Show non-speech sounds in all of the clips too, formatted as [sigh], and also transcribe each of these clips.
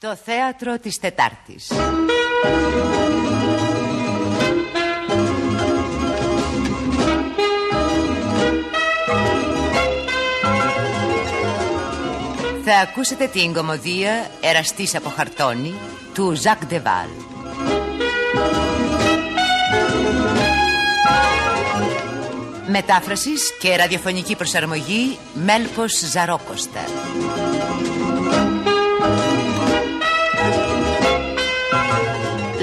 Το θέατρο της Τετάρτης. Θα ακούσετε την κομμωδία «Εραστής από χαρτόνι» του Ζακ Ντεβάλ. Μετάφρασης και ραδιοφωνική προσαρμογή Μέλπος Ζαρόκοστα.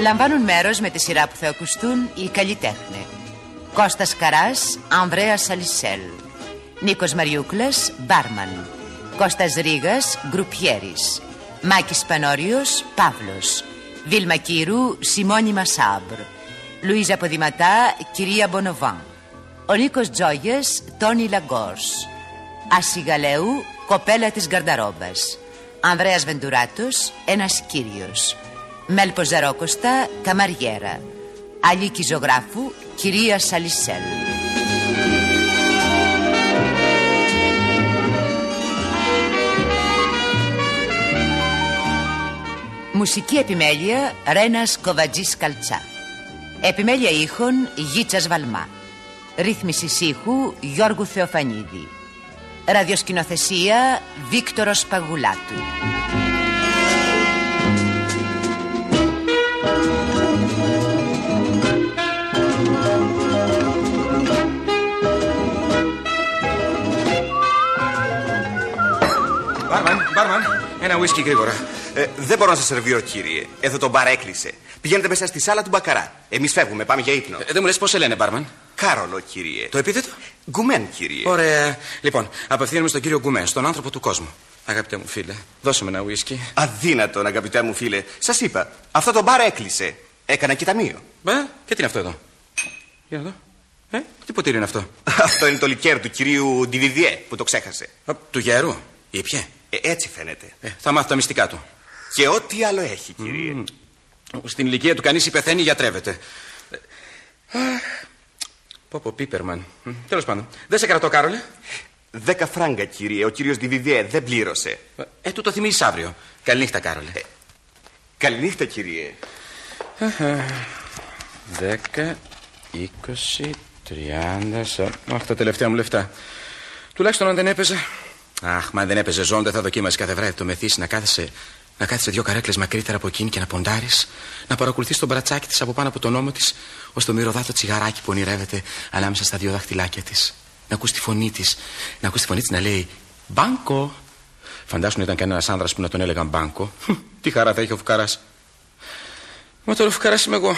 Λαμβάνουν μέρος με τη σειρά που θα ακουστούν οι καλλιτέχνε. Κώστας Καράς, Ανδρέας Σαλισέλ. Νίκος Μαριούκλας, Μπάρμαν. Κώστας Ρήγας, Γκρουπιέρης. Μάκης Πανόριος, Παύλος. Βίλμα Κύρου, Σιμώνη Μασάμπρ. Λουίζα Ποδηματά, Κυρία Μπονοβάν. Ο Νίκος Τζόγιας, Τόνι Λαγκόρς. Άση Γαλαίου, Κοπέλα της Γκαρνταρόμπας. Ανδρέας Βεντουράτος, ένας κύριος. Μέλπο Ζαρόκοστα, Καμαριέρα. Αλίκη Ζωγράφου, Κυρία Σαλισέλ. Μουσική επιμέλεια Ρένας Κοβατζής Καλτσά. Επιμέλεια ήχων Γίτσας Βαλμά. Ρύθμιση ήχου Γιώργου Θεοφανίδη. Ραδιοσκηνοθεσία Βίκτορος Παγουλάτου. Μπάρμαν, μπάρμαν, ένα ουίσκι γρήγορα. Ε, δεν μπορώ να σας σερβίρω, κύριε. Εδώ τον μπαρ έκλεισε. Πηγαίνετε μέσα στη σάλα του μπακαρά. Εμείς φεύγουμε, πάμε για ύπνο. Ε, δεν μου λες πώς σε λένε, μπάρμαν; Κάρολο, κύριε. Το επίθετο; Γκουμέν, κύριε. Ωραία. Λοιπόν, απευθύνομαι στον κύριο Γκουμέν, στον άνθρωπο του κόσμου. Αγαπητέ μου φίλε, δώσε με ένα ουίσκι. Αδύνατον, αγαπητέ μου φίλε. Σας είπα, αυτό το μπαρ έκλεισε. Έκανα κοιταμείο. Μπα, και τι είναι αυτό εδώ; Για να δω. Ε, τι ποτήρι είναι αυτό; αυτό είναι το λικέρ του κυρίου Ντιβιδιέ που το ξέχασε. Α, του γέρου; Ήπια. Ε, έτσι φαίνεται. Ε, θα μάθω τα μυστικά του. Και ό,τι άλλο έχει, κύριε. Mm. Στην ηλικία του κανείς υπεθαίνει γιατρεύεται. Πω πω, Πίπερμαν. Τέλος πάντων. Δεν σε κρατώ, Κάρολε. Δέκα φράγκα, κύριε. Ο κύριος Διβιδιέ δεν πλήρωσε. Ε, του το θυμίζει αύριο. Καληνύχτα, Κάρολε. Ε, καληνύχτα, κύριε. Δέκα, είκοσι, τριάντα. Αχ, τα τελευταία μου λεφτά. Τουλάχιστον αν δεν έπαιζε. Αχ, μα αν δεν έπαιζε ζώντα, θα δοκίμασε κάθε βράδυ το μεθύσι να κάθεσαι να κάθεσαι δύο καρέκλες μακρύτερα από εκείνη και να ποντάρεις, να παρακολουθείς τον μπρατσάκι της από πάνω από τον ώμο της, ως το μυρωδάτο τσιγαράκι που ονειρεύεται ανάμεσα στα δύο δάχτυλάκια της. Να ακούς τη φωνή της, να ακούς τη φωνή της να λέει Μπάνκο. Φαντάσου ήταν κανένας άνδρας που να τον έλεγαν Μπάνκο. Τι χαρά θα έχει ο φουκαράς. Μα τώρα ο φουκαράς είμαι εγώ.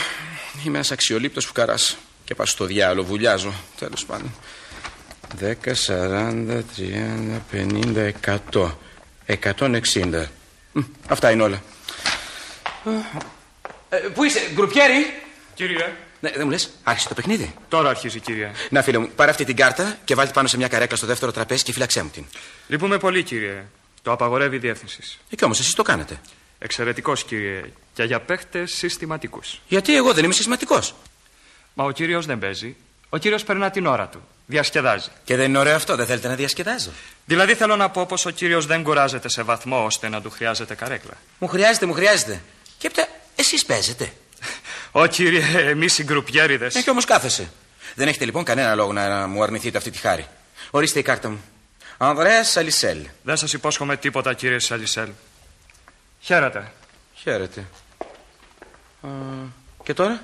Είμαι ένας αξιολύπτο φουκαράς. Και πας στο διάλογο, βουλιάζω. Τέλος πάντων. 10, 40, 30, 50, 100. 160. Αυτά είναι όλα. Ε, πού είσαι, γκρουπιέρι; Κύριε. Ναι, δεν μου λες, άρχισε το παιχνίδι. Τώρα αρχίζει, κύριε. Να, φίλε μου, πάρε αυτή την κάρτα και βάλτε πάνω σε μια καρέκλα στο δεύτερο τραπέζι και φύλαξέ μου την. Λυπούμε πολύ, κύριε. Το απαγορεύει η διεύθυνσης. Ε, κι όμως εσείς το κάνετε. Εξαιρετικός, κύριε. Και για παίχτες συστηματικούς. Γιατί εγώ δεν είμαι συστηματικός. Μα ο κύριος δεν παίζει. Ο κύριος περνά την ώρα του. Διασκεδάζει. Και δεν είναι ωραίο αυτό, δεν θέλετε να διασκεδάζω. Δηλαδή θέλω να πω πως ο κύριος δεν κουράζεται σε βαθμό ώστε να του χρειάζεται καρέκλα. Μου χρειάζεται, μου χρειάζεται. Και έπειτα εσείς παίζετε. [laughs] Ω κύριε, εμείς οι γκρουπιέριδες. Έχει όμως κάθεσε. Δεν έχετε λοιπόν κανένα λόγο να μου αρνηθείτε αυτή τη χάρη. Ορίστε η κάρτα μου. Ανδρέα Σαλισέλ. Δεν σας υπόσχομαι τίποτα, κύριε Σαλισέλ. Χαίρετε. Χαίρετε. Α, και τώρα;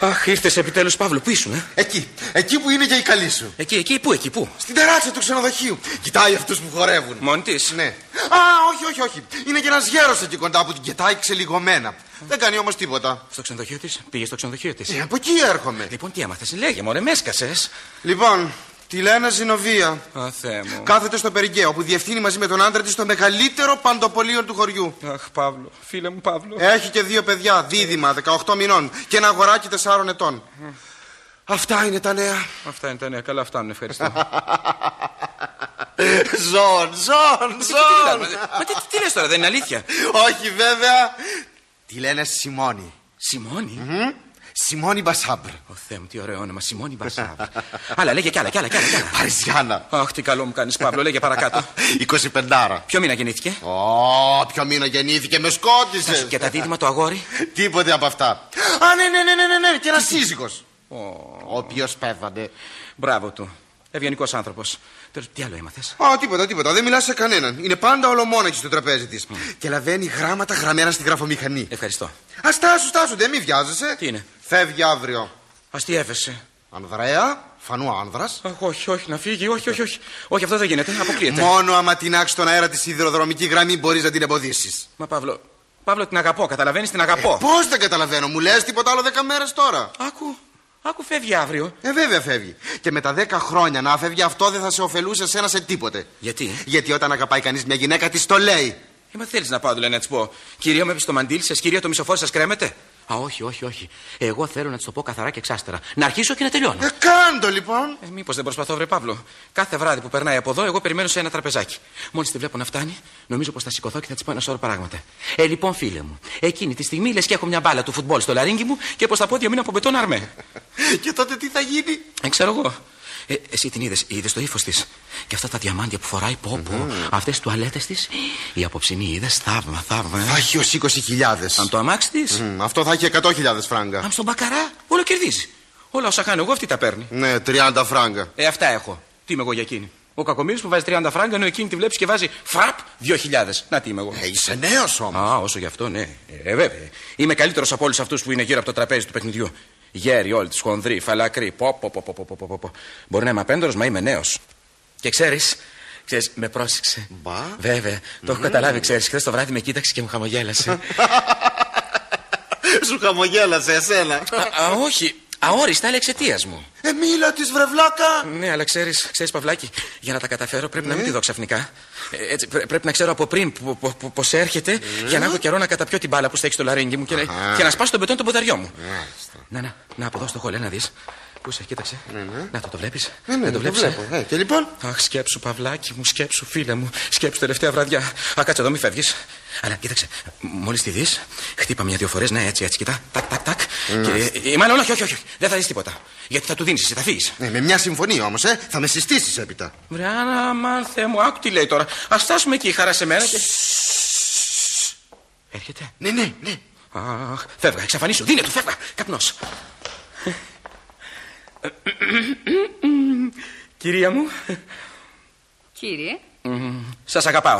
Αχ, ήρθες επιτέλους, Παύλο, πού ήσουν, ε; Εκεί, εκεί που είναι και η καλή σου. Εκεί, εκεί, πού, εκεί, πού; Στην τεράστια του ξενοδοχείου. Κοιτάει αυτούς που χορεύουν. Μόνη τη. Ναι. Α, όχι, όχι, όχι. Είναι και ένας γέρος εκεί κοντά που την κοιτάει ξελιγωμένα. Δεν κάνει όμως τίποτα. Στο ξενοδοχείο της, πήγε στο ξενοδοχείο της; Ε, από εκεί έρχομαι. Λοιπόν, τι έμαθες, λέγε, μωρέ, με έσκασες. Λοιπόν, Τη λένε Ζηνοβία. Α, Θεέ μου. Κάθεται στο Περικαίο που διευθύνει μαζί με τον άντρα της το μεγαλύτερο παντοπολείο του χωριού. Αχ, Παύλο. Φίλε μου, Παύλο. Έχει και δύο παιδιά, δίδυμα, 18 μηνών και ένα αγοράκι 4 ετών. Αυτά είναι τα νέα. Αυτά είναι τα νέα. Καλά, φτάνουν. Ευχαριστώ. ζών, ζών, ζών. Μα τι, τι λες τώρα, δεν είναι αλήθεια; Όχι, βέβαια. Τη λένε Σιμώνη. Σιμώνη; Σιμώνη Μπασάμπρ. Ο Θεέ μου, τι ωραίο όνομα, Σιμώνη Μπασάβ. άλλα, λέγε κι άλλα, κι άλλα, κι άλλα. κι άλλα. Παρισιάνα. Αχ, τι καλό μου κάνεις, Παύλο, λέγε παρακάτω. [laughs] 25. Ποιο μήνα γεννήθηκε; Ω, ποιο μήνα γεννήθηκε, με σκότισες. Και τα δίδυμα το αγόρι. Τίποτε από αυτά. Α, ναι, ναι, ναι, ναι, ναι, ναι. και ένας σύζυγος. Ο οποίος πέθανε. Μπράβο του. Ευγενικός άνθρωπος. Τέλο, τι άλλο έμαθες; Α, τίποτα, τίποτα. Δεν μιλάς σε κανέναν. Είναι πάντα ολομόναχης στο τραπέζι της. Και λαβαίνει γράμματα γραμμένα στη γραφομηχανή. Ευχαριστώ. Α, στάσου, στάσου, δεν μη βιάζεσαι. Τι είναι; Φεύγει αύριο. Α τι έφεσαι. Ανδρέα, φανού άνδρας. Αχ, όχι, όχι, να φύγει, όχι, όχι, όχι. Όχι, αυτό δεν γίνεται, αποκλείεται. Μόνο άμα τεινάξει τον αέρα της σιδηροδρομική γραμμή μπορείς να την εμποδίσεις. Μα Παύλο, Παύλο την αγαπώ, καταλαβαίνεις την αγαπώ. Πώς δεν καταλαβαίνω, μου λες τίποτα άλλο δέκα μέρες τώρα. Άκου, άκου φεύγει αύριο. Ε, βέβαια φεύγει. Και με τα δέκα χρόνια να φεύγει αυτό δεν θα σε ωφελούσε σένα σε τίποτε. Γιατί; Γιατί όταν αγαπάει κανείς μια γυναίκα της το λέει. Ε, μα θέλεις να πάω δηλαδή να της πω. Κυρία με στο μαντίλ σας, κυρία το μισοφόρι σας κρέμεται. Α, όχι, όχι, όχι. Εγώ θέλω να τη το πω καθαρά και εξάστερα. Να αρχίσω και να τελειώνω. Ε, κάντο λοιπόν. Ε, Μήπως δεν προσπαθώ, βρε Παύλο. Κάθε βράδυ που περνάει από εδώ, εγώ περιμένω σε ένα τραπεζάκι. Μόλις τη βλέπω να φτάνει, νομίζω πως θα σηκωθώ και θα της πω ένα σώρο πράγματα. Ε, λοιπόν, φίλε μου, εκείνη τη στιγμή λες και έχω μια μπάλα του φουτμπόλ στο λαρίνγκι μου και πως τα πόδια μου είναι από μπετόν αρμέ. [laughs] και τότε τι θα γίνει; Ε, ξέρω εγώ. Ε, εσύ την είδες, είδες το ύφος της. Και αυτά τα διαμάντια που φοράει, πω, πω. Αυτές τις τουαλέτες της. Η απόψινή είδες, θαύμα, θαύμα. Θα έχει ως 20.000. Αν το αμάξι της. Μ, Αυτό θα έχει 100.000 φράγκα. Αν στον μπακαρά, όλο κερδίζεις. Όλα όσα κάνω εγώ, αυτή τα παίρνει. Ναι, 30 φράγκα. Ε, αυτά έχω. Τι είμαι εγώ για εκείνη. Ο κακομίρι που βάζει 30 φράγκα, ενώ εκείνη τη βλέπεις και βάζει φραπ 2.000. Να τι είμαι εγώ. Ε, είσαι νέος όμως. Α, όσο γι' αυτό, ναι. Ε, βέβαια. Είμαι καλύτερος από όλους αυτούς που είναι γύρω από το τραπέζι του παιχνιδιού. Γέροι, όλοι τους χονδροί, φαλακροί. Πω, πω, πω, πω, πω, πω, πω, πω. Μπορεί να είμαι απέντορος, μα είμαι νέος. Και ξέρεις, ξέρεις, με πρόσεξε. Μπα. Βέβαια, το έχω καταλάβει, ξέρεις. Χθες το βράδυ με κοίταξε και μου χαμογέλασε. [laughs] Σου χαμογέλασε εσένα. α, α, όχι. Αόριστα, αλλά εξαιτίας μου. Ε, μίλα της βρεβλάκα. Ναι, αλλά ξέρεις, ξέρεις, Παυλάκη, για να τα καταφέρω πρέπει να μην τη δω ξαφνικά. Ε, έτσι, πρέ- πρέπει να ξέρω από πριν πώς έρχεται για να έχω καιρό να καταπιώ την μπάλα που στέκει στο λαρέγγι μου και, να- και να σπάσω τον πετόν τον ποδαριό μου. Να, να, να, από εδώ στο χολέ να δεις. Πού είσαι, κοίταξε. Να το, το βλέπεις; Ναι, ναι, Δεν το το βλέπεις. βλέπω. Ε, και λοιπόν; Αχ, σκέψου, Παυλάκι μου, σκέψου, φίλε μου. Σκέψου τελευταία βραδιά. Α, κάτσε εδώ, μη φεύγεις. Αλλά κοίταξε, μόλις τη δεις, χτύπα μια-δύο φορές, ναι, έτσι, έτσι, κοιτά. Τάκ, τάκ, τάκ. Και, ε, μάλλον, όχι, όχι, όχι. Δεν θα δεις τίποτα. Γιατί θα του δίνεις, εσύ θα φύγεις. Ναι, με μια συμφωνία όμως, ε, θα με συστήσεις έπειτα. Βρε, άμα, Θεέ μου, άκου τι λέει τώρα. Α φτάσουμε εκεί, χαρά σε μένα και. Έρχεται. Ναι, ναι, ναι. Αχ, φεύγα, εξαφανίσου. Δίνε του, φεύγα. Καπνός. Κυρία μου, Κύριε, σας αγαπάω.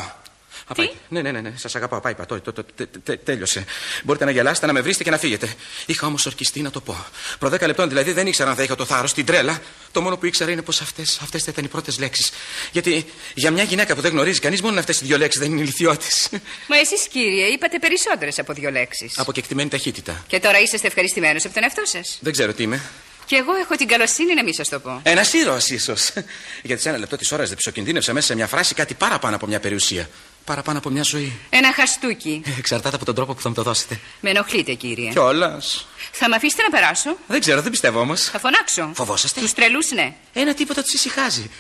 Α, Τι; πάει. Ναι, ναι, ναι, ναι, σας αγαπάω. Πάει, πάει. Το, το, το, τε- τε- τέλειωσε. Μπορείτε να γελάσετε, να με βρίσετε και να φύγετε. Είχα όμως ορκιστεί να το πω. Προ δέκα λεπτών δηλαδή δεν ήξερα αν θα είχα το θάρρος, την τρέλα. Το μόνο που ήξερα είναι πως αυτές, αυτές θα ήταν οι πρώτες λέξεις. Γιατί για μια γυναίκα που δεν γνωρίζει κανείς μόνο αυτές οι δύο λέξεις δεν είναι ηλικιώτης. μα εσείς κύριε είπατε περισσότερες από δύο λέξεις. Από κεκτημένη ταχύτητα. Και τώρα είσαστε ευχαριστημένος από τον εαυτό σας. Δεν ξέρω τι είμαι. Και εγώ έχω την καλοσύνη να μην σας το πω. Ένας ήρωας ίσως. [laughs] Γιατί σε ένα λεπτό της ώρας δεν ψοκινδύνευσα μέσα σε μια φράση κάτι παραπάνω από μια περιουσία. Παραπάνω από μια ζωή. Ένα χαστούκι. Ε, Εξαρτάται από τον τρόπο που θα μου το δώσετε. Με ενοχλείτε κύριε. Κιόλας. Θα με αφήσετε να περάσω; Δεν ξέρω, δεν πιστεύω όμως. Θα φωνάξω. Φοβόσαστε; Τους τρελούς ναι. Ένα τίποτα τους ησυχάζει.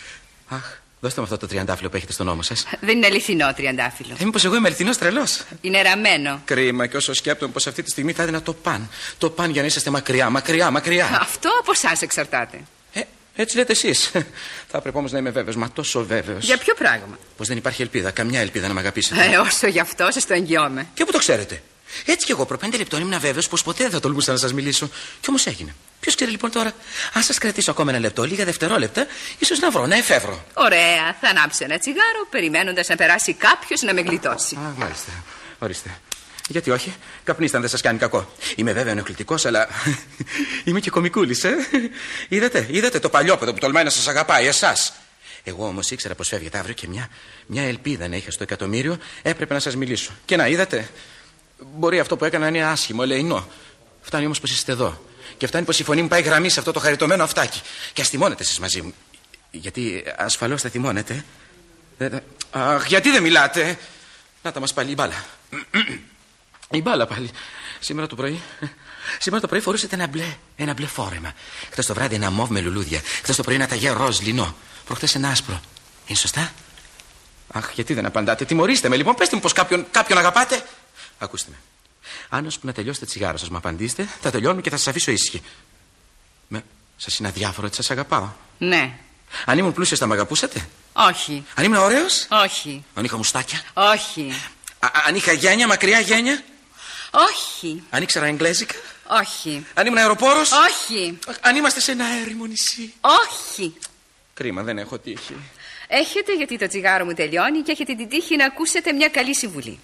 Αχ, δώστε μου αυτό το τριαντάφυλλο που έχετε στον ώμο σας. Δεν είναι αληθινό τριαντάφυλλο. Ε, μήπως εγώ είμαι αληθινός τρελός. Είναι ραμμένο. Κρίμα και όσο σκέπτομαι πως αυτή τη στιγμή θα έδινα το παν. Το παν για να είσαστε μακριά, μακριά, μακριά. Αυτό από εσάς εξαρτάται. Ε, έτσι λέτε εσείς. θα πρέπει όμως να είμαι βέβαιος, μα τόσο βέβαιος. Για ποιο πράγμα; Πως δεν υπάρχει ελπίδα, καμιά ελπίδα να με αγαπήσετε. Ε, όσο γι' αυτό σας το εγγυώμαι. Και πού το ξέρετε. Έτσι κι εγώ προ πέντε λεπτών ήμουν βέβαιος πως ποτέ δεν θα τολμούσα να σας μιλήσω. Κι όμως έγινε. Ποιος ξέρει λοιπόν τώρα, αν σας κρατήσω ακόμα ένα λεπτό, λίγα δευτερόλεπτα, ίσως να βρω, να εφεύρω. Ωραία, θα ανάψω ένα τσιγάρο περιμένοντας να περάσει κάποιος να με γλιτώσει. Α, μάλιστα. Ορίστε. Γιατί όχι, καπνίστε αν δεν σας κάνει κακό. Είμαι βέβαια ενοχλητικός, αλλά. [laughs] είμαι και κομικούλης, ε. είδατε, είδατε το παλιόπαιδο που τολμάει να σας αγαπάει, εσάς. Εγώ όμως ήξερα πως φεύγετε αύριο και μια, μια ελπίδα να είχα στο εκατομμύριο, έπρεπε να σας μιλήσω. Και να είδατε, μπορεί αυτό που έκανα να είναι άσχημο, ελεηνό. Φτάνει όμως πως είστε εδώ. Και φτάνει πως η φωνή μου πάει γραμμή σε αυτό το χαριτωμένο αυτάκι. Και ας θυμώνετε εσείς μαζί μου. Γιατί ασφαλώς θα θυμώνετε. Δεν- δεν- Αχ, γιατί δεν μιλάτε. Να τα μας πάλι η μπάλα. [clears throat] Η μπάλα πάλι. Σήμερα το πρωί. [laughs] Σήμερα το πρωί φορούσατε ένα μπλε, ένα μπλε φόρεμα. Χθες το βράδυ ένα μόβ με λουλούδια. Χθες το πρωί ένα ταγέ ροζ λινό. Προχθές ένα άσπρο. Είναι σωστά; Αχ, γιατί δεν απαντάτε. Τιμωρήστε με λοιπόν. Πετε μου πως κάποιον, κάποιον αγαπάτε. Ακούστε με. Αν ώσπου να τελειώσετε τσιγάρο σας, μου απαντήσετε, θα τελειώνουμε και θα σας αφήσω ήσυχη. Με... Σας είναι αδιάφορο ότι σας αγαπάω. Ναι. Αν ήμουν πλούσιος, θα με αγαπούσατε; Όχι. Αν ήμουν ωραίος; Όχι. Αν είχα μουστάκια; Όχι. Α, αν είχα γένια, μακριά γένια; Όχι. Αν ήξερα εγγλέζικα; Όχι. Αν ήμουν αεροπόρος; Όχι. Αν είμαστε σε ένα έρημο νησί; Όχι. Κρίμα, δεν έχω τύχη. Έχετε γιατί το τσιγάρο μου τελειώνει και έχετε την τύχη να ακούσετε μια καλή συμβουλή.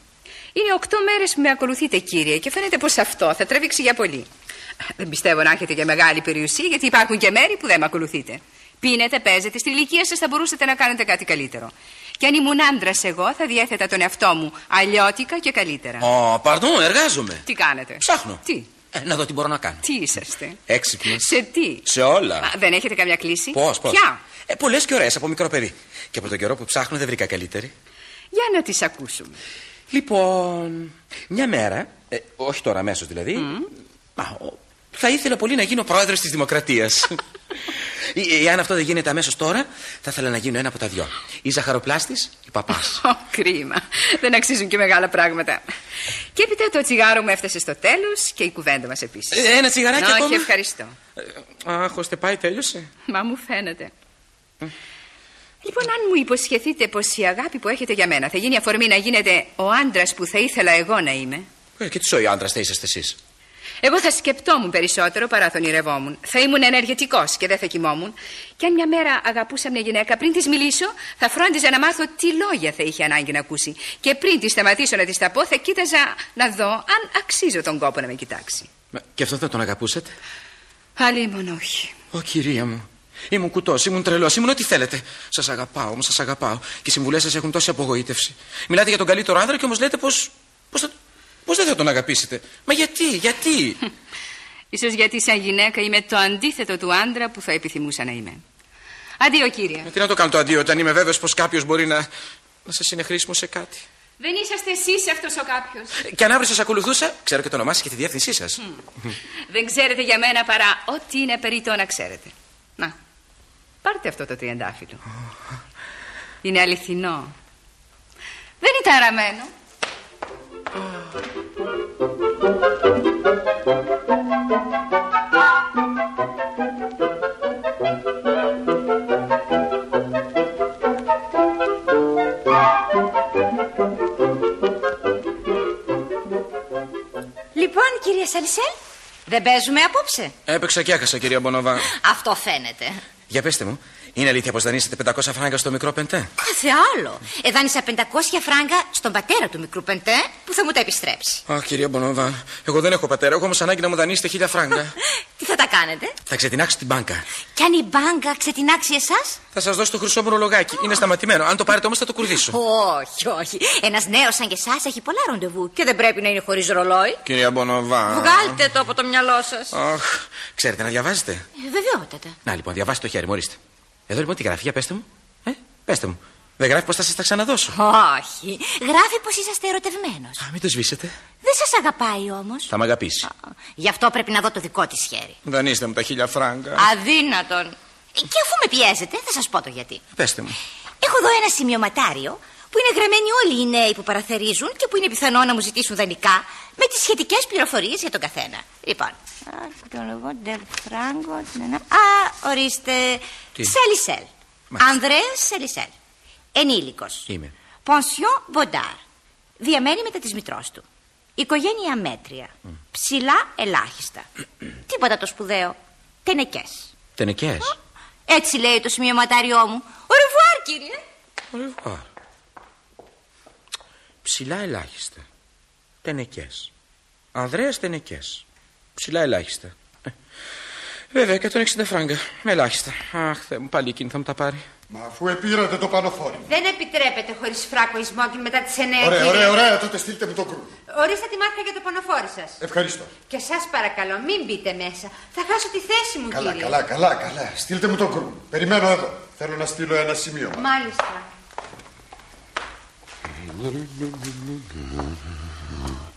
Είναι οκτώ μέρες που με ακολουθείτε, κύριε, και φαίνεται πως αυτό θα τραβήξει για πολύ. Δεν πιστεύω να έχετε και μεγάλη περιουσία, γιατί υπάρχουν και μέρη που δεν με ακολουθείτε. Πίνετε, παίζετε, στην ηλικία σας θα μπορούσατε να κάνετε κάτι καλύτερο. Και αν ήμουν άντρας, εγώ θα διέθετα τον εαυτό μου αλλιώτικα και καλύτερα. Ω, παρδόν, εργάζομαι. Τι κάνετε; Ψάχνω. Τι; Ε, να δω τι μπορώ να κάνω. Τι είσαστε; Έξυπνος. Σε τι; Σε όλα. Α, δεν έχετε καμιά κλίση; Πώς, πώς; Ποια; Ε, Πολλές και ωραίες από μικρό παιδί. Και από τον καιρό που ψάχνω δεν βρήκα καλύτερη. Για να τις ακούσουμε. Λοιπόν, μια μέρα, ε, όχι τώρα αμέσως δηλαδή, μα, ο- θα ήθελα πολύ να γίνω πρόεδρος της Δημοκρατίας. [laughs] Εάν αυτό δεν γίνεται αμέσως τώρα, θα ήθελα να γίνω ένα από τα δυο. Ή ζαχαροπλάστης ή παπάς. [laughs] Ω, κρίμα. Δεν αξίζουν και μεγάλα πράγματα. Και έπειτα το τσιγάρο μου έφτασε στο τέλος και η κουβέντα μας επίσης. Ε, ένα τσιγαράκι Όχι, ακόμα. ευχαριστώ. Αχ, ώστε πάει, τέλειωσε. Μα μου φαίνεται. Λοιπόν, αν μου υποσχεθείτε πως η αγάπη που έχετε για μένα θα γίνει αφορμή να γίνετε ο άντρας που θα ήθελα εγώ να είμαι, Ε, και τι σοϊ άντρας θα είσαστε εσείς; εγώ θα σκεπτόμουν περισσότερο παρά θα ονειρευόμουν. Θα ήμουν ενεργετικό και δεν θα κοιμόμουν. Και αν μια μέρα αγαπούσα μια γυναίκα, πριν της μιλήσω, θα φρόντιζα να μάθω τι λόγια θα είχε ανάγκη να ακούσει. Και πριν τη σταματήσω να της τα πω, θα κοίταζα να δω αν αξίζω τον κόπο να με κοιτάξει. Και αυτό θα τον αγαπούσατε; Αλλήμον όχι. Ω κυρία μου. Ήμουν κουτός, ήμουν τρελός, ήμουν ό,τι θέλετε. Σας αγαπάω, όμως σας αγαπάω. Και οι συμβουλές σας έχουν τόση απογοήτευση. Μιλάτε για τον καλύτερο άνδρα και όμως λέτε πως. Πώ θα... πώς δεν θα τον αγαπήσετε. Μα γιατί, γιατί; [laughs] Ίσως γιατί σαν γυναίκα είμαι το αντίθετο του άντρα που θα επιθυμούσα να είμαι. Αντίο κύριε. Ε, τι να το κάνω το αντίο όταν είμαι βέβαιος πως κάποιος μπορεί να. να σας είναι χρήσιμο σε κάτι; Δεν είσαστε εσείς αυτός ο κάποιος. Και αν αύριο σας ακολουθούσα, ξέρω και το όνομά σας και τη διεύθυνσή σας. Δεν ξέρετε για μένα παρά ό,τι είναι περίτω να ξέρετε. Να, πάρτε αυτό το τριαντάφυλλο. Είναι αληθινό. Δεν ήταν ραμμένο. Λοιπόν, κυρία Σαλισέλ, δεν παίζουμε απόψε. Έπαιξα και έχασα, κυρία Μπονοβά. Αυτό φαίνεται. Για πέστε μου, είναι αλήθεια πως δανείσατε 500 φράγκα στο μικρό πεντέ; Κάθε άλλο. Εδάνησα 500 φράγκα στον πατέρα του μικρού Πεντέ που θα μου τα επιστρέψει. Αχ, κυρία Μπονοβά, εγώ δεν έχω πατέρα. Έχω όμως ανάγκη να μου δανείσετε χίλια φράγκα. [laughs] Τι θα τα κάνετε; θα ξετινάξω την μπάνκα. Κι αν η μπάγκα ξετινάξει εσάς; Θα σας δώσω το χρυσό μου ρολογάκι. Είναι σταματημένο. Αν το πάρετε όμως θα το κουρδίσω. [laughs] Όχι, όχι. Ένας νέος σαν και εσάς έχει πολλά ροντεβού και δεν πρέπει να είναι χωρίς ρολόι. Κυρία Μπονοβά. Βγάλτε το από το μυαλό σας. Αχ, ξέρετε να διαβάζετε; Βεβαιότατα. Να λοιπόν, διαβάστε το χέρι μου, ορίστε. Εδώ λοιπόν τι γράφει, για πέστε μου. Ε, πέστε μου. Δεν γράφει πως θα σας τα ξαναδώσω. Όχι. Γράφει πως είσαστε ερωτευμένος. Α, μην το σβήσετε. Δεν σας αγαπάει όμως. Θα με αγαπήσει. Γι' αυτό πρέπει να δω το δικό της χέρι. Δανείστε μου τα χίλια φράγκα. Αδύνατον. Και αφού με πιέζετε, θα σας πω το γιατί. Πέστε μου. Έχω εδώ ένα σημειωματάριο που είναι γραμμένοι όλοι οι νέοι που παραθερίζουν και που είναι πιθανό να μου ζητήσουν δανεικά με τις σχετικές πληροφορίες για τον καθένα. Λοιπόν. Α, το λέγω, Ντερ Φράγκο, ναι, ναι. Α, ορίστε. Τι; Σελισέλ. Μάλιστα. Ανδρέας Σελισέλ. Ενήλικος. Είμαι. Πονσιόν Μποντάρ. Διαμένει μετά τη μητρός του. Οικογένεια μέτρια. Ψηλά ελάχιστα. [clears throat] Τίποτα το σπουδαίο. Τενεκές. Τενεκές. Έτσι λέει το σημειωματάριό μου. Au revoir, κύριε. Revoir. Ψιλά ελάχιστα. Τενεκές. Ανδρέας τενεκές. Ψιλά ελάχιστα. Ε, Βέβαια, 160 φράγκα. Ελάχιστα. Αχ, Θεέ μου, πάλι εκείνη θα μου τα πάρει. Μα αφού επήρατε το πανοφόρι. Δεν επιτρέπεται χωρίς φράκο ή σμόκιν μετά τις 9. Ωραία, κύριε. ωραία, ωραία, τότε στείλτε μου το κρού. Ορίστε τη μάρκα για το πανοφόρι σας. Ευχαριστώ. Και σας παρακαλώ, μην μπείτε μέσα. Θα χάσω τη θέση μου, Καλά, κύριε. καλά, καλά, καλά. Στείλτε μου το κρού. Περιμένω εδώ. Θέλω να στείλω ένα σημείο. Μάλιστα.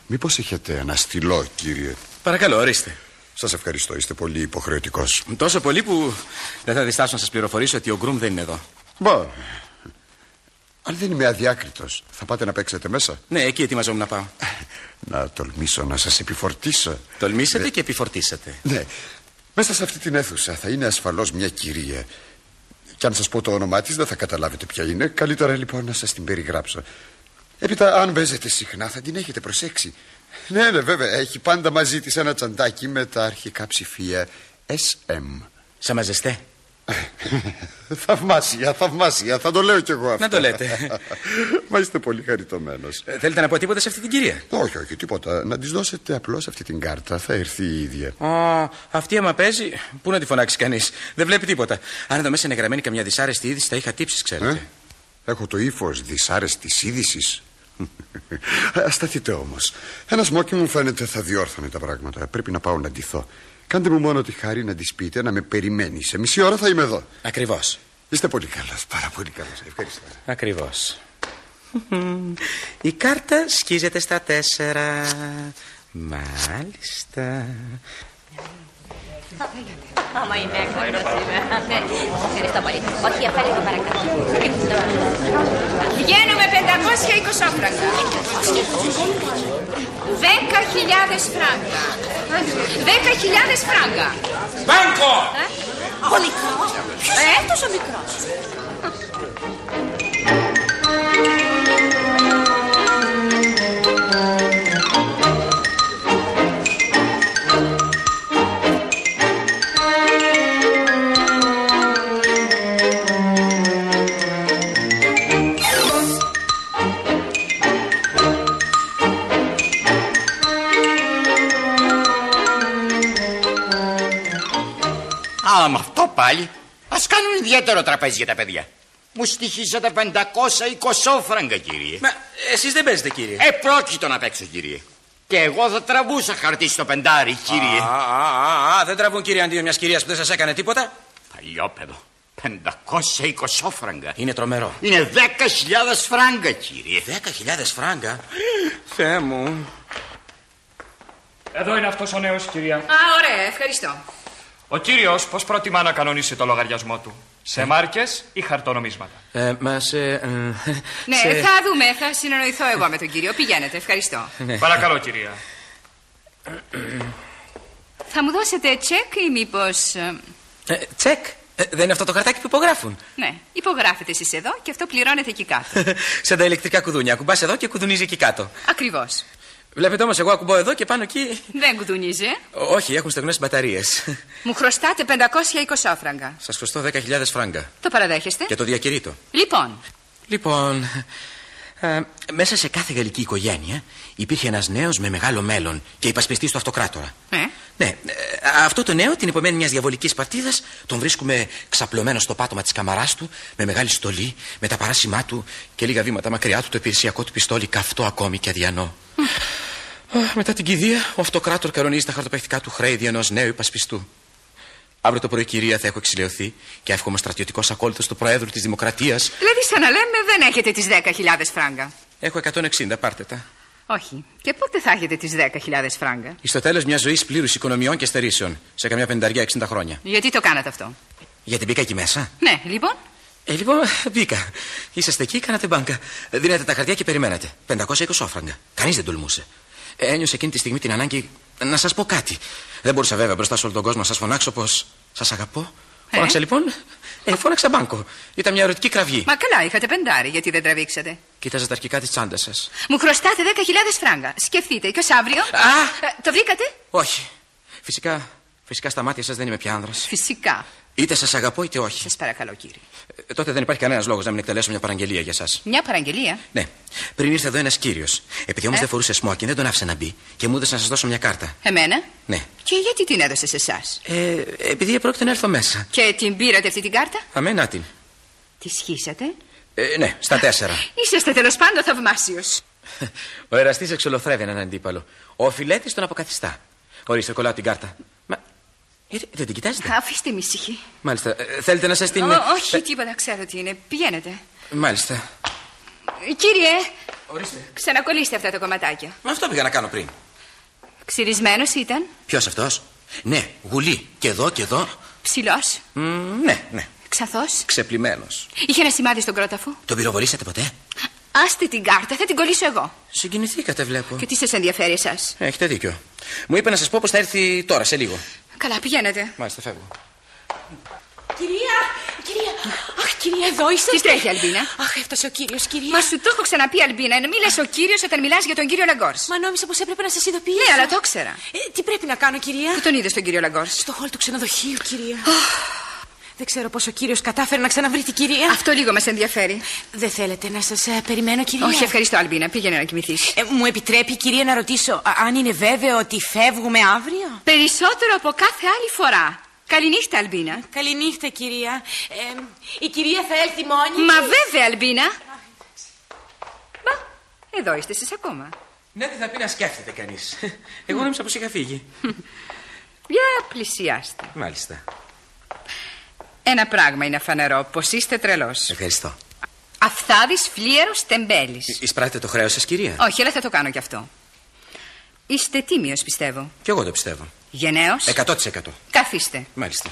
Μήπως έχετε ένα στυλό, κύριε; Παρακαλώ, ορίστε. Σας ευχαριστώ, είστε πολύ υποχρεωτικός. Τόσο πολύ που δεν θα διστάσω να σας πληροφορήσω ότι ο Γκρουμ δεν είναι εδώ. Μπα. Αν δεν είμαι αδιάκριτος, θα πάτε να παίξετε μέσα; Ναι, εκεί ετοιμαζόμουν να πάω. να τολμήσω να σας επιφορτήσω. Τολμήσατε και επιφορτήσατε. Ναι, μέσα σε αυτή την αίθουσα θα είναι ασφαλώς μια κυρία. Και αν σας πω το όνομά της δεν θα καταλάβετε ποια είναι. Καλύτερα λοιπόν να σας την περιγράψω. Έπειτα αν παίζετε συχνά θα την έχετε προσέξει. Ναι, ναι, βέβαια. Έχει πάντα μαζί της ένα τσαντάκι με τα αρχικά ψηφία SM. Σα μαζεστέ. [laughs] θαυμάσια, θαυμάσια. Θα το λέω κι εγώ αυτό. Να το λέτε. [laughs] Μα είστε πολύ χαριτωμένος. Ε, θέλετε να πω τίποτα σε αυτή την κυρία; Όχι, όχι, τίποτα. Να της δώσετε απλώς αυτή την κάρτα. Θα έρθει η ίδια. Α, αυτή άμα παίζει, πού να τη φωνάξει κανείς; Δεν βλέπει τίποτα. Αν εδώ μέσα είναι γραμμένη καμιά δυσάρεστη είδηση, θα είχα τύψεις, ξέρετε. Ε; Έχω το ύφος δυσάρεστη είδησης. Α σταθείτε όμως. Ένας σμόκι μου φαίνεται θα διόρθωνε τα πράγματα. Πρέπει να πάω να ντυθώ. Κάντε μου μόνο τη χάρη να της πείτε να με περιμένει. Σε μισή ώρα θα είμαι εδώ. Ακριβώς. Είστε πολύ καλός, πάρα πολύ καλός. Ευχαριστώ. Ακριβώς. Η κάρτα σκίζεται στα τέσσερα. Μάλιστα. Άμα είμαι έκδοτος είμαι. Ναι, ευχαριστώ πολύ. Όχι, αυτά λίγο παρακάτω. Βγαίνουμε 520 φράγκα. 10.000 φράγκα. 10.000 φράγκα. Μπάνκο! Ο μικρός. Ποιος είναι αυτός ο μικρός. Πάλι. Α κάνουμε ιδιαίτερο τραπέζι για τα παιδιά. Μου στοιχίζετε 520 φράγκα, κύριε. Μα εσείς δεν παίζετε, κύριε. Επρόκειτο να παίξω, κύριε. Και εγώ θα τραβούσα χαρτί στο πεντάρι, κύριε. Α, α, α, α, δεν τραβούν, κύριε, αντί μιας κυρίας που δεν σας έκανε τίποτα. Παλιόπεδο. 520 φράγκα. Είναι τρομερό. Είναι 10.000 φράγκα, κύριε. 10.000 φράγκα; Θεέ μου. Εδώ είναι αυτός ο νέος, κυρία. Α, ωραία, ευχαριστώ. Ο κύριος πώς προτιμά να κανονίσει το λογαριασμό του, σε μάρκες ή χαρτονομίσματα; Ε, μα σε. ε, Ναι, σε- θα δούμε. Θα συνεννοηθώ εγώ με τον κύριο. Πηγαίνετε, ευχαριστώ. Ναι. Παρακαλώ, κυρία. Θα μου δώσετε τσεκ ή μήπως. Ε, τσεκ; Ε, δεν είναι αυτό το χαρτάκι που υπογράφουν; Ναι, υπογράφετε εσείς εδώ και αυτό πληρώνετε εκεί κάτω. [laughs] Σαν τα ηλεκτρικά κουδούνια. Ακουμπάς εδώ και κουδουνίζει εκεί κάτω. Ακριβώς. Βλέπετε όμως, εγώ ακουμπώ εδώ και πάνω εκεί. Δεν κουδουνίζει. ε. Ό, Όχι, έχουν στεγνές μπαταρίες. Μου χρωστάτε 520 φράγκα. Σας χρωστώ 10.000 φράγκα. Το παραδέχεστε; Και το διακηρύττω. Λοιπόν, Λοιπόν, ε, μέσα σε κάθε γαλλική οικογένεια υπήρχε ένας νέος με μεγάλο μέλλον και υπασπιστή του αυτοκράτορα. ε, Ναι, ε, αυτό το νέο την επομένη μιας διαβολικής παρτίδας τον βρίσκουμε ξαπλωμένο στο πάτωμα της καμαράς του, με μεγάλη στολή, με τα παράσημά του και λίγα βήματα μακριά του το υπηρεσιακό του πιστόλι καυτό ακόμη και αδιανό. Α, Μετά την κηδεία, ο αυτοκράτορ κανονίζει τα χαρτοπαιχτικά του χρέη ενός νέου υπασπιστού. Αύριο το πρωί, κυρία, θα έχω εξηλαιωθεί και εύχομαι στρατιωτικός ακόλουθος του Προέδρου της Δημοκρατίας. δηλαδή σαν να λέμε δεν έχετε τις 10.000 φράγκα. Έχω 160, πάρτε τα. Όχι. Και πότε θα έχετε τις 10.000 φράγκα; Στο τέλος μιας ζωής πλήρους οικονομιών και στερήσεων. Σε καμιά πενταριά 60 χρόνια. Γιατί το κάνατε αυτό; Γιατί μπήκα εκεί μέσα. Ναι, λοιπόν. Ε, λοιπόν, μπήκα. Είσαστε εκεί, κάνατε μπάνκα. Δίνετε τα χαρτιά και περιμένατε. 520 όφραγκα. Κανείς δεν τολμούσε. Ε, Ένιωσε εκείνη τη στιγμή την ανάγκη να σας πω κάτι. Δεν μπορούσα βέβαια μπροστά σε όλο τον κόσμο να σας φωνάξω πως σας αγαπώ. Ε; Φώναξα λοιπόν. Ε, φώναξα μπάνκο. Ήταν μια ερωτική κραυγή. Μα καλά, είχατε πεντάρι, γιατί δεν τραβήξατε. Κοίταζα τα αρχικά τη τσάντα σας. Μου χρωστάτε 10.000 φράγκα. Σκεφτείτε, και ως αύριο. Α! Ε, το βρήκατε; Όχι. Φυσικά, φυσικά στα μάτια σας δεν είμαι πια άνδρας. Φυσικά. Είτε σας αγαπώ είτε όχι. Σας παρακαλώ, κύριε. Ε, τότε δεν υπάρχει κανένας λόγος να μην εκτελέσω μια παραγγελία για εσά. Μια παραγγελία; Ναι. Πριν ήρθε εδώ ένας κύριος. Επειδή όμως Ε; δεν φορούσε σμόκιν, δεν τον άφησε να μπει και μου έδωσε να σας δώσω μια κάρτα. Εμένα; Ναι. Και γιατί την έδωσε σε εσάς; Ε, επειδή επρόκειτο να έρθω μέσα. Και την πήρατε αυτή την κάρτα; Αμένα την. Τη σχίσατε; Ε, ναι, στα τέσσερα. Είσαστε τέλος πάντων θαυμάσιος. [laughs] Ο εραστής εξολοθρεύει έναν αντίπαλο. Ο φιλέτης τον αποκαθιστά. Ορίστε, κολλάω την κάρτα. Μα. Γιατί δεν την κοιτάζετε; Αφήστε με ησυχή. Μάλιστα. Ε, θέλετε να σας την. Ω, όχι, τίποτα, ξέρω τι είναι. Πηγαίνετε. Μάλιστα. Ε, Κύριε, Ορίστε. ξανακολλήστε αυτά τα κομματάκια. Μα αυτό πήγα να κάνω πριν. Ξυρισμένος ήταν. Ποιος αυτός; Ναι, γουλή. Και εδώ και εδώ. Ψηλός. Μ, ναι, ναι. Ξαθός. Ξεπλημένο. Είχε ένα σημάδι στον κρόταφο. Τον πυροβολήσατε ποτέ; Άστε την κάρτα, θα την κολλήσω εγώ. Συγκινηθήκατε, βλέπω. Και τι σας ενδιαφέρει εσάς; Έχετε δίκιο. Μου είπε να σας πω πως θα έρθει τώρα, σε λίγο. Καλά, πηγαίνετε. Μάλιστα, φεύγω. Κυρία, κυρία. Αχ, κυρία, εδώ είστε. Τι τρέχει, Αλμπίνα; Αχ, έφτασε ο κύριος, κυρία. Μα σου το έχω ξαναπεί, Αλμπίνα. Να μην λες ο κύριος όταν μιλάς για τον κύριο Λαγκόρς. Μα νόμιζα πως έπρεπε να σας ειδοποιήσω. Ναι, αλλά το ήξερα. Ε, τι πρέπει να κάνω, κυρία; Πού τον είδες τον κύριο Λαγκόρς; Στο χολ του ξενοδοχείου, κυρία. Δεν ξέρω πώς ο κύριος κατάφερε να ξαναβρει την κυρία. Αυτό λίγο μας ενδιαφέρει. Δεν θέλετε να σας περιμένω, κυρία. Όχι, ευχαριστώ, Αλμπίνα. Πήγαινε να κοιμηθείς. Ε, μου επιτρέπει, κυρία, να ρωτήσω α, αν είναι βέβαιο ότι φεύγουμε αύριο; Περισσότερο από κάθε άλλη φορά. Καληνύχτα, Αλμπίνα. Καληνύχτα, κυρία. Ε, η κυρία θα έλθει μόνη. Μα της. βέβαια, Αλμπίνα. Μα, εδώ είστε εσείς ακόμα. Ναι, δεν θα πει να σκέφτεται κανείς. Εγώ νόμιζα πως είχα φύγει. Για πλησιάστε. Μάλιστα. Ένα πράγμα είναι φανερό, πως είστε τρελός. Ευχαριστώ. Αφθάδης φλίαρο τεμπέλης. Εισπράτετε το χρέος σας, κυρία; Όχι, αλλά θα το κάνω κι αυτό. Είστε τίμιος, πιστεύω. Κι εγώ το πιστεύω. Γενναίος; 100%. Καθίστε. Μάλιστα.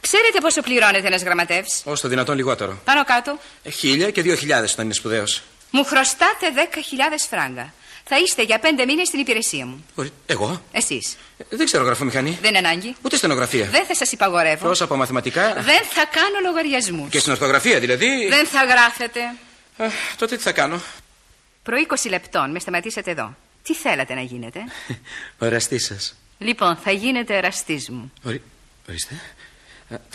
Ξέρετε πόσο πληρώνεται ένας γραμματεύς; Όσο το δυνατόν λιγότερο. Πάνω κάτω. Ε, Χίλια και δύο χιλιάδες όταν είναι σπουδαίος. Μου χρωστάτε 10.000 φράγκα. Θα είστε για πέντε μήνες στην υπηρεσία μου. Εγώ; Εσείς. Ε, Δεν ξέρω γραφομηχανή. Δεν είναι ανάγκη. Ούτε στενογραφία. Δεν θα σας υπαγορεύω. Εκτό από μαθηματικά. Δεν θα κάνω λογαριασμούς. Και στην ορθογραφία δηλαδή. Δεν θα γράφετε. Α, τότε τι θα κάνω; Προ 20 λεπτών με σταματήσατε εδώ. Τι θέλατε να γίνετε; [laughs] Ο εραστής σας. λοιπόν, θα γίνετε εραστής μου. Ορι... Ορίστε.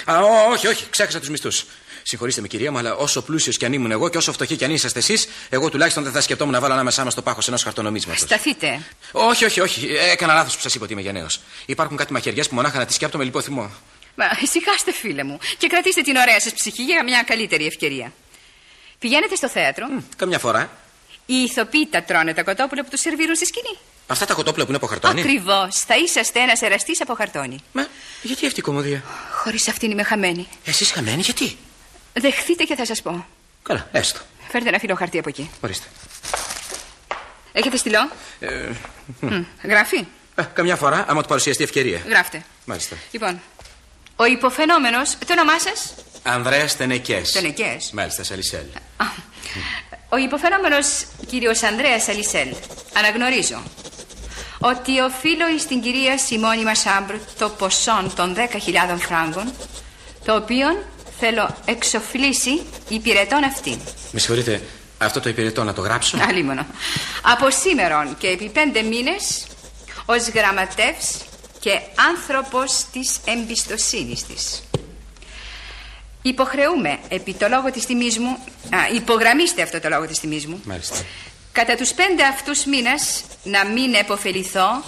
Α, ό, όχι, όχι, ξέχασα τους μισθούς. Συγχωρήστε με, κυρία μου, αλλά όσο πλούσιος κι αν ήμουν εγώ και όσο φτωχοί κι αν είσαστε εσείς, εγώ τουλάχιστον δεν θα σκεφτόμουν να βάλω ανάμεσά μας το πάχος ενός χαρτονομίσματος. Σταθείτε. Όχι, όχι, όχι. Έκανα λάθος που σας είπα ότι είμαι γενναίος. Υπάρχουν κάτι μαχαιριές που μονάχα να τις σκέπτομαι λοιπόν θυμό. Μα ησυχάστε, φίλε μου, και κρατήστε την ωραία σας ψυχή για μια καλύτερη ευκαιρία. Πηγαίνετε στο θέατρο. Καμιά φορά. Οι ηθοποιοί τα τρώνε τα κοτόπουλα που τους σερβίρουν στη σκηνή. Αυτά τα κοτόπουλα που είναι από χαρτόνι; Ακριβώς. Θα είσαστε ένας εραστής από χαρτόνι. Μα γιατί αυτή η κομμωδία; Χωρίς αυτήν είμαι χαμένη. Εσείς χαμένοι, γιατί; Δεχτείτε και θα σας πω. Καλά, έστω. Φέρτε ένα φύλλο χαρτί από εκεί. Ορίστε. Έχετε στυλό; Ε, Μμ, Γράφει; ε, καμιά φορά, άμα του παρουσιαστεί ευκαιρία. Γράφτε. Μάλιστα. Λοιπόν, ο υποφαινόμενος. Το όνομά σας; Ανδρέας Τενεκές. Τενεκές. Μάλιστα, Σαλισέλ. Ο υποφαινόμενος κύριος Ανδρέας Αλισέλ αναγνωρίζω ότι οφείλω στην κυρία Σιμώνη Μασάμπρ το ποσό των 10.000 φράγκων το οποίο θέλω εξοφλήσει υπηρετών αυτή. Με συγχωρείτε, αυτό το υπηρετώ να το γράψω; Αλίμονο. Από σήμερον και επί πέντε μήνες ως γραμματεύς και άνθρωπος της εμπιστοσύνης της. Υποχρεούμε επί το λόγο της τιμής μου, α, υπογραμμίστε αυτό το λόγο της τιμής μου, Μάλιστα. κατά τους πέντε αυτούς μήνες να μην επωφεληθώ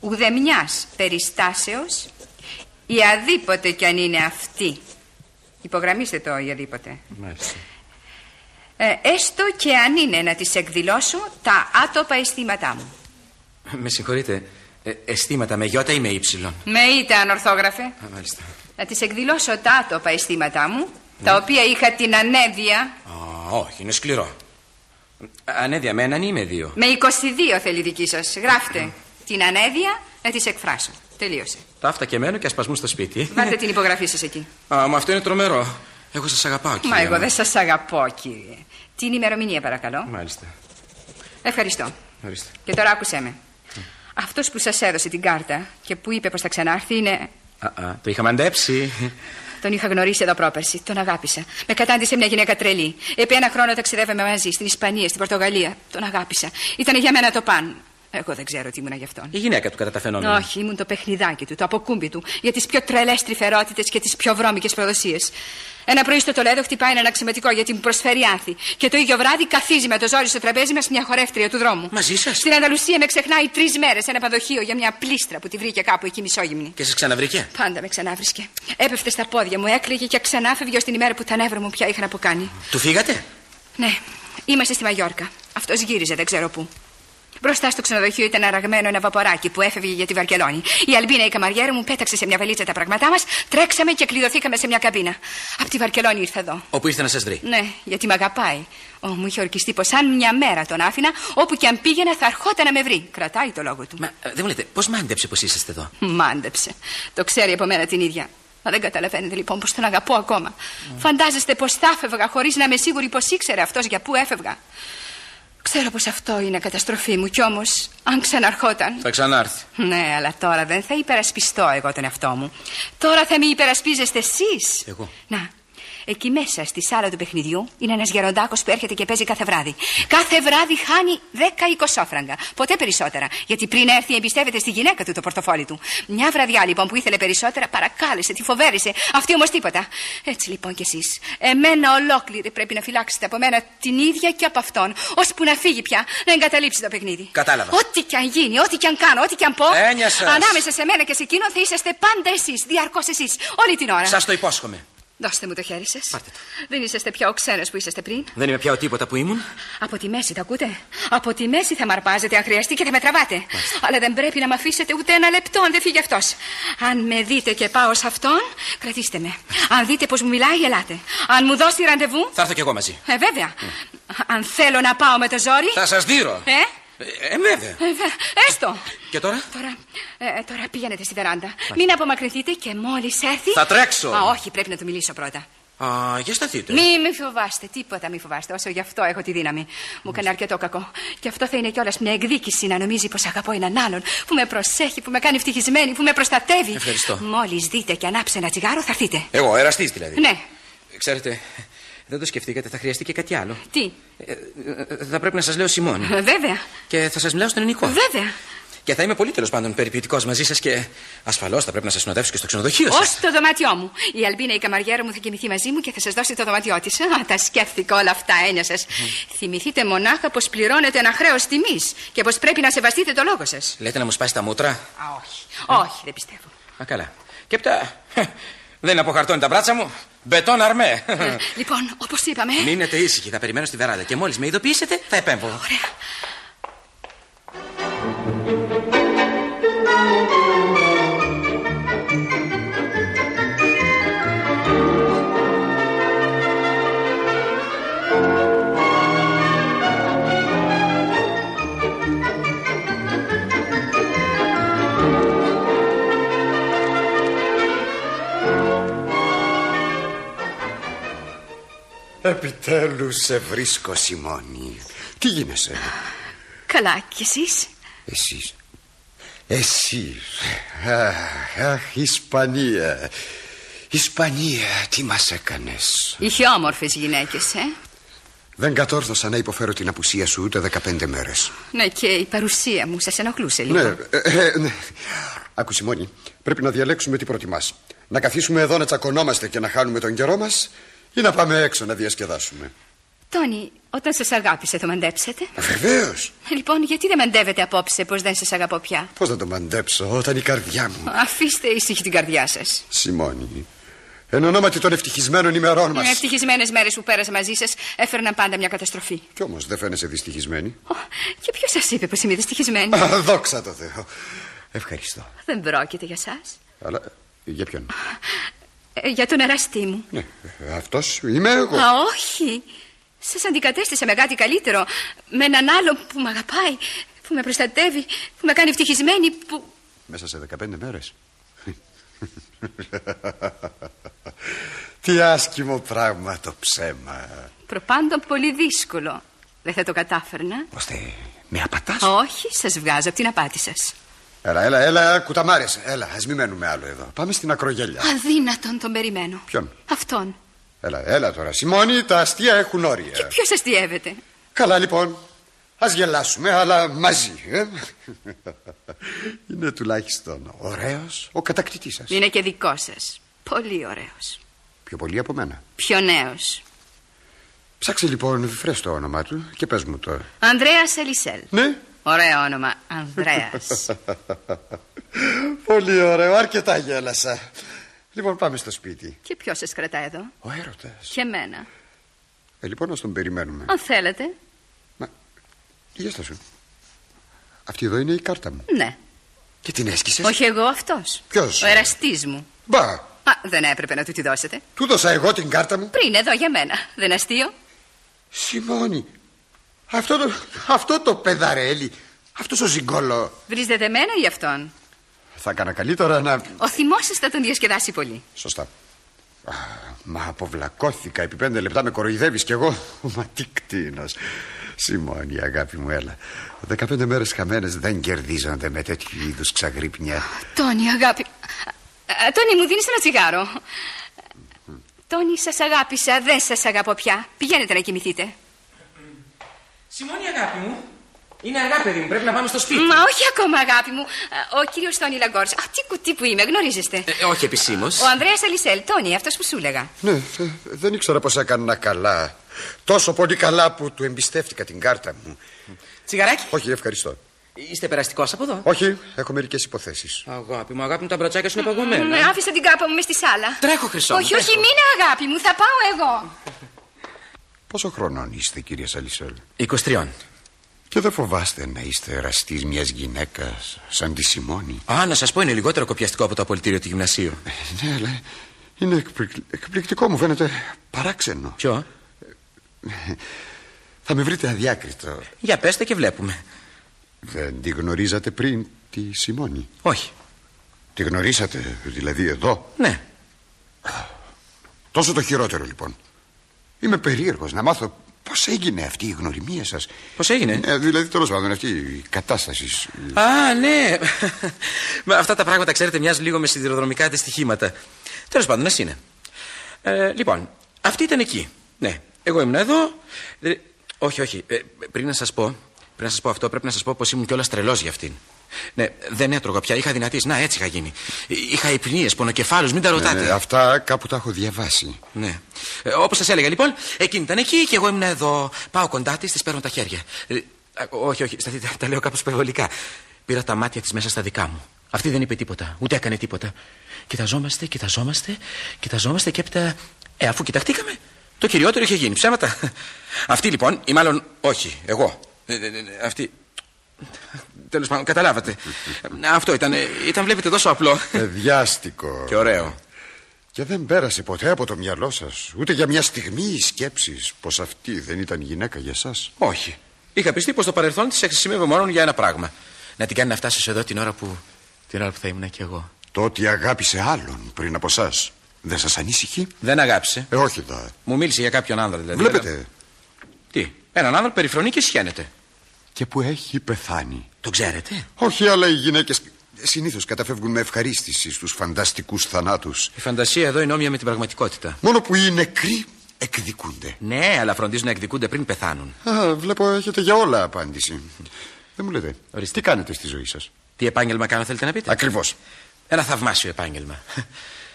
ουδεμιάς περιστάσεως η αδίποτε κι αν είναι αυτή. Υπογραμμίστε το η αδίποτε. Μάλιστα. Ε, έστω και αν είναι να τις εκδηλώσω τα άτοπα αισθήματά μου. Με συγχωρείτε, ε, αισθήματα με γιώτα ή με ύψιλον; Με είτε ανορθόγραφε. Α, μάλιστα. Να τις εκδηλώσω τα άτοπα αισθήματά μου, τα οποία είχα την ανέδεια. Α, όχι, είναι σκληρό. Ανέδεια με έναν ή με δύο; Με 22 θέλει δική σας. Γράφτε. την ανέδεια να τις εκφράσω. Τελείωσε. Τα αυτά και μένω και ασπασμούς στο σπίτι. Βάλτε την υπογραφή σας εκεί. Α, μα αυτό είναι τρομερό. Εγώ σας αγαπάω, κύριε. Μα εγώ δεν σας αγαπώ, κύριε. Την ημερομηνία, παρακαλώ. Μάλιστα. Ευχαριστώ. Ορίστε. Και τώρα άκουσέ με. Αυτός που σας έδωσε την κάρτα και που είπε πως θα ξανάρθει είναι... Α, α, το είχα μαντέψει. Τον είχα γνωρίσει εδώ πρόπερση. Τον αγάπησα. Με κατάντησε μια γυναίκα τρελή. Επί ένα χρόνο ταξιδεύαμε μαζί στην Ισπανία, στην Πορτογαλία. Τον αγάπησα. Ήταν για μένα το παν. Εγώ δεν ξέρω τι ήμουν γι' αυτόν. Η γυναίκα του κατά τα φαινόμενα. Όχι, ήμουν το παιχνιδάκι του, το αποκούμπι του, για τις πιο τρελές τρυφερότητες και τις πιο βρώμικες προδοσίες. Ένα πρωί στο Τολέδο χτυπάει ένα αξιωματικό γιατί μου προσφέρει άθη. Και το ίδιο βράδυ καθίζει με το ζόρι στο τραπέζι μας μια χορεύτρια του δρόμου. Μαζί σας; Στην Ανταλουσία με ξεχνάει τρεις μέρες σε ένα παδοχείο για μια πλήστρα που τη βρήκε κάπου εκεί μισόγυμνη. Και σε ξαναβρήκε; Πάντα με ξανάβρισκε. Έπεφτε στα πόδια μου, έκλαιγε και ξανάφευγε ως την ημέρα που τα νεύρα μου πια είχαν αποκάνει. Του φύγατε; Ναι, είμαστε στη Μαγιόρκα. Αυτός γύριζε, δεν ξέρω πού. Μπροστά στο ξενοδοχείο ήταν αραγμένο ένα βαποράκι που έφευγε για τη Βαρκελόνη. Η Αλμπίνα, η καμαριέρα μου, πέταξε σε μια βαλίτσα τα πράγματά μας, τρέξαμε και κλειδωθήκαμε σε μια καμπίνα. Από τη Βαρκελόνη ήρθε εδώ. Όπου ήρθε να σας βρει. Ναι, γιατί με αγαπάει. Ω, μου είχε ορκιστεί πως αν μια μέρα τον άφηνα, όπου και αν πήγαινα θα ερχόταν να με βρει. Κρατάει το λόγο του. Μα ε, δεν μου λέτε, πώς μάντεψε πως είσαστε εδώ; Μάντεψε. Το ξέρει από μένα την ίδια. Μα δεν καταλαβαίνετε λοιπόν πως τον αγαπώ ακόμα. Φαντάζεστε πως θα έφευγα χωρίς να είμαι σίγουρη πως ήξερε αυτός για πού έφευγα. Ξέρω πως αυτό είναι καταστροφή μου, κι όμως, αν ξαναρχόταν. Θα ξανάρθει. Ναι, αλλά τώρα δεν θα υπερασπιστώ εγώ τον εαυτό μου. Τώρα θα με υπερασπίζεστε εσείς. Εγώ. Να, εκεί μέσα στη σάλα του παιχνιδιού είναι ένας γεροντάκος που έρχεται και παίζει κάθε βράδυ. Κάθε βράδυ χάνει 10 20 Ποτέ περισσότερα. Γιατί πριν έρθει εμπιστεύεται στη γυναίκα του το πορτοφόλι του. Μια βραδιά λοιπόν που ήθελε περισσότερα, παρακάλεσε, τη φοβέρισε. Αυτή όμως τίποτα. Έτσι λοιπόν κι εσείς. Εμένα ολόκληρη πρέπει να φυλάξετε από μένα την ίδια και από αυτόν. Ώσπου να φύγει πια, να εγκαταλείψει το παιχνίδι. Κατάλαβα. Ό,τι κι αν γίνει, ό,τι κι αν κάνω, ό,τι κι αν πω. Έννοια σας. Ανάμεσα σε μένα και σε εκείνον θα είσαστε πάντα εσείς, διαρκώς εσείς, όλη την ώρα. Σας το υπόσχομαι. Δώστε μου το χέρι σας. Πάρτε το. Δεν είσαστε πια ο ξένος που είσαστε πριν. Δεν είμαι πια ο τίποτα που ήμουν. Από τη μέση, τα ακούτε; Από τη μέση θα με αρπάζετε αν χρειαστεί και θα με τραβάτε. Αλλά δεν πρέπει να με αφήσετε ούτε ένα λεπτό αν δεν φύγει αυτός. Αν με δείτε και πάω σε αυτόν, κρατήστε με. Αν δείτε πως μου μιλάει, ελάτε. Αν μου δώσει ραντεβού. Θα έρθω κι εγώ μαζί. Ε, βέβαια. Αν θέλω να πάω με το ζόρι. Θα σας δείρω. Ε, Ε, ε, βέβαια. ε, βε- έστω. Και τώρα; Τώρα, ε, τώρα πήγαινετε στη βεράντα. Μην απομακρυνθείτε και μόλις έρθει. Θα τρέξω. Α, όχι, πρέπει να του μιλήσω πρώτα. Α, για σταθείτε. Μη με φοβάστε, τίποτα μη φοβάστε. Όσο γι' αυτό έχω τη δύναμη. Μου έκανε αρκετό κακό. Και αυτό θα είναι κιόλας μια εκδίκηση να νομίζει πως αγαπώ έναν άλλον. Που με προσέχει, που με κάνει ευτυχισμένη, που με προστατεύει. Ευχαριστώ. Μόλις δείτε και ανάψει ένα τσιγάρο, θα έρθείτε. Εγώ, εραστής δηλαδή. Ναι, Ξέρετε, δεν το σκεφτήκατε, θα χρειαστεί και κάτι άλλο. τι; Ε, ε, θα πρέπει να σας λέω Σιμώνη. Ε, Βέβαια, Και θα σας μιλάω στον ελληνικό. βέβαια. Και θα είμαι πολύ τέλος πάντων περιποιητικός μαζί σας και ασφαλώς θα πρέπει να σας συνοδεύσω και στο ξενοδοχείο Ω σα. το δωμάτιό μου. Η Αλμπίνα, η καμαριέρα μου, θα κοιμηθεί μαζί μου και θα σας δώσει το δωμάτιό της. Τα σκέφτηκα όλα αυτά, έννοια σας. Θυμηθείτε μονάχα πως πληρώνετε ένα χρέος τιμής και πως πρέπει να σεβαστείτε το λόγο σας. Λέτε να μου σπάσει τα μούτρα; Α, όχι. Όχι, δεν πιστεύω. Α, καλά. Και έπειτα. [laughs] Δεν αποχαρτώνει τα μπράτσα μου. Μπετόν αρμέ. Λοιπόν, όπως είπαμε. Μείνετε ήσυχοι, θα περιμένω στη βεράντα και μόλις με ειδοποιήσετε θα επέμβω. Ωραία. Επιτέλους σε βρίσκω, Σιμώνη. Τι γίνεσαι, Καλά, κι εσείς; εσείς. Εσείς. Αχ, αχ, Ισπανία. Ισπανία, τι μας έκανες; Είχε όμορφες γυναίκες, ε; Δεν κατόρθωσα να υποφέρω την απουσία σου ούτε 15 μέρες. Ναι, και η παρουσία μου σας ενοχλούσε λίγο. Ναι, ε, ε, ναι. Άκου Σιμώνη, πρέπει να διαλέξουμε τι προτιμάς. Να καθίσουμε εδώ να τσακωνόμαστε και να χάνουμε τον καιρό μας ή να πάμε έξω να διασκεδάσουμε. Τόνι, όταν σας αγάπησε, το μαντέψετε; Βεβαίως. Ε, Λοιπόν, γιατί δεν μαντεύετε απόψε πως δεν σας αγαπώ πια; Πώς να το μαντέψω όταν η καρδιά μου. Αφήστε ήσυχη την καρδιά σας. Σιμώνη, εν ονόματι των ευτυχισμένων ημερών Οι μας. ευτυχισμένες μέρες που πέρασα μαζί σας έφερναν πάντα μια καταστροφή. Κι όμως δεν φαίνεσαι δυστυχισμένη. Ω, Και ποιος σας είπε πως είμαι δυστυχισμένη; Α, Δόξα τω Θεώ. Ευχαριστώ. δεν πρόκειται για εσά. Αλλά για ποιον; Για τον εραστή μου. Ναι, αυτός είμαι εγώ. Α, όχι. Σας αντικατέστησα με κάτι καλύτερο. Με έναν άλλο που με αγαπάει, που με προστατεύει, που με κάνει ευτυχισμένη, που. Μέσα σε 15 μέρες. [laughs] Τι άσχημο πράγμα το ψέμα. προπάντων πολύ δύσκολο. Δεν θα το κατάφερνα. Ώστε με απατάς; Όχι, σας βγάζω από την απάτη σας. Έλα, έλα, έλα, κουταμάρες. Έλα, ας μην μένουμε άλλο εδώ. Πάμε στην ακρογέλια. Αδύνατον τον περιμένω. Ποιον; Αυτόν. Έλα, έλα τώρα. Σιμώνη, τα αστεία έχουν όρια. Ποιος αστείευεται; Καλά λοιπόν. Ας γελάσουμε, αλλά μαζί. Ε; Είναι τουλάχιστον ωραίος ο κατακτητής σας. Είναι και δικός σας. Πολύ ωραίος. Πιο πολύ από μένα. Πιο νέος. Ψάξε λοιπόν φρες το όνομά του και πες μου το. Ανδρέας Ελισέλ. Ναι. Ωραίο όνομα. Ανδρέας. [laughs] Πολύ ωραίο, αρκετά γέλασα. Λοιπόν πάμε στο σπίτι. και ποιος σα κρατά εδώ; Ο έρωτας. Και εμένα. Ε, λοιπόν να τον περιμένουμε. Αν θέλετε. Γεια σου. Αυτή εδώ είναι η κάρτα μου. Ναι. Και την έσκησες; Όχι εγώ, αυτός. Ποιος; Ο εραστής μου. Μπα, Α, δεν έπρεπε να του τη δώσετε. του δώσα εγώ την κάρτα μου; Πριν εδώ για μένα. Δεν είναι αστείο. Σιμώνη, αυτό το, αυτό το παιδαρέλι, αυτός ο ζυγκόλο. Βρίζετε εμένα ή αυτόν; Θα έκανα καλύτερα να. Ο θυμός σας θα τον διασκεδάσει πολύ. Σωστά. Α, μα αποβλακώθηκα επί πέντε λεπτά με κοροϊδεύεις κι εγώ. Μα τι κτίνος. Σιμώνη, αγάπη μου, έλα. Δεκαπέντε μέρες χαμένες δεν κερδίζονται με τέτοιου είδους ξαγρύπνια. Τόνι, αγάπη. Α, Τόνι, μου δίνεις ένα τσιγάρο. Τόνι, σας αγάπησα, δεν σας αγαπώ πια. Πηγαίνετε να κοιμηθείτε. Σιμώνη, αγάπη μου. Είναι αργά, παιδί μου. Πρέπει να πάμε στο σπίτι. Μα όχι ακόμα, αγάπη μου. Α, Ο κύριος Τόνι Λαγκόρς. Α, τι κουτί που είμαι, γνωρίζεστε. Ε, όχι επισήμως. Ο Ανδρέας Αλισέλ, Τόνι, αυτός που σου έλεγα. Ναι, ε, δεν ήξερα πως έκανα καλά. Τόσο πολύ καλά που του εμπιστεύτηκα την κάρτα μου. Τσιγαράκι; Όχι, ευχαριστώ. Είστε περαστικός από εδώ; Όχι, έχω μερικές υποθέσεις. Αγάπη μου, αγάπη μου, τα μπρατσάκια σου είναι παγωμένα. Ναι, άφησα την κάπα μου μες στη σάλα. Τρέχω, Χρυσό. μου, όχι, όχι, τρέχω. μείνε, αγάπη μου, θα πάω εγώ. Πόσο χρονών είστε, κυρία Σαλισέλ. 23. Και δεν φοβάστε να είστε εραστής μιας γυναίκας σαν τη Σιμώνη; Α, να σας πω, είναι λιγότερο κοπιαστικό από το απολυτήριο του γυμνασίου. Ναι, αλλά είναι εκπληκ- εκπληκτικό, μου φαίνεται παράξενο. Ποιο; Θα με βρείτε αδιάκριτο. Για πέστε και βλέπουμε. Δεν τη γνωρίζατε πριν τη Σιμώνη; Όχι. Τη γνωρίσατε, δηλαδή εδώ; Ναι. Τόσο το χειρότερο λοιπόν. Είμαι περίεργος να μάθω πώς έγινε αυτή η γνωριμία σας. Πώς έγινε; Ε, δηλαδή, τέλος πάντων, αυτή η κατάσταση. Α, ναι. [laughs] Μα αυτά τα πράγματα, ξέρετε, μοιάζουν λίγο με σιδηροδρομικά δυστυχήματα. Τέλος πάντων, α είναι. Ε, λοιπόν, αυτή ήταν εκεί. Ναι. Εγώ ήμουν εδώ. Ε, όχι, όχι. Ε, πριν να σας πω, πριν να σας πω αυτό, πρέπει να σας πω πως ήμουν κιόλας τρελός για αυτήν. Ναι, δεν έτρωγα πια. Είχα δυνατήσει. Να, έτσι είχα γίνει. Ε, Είχα υπνίες, πονοκεφάλους, μην τα ρωτάτε. Ναι, αυτά κάπου τα έχω διαβάσει. Ναι. Ε, Όπως σας έλεγα λοιπόν, εκείνη ήταν εκεί και εγώ ήμουν εδώ. Πάω κοντά της, της παίρνω τα χέρια. Ε, α, όχι, όχι, σταθείτε, [laughs] τα λέω κάπως υπερβολικά. Πήρα τα μάτια της μέσα στα δικά μου. Αυτή δεν είπε τίποτα, ούτε έκανε τίποτα. Κοιταζόμαστε, κοιταζόμαστε, κοιταζόμαστε και έπειτα. Ε, αφού κοιταχτήκαμε, το κυριότερο είχε γίνει. Ψέματα. [laughs] Αυτή λοιπόν, ή μάλλον όχι, εγώ. Ε, ε, ε, αυτή. Τέλος πάντων, καταλάβατε. Αυτό ήταν. ε, Ήταν, βλέπετε, τόσο απλό. Εδιάστικο. Και ωραίο. Και δεν πέρασε ποτέ από το μυαλό σας, ούτε για μια στιγμή η σκέψη πως αυτή δεν ήταν γυναίκα για εσά. Όχι. Είχα πιστεί πως το παρελθόν της χρησιμεύει μόνο για ένα πράγμα. Να την κάνει να φτάσεις εδώ την ώρα που, την ώρα που θα ήμουν κι εγώ. Το ότι αγάπησε άλλον πριν από εσά. Δεν σας ανησυχεί; Δεν αγάπησε. Ε, όχι δα. Μου μίλησε για κάποιον άνδρα δηλαδή. Βλέπετε. Τι, έναν άνδρα περιφρονεί και σχένεται. Και που έχει πεθάνει. Το ξέρετε; Όχι, αλλά οι γυναίκες συνήθως καταφεύγουν με ευχαρίστηση στους φανταστικούς θανάτους. Η φαντασία εδώ είναι όμοια με την πραγματικότητα. Μόνο που οι νεκροί εκδικούνται. Ναι, αλλά φροντίζουν να εκδικούνται πριν πεθάνουν. Α, βλέπω έχετε για όλα απάντηση. Δεν μου λέτε. Τι κάνετε στη ζωή σας; Τι επάγγελμα κάνω, θέλετε να πείτε; Ακριβώς. Ένα θαυμάσιο επάγγελμα.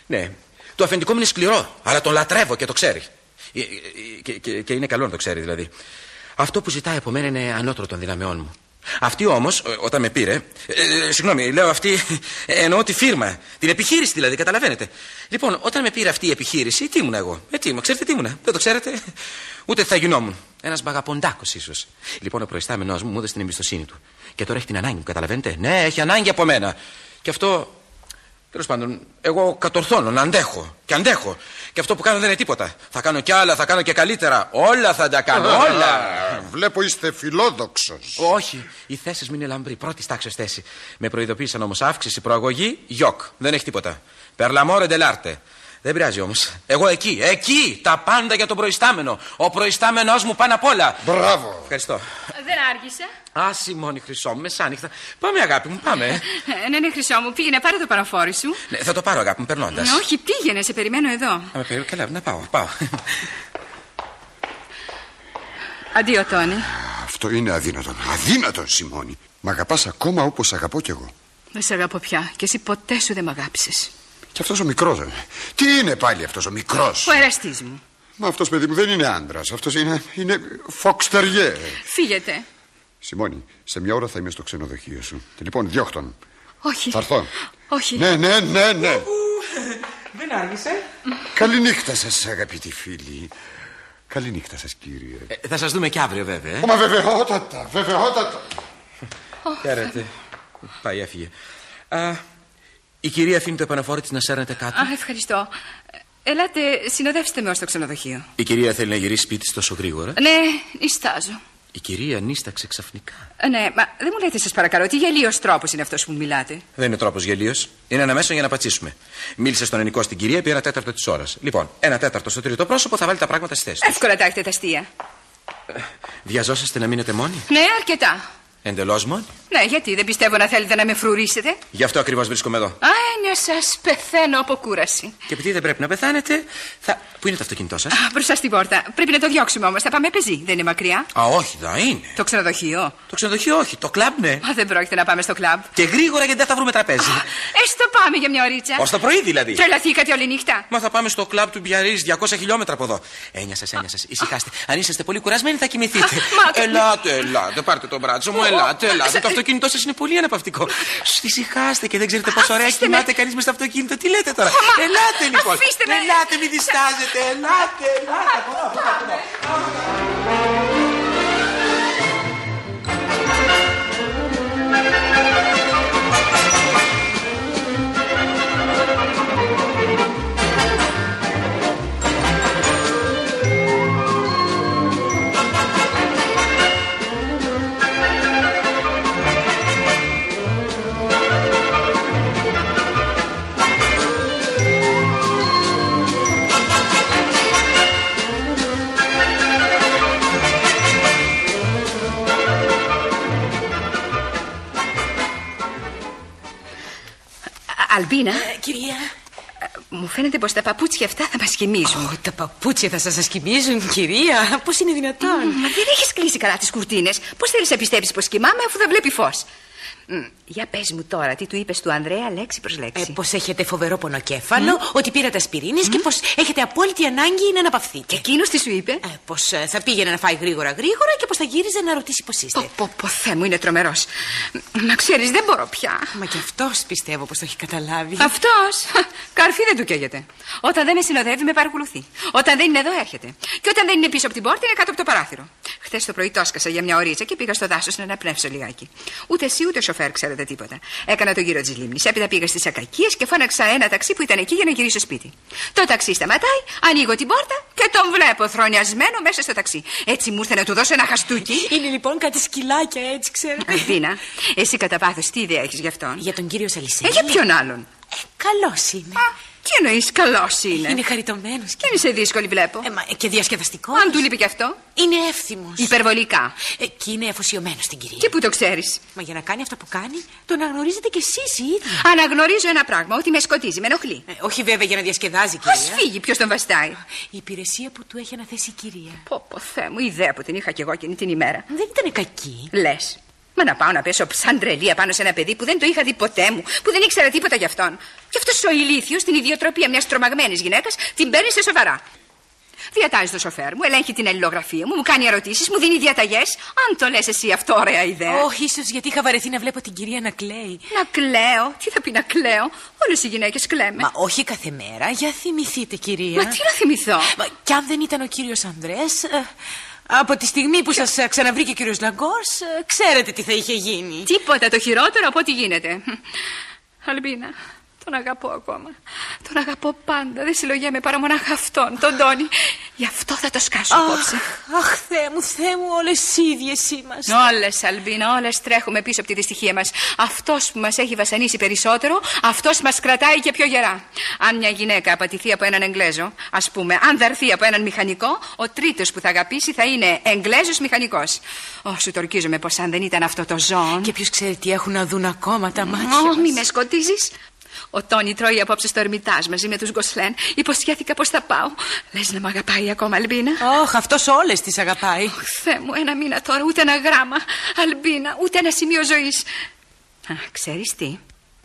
ναι. Το αφεντικό μου είναι σκληρό, αλλά τον λατρεύω και το ξέρει. Ε, ε, Και, και, και είναι καλό να το ξέρει δηλαδή. Αυτό που ζητάει από μένα είναι ανώτερο των δυναμεών μου. Αυτή όμως, όταν με πήρε. Ε, συγγνώμη, λέω αυτή. ε, Εννοώ τη φίρμα. Την επιχείρηση δηλαδή, καταλαβαίνετε. Λοιπόν, όταν με πήρε αυτή η επιχείρηση, τι ήμουν εγώ. Ε, τι ήμουν, ξέρετε τι ήμουν. Δεν το ξέρετε. Ούτε θα γινόμουν. Ένας μπαγαποντάκος ίσως. Λοιπόν, ο προϊστάμενός μου μου έδωσε την εμπιστοσύνη του. Και τώρα έχει την ανάγκη μου, καταλαβαίνετε. Ναι, έχει ανάγκη από μένα. Και αυτό. Τέλος πάντων, εγώ κατορθώνω να αντέχω. Και αντέχω. Και αυτό που κάνω δεν είναι τίποτα. Θα κάνω κι άλλα, θα κάνω και καλύτερα. Όλα θα τα κάνω, [laughs] όλα. Βλέπω είστε φιλόδοξος. Όχι, η θέση μου είναι λαμπρή. Πρώτη τάξη θέση. Με προειδοποίησαν όμως αύξηση, προαγωγή, γιοκ. Δεν έχει τίποτα. Περλαμόρε ντελάρτε. Δεν πειράζει όμως. Εγώ εκεί, εκεί, τα πάντα για τον προϊστάμενο. Ο προϊστάμενο μου πάνω απ' όλα. Μπράβο. Ευχαριστώ. Δεν άργησα. Α, Σιμώνη Χρυσό μου, μεσάνυχτα. Πάμε, αγάπη μου, πάμε. Ε, Ναι, ναι, χρυσό μου, πήγαινε, πάρε το παραφόρι σου. ναι, θα το πάρω, αγάπη μου, περνώντας. Ε, όχι, πήγαινε, σε περιμένω εδώ. Καλά, να πάω, πάω. Αντίο, Τόνι. Αυτό είναι αδύνατον. Αδύνατον, Σιμώνη. Μ' αγαπάς ακόμα όπως αγαπώ κι εγώ. Δεν σε αγαπώ πια και εσύ ποτέ σου δεν μ' αγάπησες. Και αυτός ο μικρός. Τι είναι πάλι αυτός ο μικρός; Ο εραστής μου. Μα αυτός παιδί μου δεν είναι άντρας. Αυτός είναι. είναι φοξτεριέ. Φύγετε. Σιμώνη, σε μια ώρα θα είμαι στο ξενοδοχείο σου. Λοιπόν, διώχτον. Όχι. Θα έρθω. Όχι. Ναι, ναι, ναι, ναι. Δεν άργησε. Καληνύχτα σας, αγαπητοί φίλοι. Καληνύχτα σας, κύριε. Ε, θα σας δούμε και αύριο, βέβαια. ε. Μα βεβαιότατα, βεβαιότατα. Χαίρετε. Πάει, έφυγε. Α, η κυρία αφήνει το επαναφόρο της να σέρνετε κάτω. Α, ευχαριστώ. Ε, Ελάτε, συνοδεύστε με ως το ξενοδοχείο. Η κυρία θέλει να γυρίσει σπίτι της τόσο γρήγορα. Ναι, νιστάζω. Η κυρία νίσταξε ξαφνικά. Ε, ναι, μα δεν μου λέτε, σας παρακαλώ, τι γελίος τρόπος είναι αυτός που μιλάτε; Δεν είναι τρόπος γελίος. Είναι ένα μέσο για να πατσίσουμε. Μίλησε στον ενικό στην κυρία επί ένα τέταρτο της ώρας. Λοιπόν, ένα τέταρτο στο τρίτο πρόσωπο θα βάλει τα πράγματα στη θέση. τους. Εύκολα τα έχετε τα αστεία. Βιαζόσαστε να μείνετε μόνοι; Ναι, αρκετά. Εντελώς μόνοι. Ναι, γιατί δεν πιστεύω να θέλετε να με φρουρήσετε. Γι' αυτό ακριβώς βρίσκομαι εδώ. Α, έννοια σας πεθαίνω από κούραση. Και επειδή δεν πρέπει να πεθάνετε, θα. Πού είναι το αυτοκίνητό σας; Α, μπροστά στην πόρτα. Πρέπει να το διώξουμε όμως. Θα πάμε πεζί. Δεν είναι μακριά. Α, όχι, θα είναι. Το ξενοδοχείο. Το ξενοδοχείο όχι, το κλαμπ ναι. Α, δεν πρόκειται να πάμε στο κλαμπ. Και γρήγορα γιατί δεν θα βρούμε τραπέζι. Έστω πάμε για μια ωρίτσα. Ω το πρωί δηλαδή. Τρελαθήκατε όλη νύχτα. Μα θα πάμε στο κλαμπ του Μπιαρί 200 χιλιόμετρα από εδώ. Έννοια σα, έννοια σα. Ησυχάστε. Αν είσαστε πολύ κουρασμένοι θα κοιμηθείτε. μα- ελάτε, ελάτε. Πάρτε το μπράτσο μου, ελάτε, ελάτε. Το αυτοκίνητό σας είναι πολύ αναπαυτικό. Σ, Ησυχάστε και δεν ξέρετε πόσο ωραία Αφήστε με. κοιμάται κανείς με στο αυτοκίνητο. Τι λέτε τώρα; Μα- [laughs] Ελάτε λοιπόν. αφήστε με. Ελάτε, μην διστάζετε. Ελάτε, ελάτε. Από εδώ, από εδώ, από εδώ. Α, Αλμπίνα, Κυρία. μου φαίνεται πως τα παπούτσια αυτά θα μας κοιμίζουν. Ω, τα παπούτσια θα σας ασκημίζουν, κυρία. Πώς είναι δυνατόν; Μα δεν έχεις κλείσει καλά τις κουρτίνες. Πώς θέλεις να πιστέψει πως κοιμάμαι αφού δεν βλέπει φως; Για πες μου τώρα, τι του είπες του Ανδρέα λέξη προς λέξη. Ε, πως έχετε φοβερό πονοκέφαλο, ότι πήρατε ασπιρίνη και πως έχετε απόλυτη ανάγκη να αναπαυθείτε. Και εκείνος τι σου είπε; Ε, πως θα πήγαινε να φάει γρήγορα γρήγορα και πως θα γύριζε να ρωτήσει πώ είστε. Πω, πω, πω, Θεέ μου, είναι τρομερός. Μα ξέρεις, δεν μπορώ πια. Μα και αυτός πιστεύω πως το έχει καταλάβει. Αυτός! Καρφί δεν του καίγεται. Όταν δεν με συνοδεύει, με παρακολουθεί. Όταν δεν είναι εδώ, έρχεται. Και όταν δεν είναι πίσω από την πόρτα, είναι κάτω από το παράθυρο. Χθες το πρωί το έσκασα για μια ωρίτσα και πήγα στο δάσος να αναπνεύσω λιγάκι. Ούτε εσύ ούτε ο σοφέρ ξέρετε τίποτα. Έκανα το γύρο τη λίμνη. Έπειτα πήγα στις ακακίες και φώναξα ένα ταξί που ήταν εκεί για να γυρίσω σπίτι. Το ταξί σταματάει, ανοίγω την πόρτα και τον βλέπω θρονιασμένο μέσα στο ταξί. Έτσι μου ήρθε να του δώσω ένα χαστούκι. Είναι λοιπόν κάτι σκυλάκια έτσι, ξέρετε. Αθήνα, εσύ κατά πάθος τι ιδέα έχεις γι' αυτόν; Για τον κύριο Σαλισέλη. Ε, για ποιον άλλον; Ε, καλός είναι. Τι εννοείς, καλός είναι; Είναι χαριτωμένος. Δεν είσαι δύσκολη, βλέπω. Ε, μα, και διασκεδαστικός. Αν του λείπει και αυτό. Είναι εύθυμος. Υπερβολικά. Ε, και είναι αφοσιωμένος στην κυρία. Και πού το ξέρεις; Μα για να κάνει αυτό που κάνει, τον αναγνωρίζετε κι εσείς οι ίδιοι. Αναγνωρίζω ένα πράγμα, ότι με σκοτίζει, με ενοχλεί. Ε, όχι βέβαια για να διασκεδάζει, Α κυρία. φύγει, ποιος τον βαστάει. Η υπηρεσία που του έχει αναθέσει η κυρία. Πω, πω, Θεέ μου, ιδέα που την είχα κι εγώ εκείνη την ημέρα. Δεν ήταν κακή. Λες. Μα να πάω να πέσω σαν τρελή απάνω σε ένα παιδί που δεν το είχα δει ποτέ μου, που δεν ήξερα τίποτα γι' αυτόν. Και αυτός ο ηλίθιος, την ιδιοτροπία μιας τρομαγμένης γυναίκας, την παίρνει σε σοβαρά. Διατάζει το σοφέρ μου, ελέγχει την αλληλογραφία μου, μου κάνει ερωτήσεις, μου δίνει διαταγές. Αν το λες εσύ αυτό, ωραία ιδέα. Όχι, ίσως γιατί είχα βαρεθεί να βλέπω την κυρία να κλαίει. Να κλαίω; Τι θα πει να κλαίω; Όλες οι γυναίκες κλαίμε. Μα όχι κάθε μέρα. Για θυμηθείτε, κυρία. Μα τι να θυμηθώ; Μα κι αν δεν ήταν ο κύριος Ανδρέας. Από τη στιγμή που σας ξαναβρήκε ο κύριος Λαγκόρς, ξέρετε τι θα είχε γίνει. Τίποτα το χειρότερο από ό,τι γίνεται. Αλμπίνα, τον αγαπώ ακόμα. Τον αγαπώ πάντα. Δεν συλλογέμαι παρά μονάχα αυτόν, τον Τόνι. Γι' αυτό θα το σκάσω απόψε. Αχ, Θεέ μου, Θεέ μου, όλες οι ίδιες είμαστε. Όλες, Αλμπίνα, όλες τρέχουμε πίσω από τη δυστυχία μας. Αυτός που μας έχει βασανίσει περισσότερο, αυτός μας κρατάει και πιο γερά. Αν μια γυναίκα απατηθεί από έναν Εγγλέζο, ας πούμε, αν δαρθεί από έναν μηχανικό, ο τρίτος που θα αγαπήσει θα είναι Εγγλέζος μηχανικός. Ω, σου το ορκίζομαι πως αν δεν ήταν αυτό το ζώο. Και ποιος ξέρει τι έχουν να δουν ακόμα τα μάτια. Ω, μας. μη με σκοτίζεις. Ο Τόνι τρώει απόψε στο Ερμητάζ μαζί με τους Γκοσλέν. Υποσχέθηκα πως θα πάω. Λες να μ' αγαπάει ακόμα, Αλμπίνα; Όχ, αυτός όλες τις αγαπάει. Θεέ μου, ένα μήνα τώρα, ούτε ένα γράμμα. Αλμπίνα, ούτε ένα σημείο ζωής. Ξέρεις τι;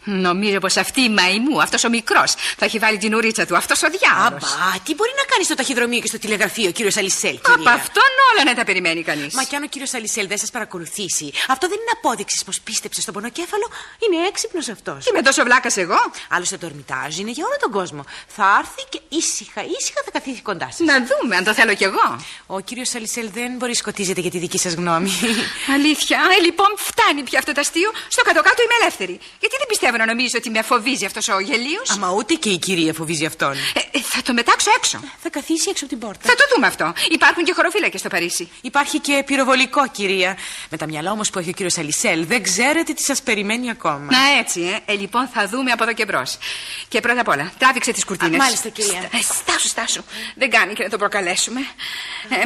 Νομίζω πως αυτή η μαϊμού, αυτός ο μικρός, θα έχει βάλει την ουρίτσα του, αυτός ο διάβολο. Αμπά, τι μπορεί να κάνεις στο ταχυδρομείο και στο τηλεγραφείο, κύριος Αλισέλ, Από κυρία. αυτόν όλα να τα περιμένει κανείς. Μα κι αν ο κύριος Αλισέλ δεν σας παρακολουθήσει, αυτό δεν είναι απόδειξη πως πίστεψε στον πονοκέφαλο. Είναι έξυπνος αυτός. Και με τόσο βλάκας εγώ. Άλλωστε το ορμητάζ είναι για όλο τον κόσμο. Θα έρθει και ήσυχα, ήσυχα θα καθίσει κοντά σας. Να δούμε αν το θέλω κι εγώ. Ο κύριος Αλισέλ δεν μπορεί σκοτίζεται για τη δική σας γνώμη. Αλήθεια. Ε, λοιπόν, φτάνει πια αυτό το αστείο. Στο κάτω-κάτω είμαι ελεύθερη. Γιατί δεν πιστεύω πιστεύω να νομίζει ότι με φοβίζει αυτός ο γελίος. Αμα ούτε και η κυρία φοβίζει αυτόν. Ε, θα το μετάξω έξω. Θα καθίσει έξω από την πόρτα. Θα το δούμε αυτό. Υπάρχουν και χωροφύλακες στο Παρίσι. Υπάρχει και πυροβολικό, κυρία. Με τα μυαλά όμως που έχει ο κύριος Αλισέλ, δεν ξέρετε τι σας περιμένει ακόμα. Να έτσι, ε. ε. Λοιπόν, θα δούμε από εδώ και μπρος. Και πρώτα απ' όλα, τράβηξε τις κουρτίνες. Μάλιστα, κυρία. Ε, στάσου, στάσου. Δεν κάνει και να το προκαλέσουμε. Ε,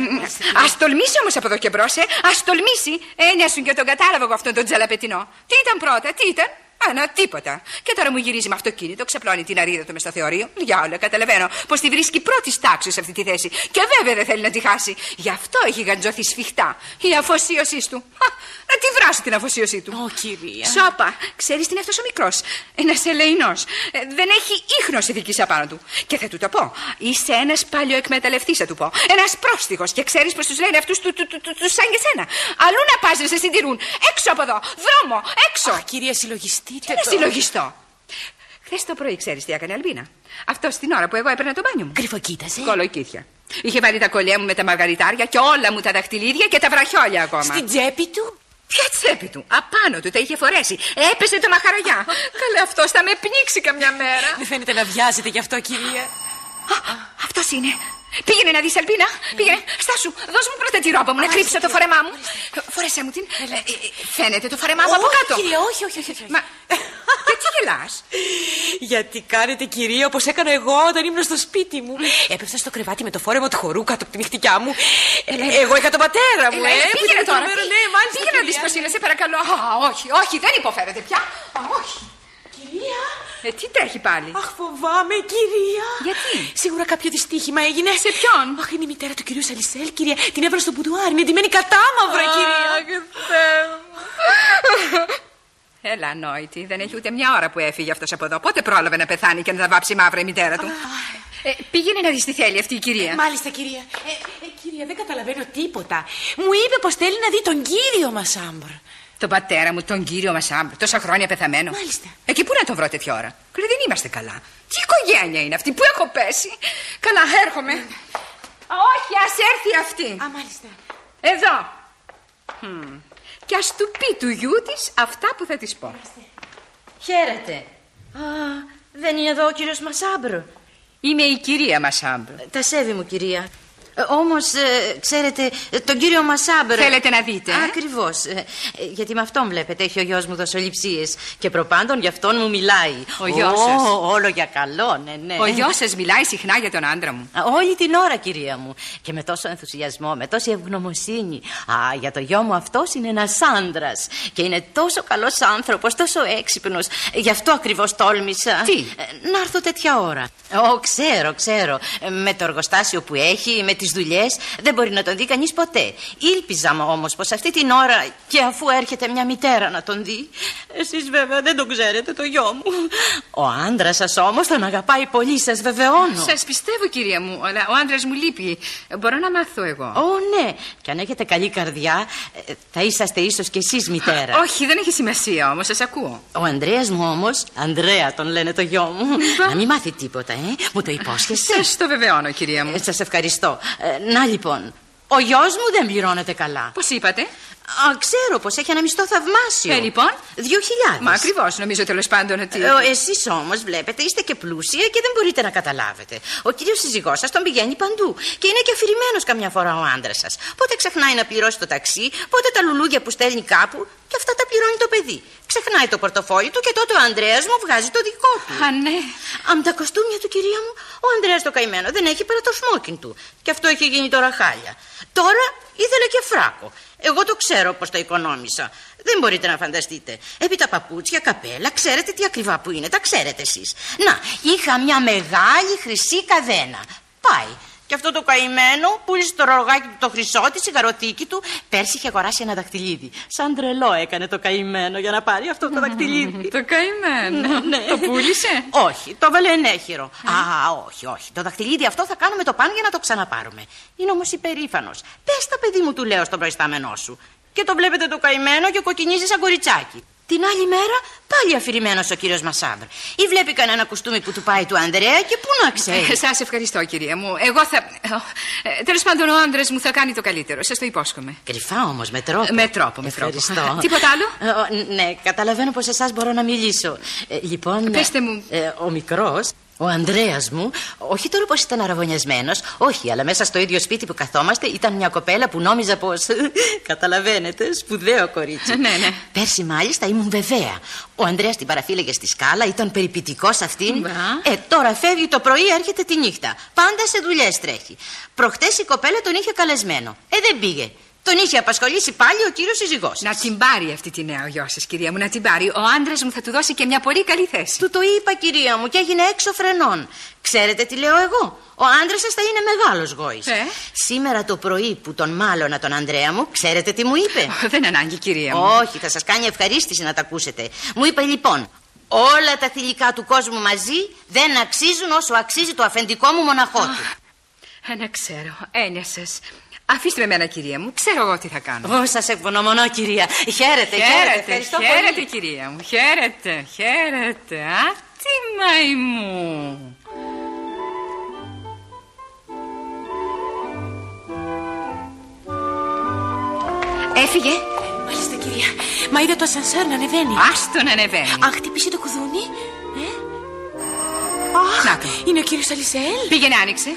Α τολμήσει όμως από εδώ και μπρος, ε. Α τολμήσει. Ένιασουν και τον κατάλαβα εγώ αυτόν τον τζαλαπετινό. Τι ήταν πρώτα, τι ήταν; Ένα τίποτα. Και τώρα μου γυρίζει με αυτοκίνητο, ξαπλώνει την αρίδα του μες στο θεωρείο. Διάολο, καταλαβαίνω πως τη βρίσκει πρώτης τάξης σε αυτή τη θέση. Και βέβαια δεν θέλει να τη χάσει. Γι' αυτό έχει γαντζωθεί σφιχτά. Η αφοσίωσή του. Α, να τη βράσει την αφοσίωσή του. Ω, κυρία. Σόπα, ξέρεις τι είναι αυτός ο μικρός. Ένας ελεηνός. Ε, δεν έχει ίχνος ηθική απάνω του. Και θα του το πω. Είσαι ένας παλιό εκμεταλλευτή, θα του πω. Ένας πρόστιχος. Και ξέρεις πως τους λένε αυτούς του, του, του, του, τους σαν και σένα. Αλλού να πας να σε συντηρούν. Έξω από εδώ. Δρόμο. Έξω. Αχ, κυρία, συλλογιστείτε. Τι να συλλογιστώ. Χθες το πρωί ξέρεις τι έκανε η Αλμπίνα; Αυτός την ώρα που εγώ έπαιρνα το μπάνιο μου. Κρυφοκοίταζε. Κολοκύθια. Είχε βάλει τα κολλιά μου με τα μαργαριτάρια και όλα μου τα δαχτυλίδια και τα βραχιόλια ακόμα. Στην τσέπη του; Ποια τσέπη του; Απάνω του τα είχε φορέσει. Έπεσε το μαχαραγιά. [laughs] Καλέ αυτός θα με πνίξει καμιά μέρα. Δεν φαίνεται να βιάζεται γι' αυτό, κυρία. Αυτός είναι. Πήγαινε να δεις, Αλμπίνα. Πήγαινε. Στάσου, δώσ' μου πρώτα τη ρόμπα μου να κρύψω το φορεμά μου. Φορέσέ μου την. Ε, ε, Φαίνεται το φορεμά μου από Όχι, κάτω. κυρία, όχι, όχι, όχι. όχι. Μα. Και τι γελάς. Γιατί κάνετε, κυρία, όπως έκανα εγώ όταν ήμουν στο σπίτι μου. Έπεφτα στο κρεβάτι με το φόρεμα του χορού κάτω από τη νυχτικιά μου. Ε, Εγώ είχα τον πατέρα μου, Έλα, ε. που πήγαινε ήταν τώρα. τρομερό, πή- Ναι, μάλιστα. Πήγαινε να δεις κυρία. πώς είναι, σε παρακαλώ. Α, όχι, όχι, δεν υποφέρεται πια. Α, όχι. Κυρία. Ε, τι τρέχει πάλι; Αχ, φοβάμαι, κυρία. Γιατί; Σίγουρα κάποιο δυστύχημα έγινε. Σε ποιον; Αχ, είναι η μητέρα του κυρίου Σαλισέλ, κυρία. Την έβρα στο μπουντουάρ. Είναι ντυμένη κατάμαυρα, κυρία. Έλα, νόητη. Δεν έχει ούτε μια ώρα που έφυγε αυτός από εδώ. Πότε πρόλαβε να πεθάνει και να τα βάψει μαύρα η μητέρα του; Ε, πήγαινε να δεις τι θέλει αυτή η κυρία. Μάλιστα, κυρία. Ε, ε, κυρία, δεν καταλαβαίνω τίποτα. Μου είπε πως θέλει να δει τον κύριο Μασάμπρ. Τον πατέρα μου, τον κύριο Μασάμπ, τόσα χρόνια πεθαμένο. Μάλιστα. Εκεί πού να τον βρω τέτοια ώρα; Κρυ, δεν είμαστε καλά. Τι οικογένεια είναι αυτή, πού έχω πέσει; Καλά, έρχομαι. Α, όχι, ας έρθει αυτή. Α, μάλιστα. Εδώ. Χμ. Και ας του πει του γιού της αυτά που θα της πω. Χαίρετε. Α, δεν είναι εδώ ο κύριος Μασάμπρο. Είμαι η κυρία Μασάμπ. Τα σέβη μου, κυρία. Ε, όμως, ε, ξέρετε, ε, τον κύριο Μασάμπρο... Θέλετε να δείτε, ε; Ακριβώς. Ε, ε, γιατί με αυτόν βλέπετε, έχει ο γιος μου δοσοληψίες. Και προπάντων γι' αυτόν μου μιλάει. Ο γιος Ω, σας. Όλο για καλό, ναι, ναι. Ο γιος σας μιλάει συχνά για τον άντρα μου. Α, Όλη την ώρα, κυρία μου. Και με τόσο ενθουσιασμό, με τόση ευγνωμοσύνη. Α, για το γιο μου αυτός είναι ένας άντρας. Και είναι τόσο καλός άνθρωπος, τόσο έξυπνος. Γι' αυτό ακριβώς τόλμησα. Τι; Ε, Να έρθω τέτοια ώρα. Ω, ξέρω, ξέρω. Ε, Με το εργοστάσιο που έχει, με τις δουλειές, δεν μπορεί να τον δει κανείς ποτέ. Ήλπιζα όμως πως αυτή την ώρα και αφού έρχεται μια μητέρα να τον δει. Εσείς βέβαια δεν τον ξέρετε, το γιο μου. Ο άντρας σας όμως τον αγαπάει πολύ, σας βεβαιώνω. Σας πιστεύω, κυρία μου, αλλά ο άντρας μου λείπει. Μπορώ να μάθω εγώ; Ω, ναι. Και αν έχετε καλή καρδιά, ε, θα είσαστε ίσως κι εσείς μητέρα. [gasps] Όχι, δεν έχει σημασία όμως, σας ακούω. Ο Ανδρέας μου όμως, Ανδρέα τον λένε το γιο μου, να μην μάθει τίποτα, ε. Μου το υπόσχεσαι. Σας το βεβαιώνω, κυρία μου. Σας ευχαριστώ. Ε, να λοιπόν, ο γιος μου δεν πληρώνεται καλά. Πώς είπατε; Α, ξέρω πως έχει ένα μισθό θαυμάσιο. Ε, λοιπόν. Δύο χιλιάδες. Μα ακριβώς, νομίζω τέλος πάντων ότι. Ε, Εσείς όμως βλέπετε είστε και πλούσια και δεν μπορείτε να καταλάβετε. Ο κύριος σύζυγός σας τον πηγαίνει παντού και είναι και αφηρημένος καμιά φορά ο άντρας σας. Πότε ξεχνάει να πληρώσει το ταξί, πότε τα λουλούδια που στέλνει κάπου και αυτά τα πληρώνει το παιδί. Ξεχνάει το πορτοφόλι του και τότε ο Ανδρέας μου βγάζει το δικό του. Α, ναι. Αν τα κοστούμια του, κυρία μου, ο Ανδρέας το καημένο δεν έχει παρά το σμόκιν του. Και αυτό έχει γίνει τώρα χάλια. Τώρα ήθελε και φράκο. Εγώ το ξέρω πώ το οικονόμησα. Δεν μπορείτε να φανταστείτε. Έπειτα παπούτσια, καπέλα, ξέρετε τι ακριβά που είναι, τα ξέρετε εσείς. Να, είχα μια μεγάλη χρυσή καδένα. Πάει. Και αυτό το καημένο πούλησε το ρογάκι του το χρυσό, τη σιγαροθήκη του. Πέρσι είχε αγοράσει ένα δακτυλίδι. Σαν τρελό έκανε το καημένο για να πάρει αυτό το δακτυλίδι. Το καημένο. Ναι, ναι. Το πούλησε; Όχι, το βάλε ενέχειρο. Α, όχι, όχι. Το δαχτυλίδι αυτό θα κάνουμε το παν για να το ξαναπάρουμε. Είναι όμως υπερήφανος. Πες τα παιδί μου, του λέω στον προϊστάμενό σου. Και το βλέπετε το καημένο και κοκκινίζει σαν κοριτσάκι. Την άλλη μέρα πάλι αφηρημένος ο κύριος Μασάβρ. Ή βλέπει κανένα κουστούμι που του πάει του Ανδρέα και πού να ξέρει. Σας ευχαριστώ, κυρία μου. Εγώ θα. Ε, Τέλος πάντων, ο άντρα μου θα κάνει το καλύτερο. Σας το υπόσχομαι. Κρυφά όμως, με τρόπο. Με τρόπο, με τρόπο. Ευχαριστώ. [laughs] Τίποτα άλλο; Ε, ο, ναι, καταλαβαίνω πως εσάς μπορώ να μιλήσω. Ε, λοιπόν. Πέστε μου. ε, ο μικρός, ο Ανδρέας μου, όχι τώρα πως ήταν αραβωνιασμένος, όχι, αλλά μέσα στο ίδιο σπίτι που καθόμαστε ήταν μια κοπέλα που νόμιζα πως. [laughs] Καταλαβαίνετε, σπουδαίο κορίτσι. Ναι, ναι. Πέρσι μάλιστα ήμουν βεβαία. Ο Ανδρέας την παραφύλεγε στη σκάλα, ήταν περιπητικός αυτήν. Μπα. Ε, τώρα φεύγει το πρωί, έρχεται τη νύχτα. Πάντα σε δουλειές τρέχει. Προχτές η κοπέλα τον είχε καλεσμένο. Ε, δεν πήγε. Τον είχε απασχολήσει πάλι ο κύριος σύζυγός. Να την πάρει αυτή τη νέα ο γιος σας, κυρία μου, να την πάρει. Ο άντρας μου θα του δώσει και μια πολύ καλή θέση. Του το είπα, κυρία μου, και έγινε έξω φρενών. Ξέρετε τι λέω εγώ; Ο άντρας σας θα είναι μεγάλος γόης. Ε; Σήμερα το πρωί που τον μάλωνα τον Ανδρέα μου, ξέρετε τι μου είπε; Δεν ανάγκη, κυρία μου. Όχι, θα σας κάνει ευχαρίστηση να τα ακούσετε. Μου είπε λοιπόν. Όλα τα θηλυκά του κόσμου μαζί δεν αξίζουν όσο αξίζει το αφεντικό μου μοναχό του. Ε, να ξέρω, έννοια σα. Αφήστε με εμένα, κυρία μου. Ξέρω εγώ τι θα κάνω. Ω, σας ευγνωμονώ, κυρία. Χαίρετε, χαίρετε. Χαίρετε, Ευχαριστώ χαίρετε, πολύ. κυρία μου. Χαίρετε, χαίρετε. Α, τι μαϊμού. Έφυγε; Μάλιστα, κυρία. Μα είδε το ασανσέρ να ανεβαίνει. Άστο να ανεβαίνει. Αχ, χτύπησε το κουδούνι. Ε; Αχ, Να το. είναι ο κύριος Αλισέλ. Πήγαινε, άνοιξε.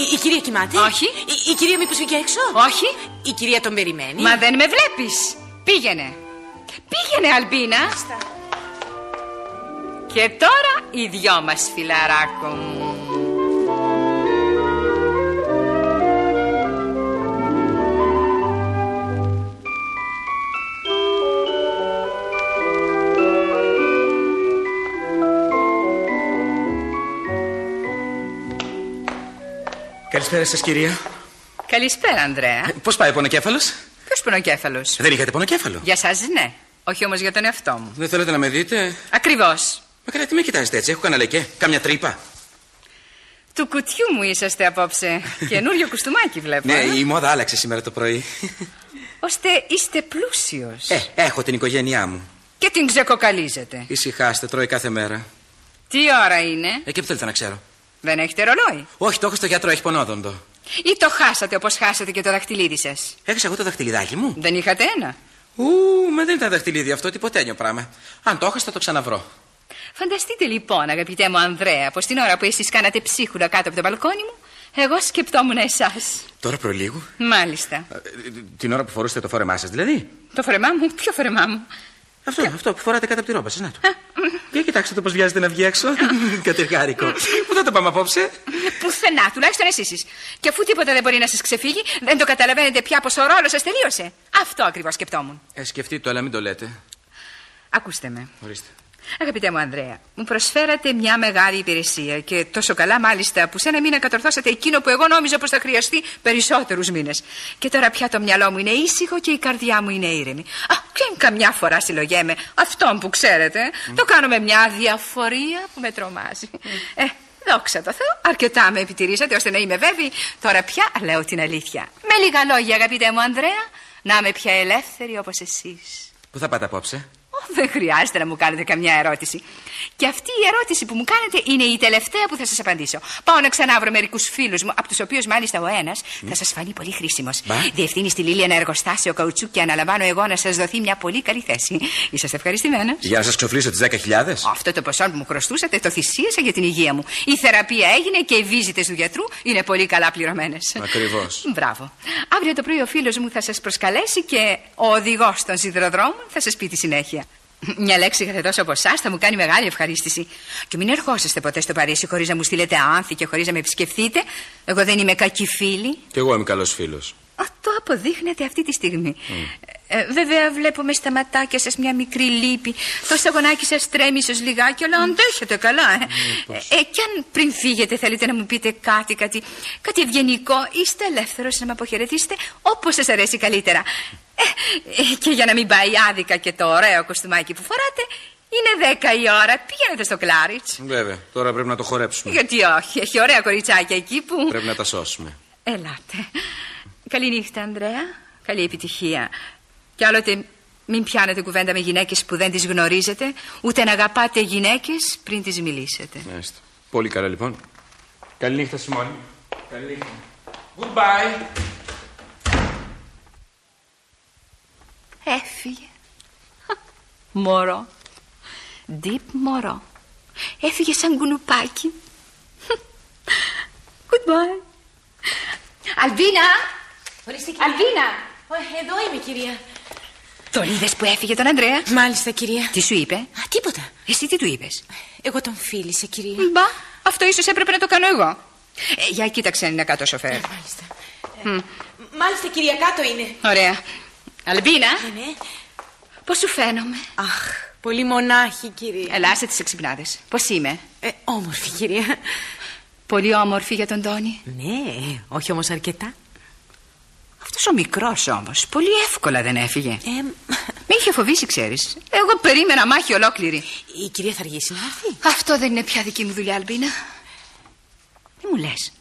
Η, η κυρία κοιμάται. Όχι. Η, η κυρία μήπως βγήκε έξω. Όχι. Η κυρία τον περιμένει. Μα δεν με βλέπεις. Πήγαινε. Πήγαινε, Αλμπίνα. Και τώρα οι δυο μας, φιλαράκο μου. Καλησπέρα σας, κυρία. Καλησπέρα, Ανδρέα. Πώς πάει ο πονοκέφαλος, Ποιος πονοκέφαλος; Δεν είχατε πονοκέφαλο; Για σας ναι. Όχι όμως για τον εαυτό μου. Δεν θέλετε να με δείτε; Ακριβώς. Μα καλά, τι με κοιτάζετε έτσι, έχω κανένα λεκέ, κάμια τρύπα. Του κουτιού μου είσαστε απόψε. [laughs] Καινούριο κουστούμάκι βλέπω. Ναι, ε. η μόδα άλλαξε σήμερα το πρωί. [laughs] Ώστε είστε πλούσιος. Ε, έχω την οικογένειά μου. Και την ξεκοκαλίζετε. Ησυχάστε, τρώει κάθε μέρα. Τι ώρα είναι; Ε, και που θέλετε να ξέρω. Δεν έχετε ρολόι; Όχι, το έχω στο γιατρό, έχει πονόδοντο. Ή το χάσατε όπως χάσατε και το δαχτυλίδι σας; Έχασα εγώ το δαχτυλιδάκι μου; Δεν είχατε ένα; Ου, μα δεν ήταν δαχτυλίδι αυτό, τίποτε πράγμα. Αν το έχασα, θα το ξαναβρω. Φανταστείτε λοιπόν, αγαπητέ μου Ανδρέα, πως την ώρα που εσείς κάνατε ψίχουλα κάτω από το μπαλκόνι μου, εγώ σκεπτόμουν εσάς. Τώρα προλίγου. Μάλιστα. Ε, Την ώρα που φορούσατε το φόρεμά σας, δηλαδή. Το φορεμά μου, ποιο φορεμά μου; Αυτό, αυτό που φοράτε κάτω από τη ρόμπα σα, να το. Για κοιτάξτε το πώς βιάζεται να βγει έξω. [laughs] Κατεργάρικο. Πού θα το πάμε απόψε; Πουθενά, τουλάχιστον εσείς. Και αφού τίποτα δεν μπορεί να σας ξεφύγει, δεν το καταλαβαίνετε πια πως ο ρόλος σας τελείωσε. Αυτό ακριβώς σκεπτόμουν. Ε, σκεφτείτε το, αλλά μην το λέτε. Ακούστε με. Ορίστε. Αγαπητέ μου Ανδρέα, μου προσφέρατε μια μεγάλη υπηρεσία και τόσο καλά μάλιστα που σε ένα μήνα κατορθώσατε εκείνο που εγώ νόμιζα πως θα χρειαστεί περισσότερους μήνες. Και τώρα πια το μυαλό μου είναι ήσυχο και η καρδιά μου είναι ήρεμη. Α, και καμιά φορά συλλογέμαι αυτόν που ξέρετε. Το κάνω με μια διαφορία που με τρομάζει. Ε, δόξα τω Θεώ, αρκετά με επιτηρήσατε ώστε να είμαι βέβαιη. Τώρα πια λέω την αλήθεια. Με λίγα λόγια, αγαπητέ μου Ανδρέα, να είμαι πια ελεύθερη όπως εσείς. Πού θα πάτε απόψε; Δεν χρειάζεται να μου κάνετε καμιά ερώτηση. Και αυτή η ερώτηση που μου κάνετε είναι η τελευταία που θα σας απαντήσω. Πάω να ξανάβρω μερικούς φίλους μου, από τους οποίους μάλιστα ο ένας θα σας φανεί πολύ χρήσιμος. Μπα. Διευθύνεις στη Λίλια ένα εργοστάσιο καουτσού και αναλαμβάνω εγώ να σας δοθεί μια πολύ καλή θέση. Είσαστε ευχαριστημένος. Για να σας ξοφλήσω τις 10.000. Αυτό το ποσό που μου χρωστούσατε το θυσίασα για την υγεία μου. Η θεραπεία έγινε και οι βίζητες του γιατρού είναι πολύ καλά πληρωμένες. Ακριβώς. Μπράβο. Αύριο το πρωί ο φίλος μου θα σας προσκαλέσει και ο οδηγός των σιδηροδρόμων θα σας πει τη συνέχεια. Μια λέξη θα δώσω από εσάς θα μου κάνει μεγάλη ευχαρίστηση. Και μην ερχόσαστε ποτέ στο Παρίσι χωρίς να μου στείλετε άνθη και χωρίς να με επισκεφθείτε. Εγώ δεν είμαι κακή φίλη. Κι εγώ είμαι καλός φίλος. Α, το αποδείχνετε αυτή τη στιγμή. Ε, βέβαια, βλέπω με στα ματάκια σας μια μικρή λύπη. Το σταγονάκι σας τρέμει ίσως λιγάκι, αλλά αντέχετε καλά. Ε. Ε, και αν πριν φύγετε θέλετε να μου πείτε κάτι, κάτι, κάτι ευγενικό, είστε ελεύθερος να με αποχαιρετήσετε όπως σας αρέσει καλύτερα. Ε, ε, και για να μην πάει άδικα και το ωραίο κοστούμάκι που φοράτε, είναι δέκα η ώρα. Πηγαίνετε στο Κλάριτ. Βέβαια, τώρα πρέπει να το χορέψουμε. Γιατί όχι, έχει ωραία κοριτσάκια εκεί που. Πρέπει να τα σώσουμε. Ελάτε. Καλή νύχτα, Ανδρέα. Καλή επιτυχία. Και άλλοτε Μην πιάνετε κουβέντα με γυναίκες που δεν τις γνωρίζετε, ούτε να αγαπάτε γυναίκες πριν τις μιλήσετε. Μάλιστα. Πολύ καλά λοιπόν. Καληνύχτα Σιμώνη. Καληνύχτα. Goodbye. Έφυγε. Μωρό. Deep μωρό. Έφυγε σαν κουνουπάκι. Goodbye. Αλβίνα! Ορίστε, κυρία. Αλβίνα! Ε, Εδώ είμαι, κυρία. Τον είδες που έφυγε τον Ανδρέα; Μάλιστα, κυρία. Τι σου είπε; Α, τίποτα. Εσύ τι του είπες; Εγώ τον φίλησα, κυρία. Μπα, αυτό ίσως έπρεπε να το κάνω εγώ. Ε, για κοίταξε αν είναι κάτω ο σοφέρ. Μάλιστα. Μάλιστα, κυρία, κάτω είναι. Ωραία. Αλμπίνα, Ναι, ναι. πώς σου φαίνομαι; Αχ, πολύ μονάχη, κυρία. Ελάστε τις εξυπνάδες. Πώς είμαι; Ε, όμορφη, κυρία. Πολύ όμορφη για τον Τόνι. Ναι, όχι όμως αρκετά. Αυτός ο μικρός όμως. Πολύ εύκολα δεν έφυγε. Ε, Με είχε φοβήσει, ξέρεις. Εγώ περίμενα μάχη ολόκληρη. η κυρία θα αργήσει να έρθει. Αυτό δεν είναι πια δική μου δουλειά, Αλμπίνα. Τι μου λες;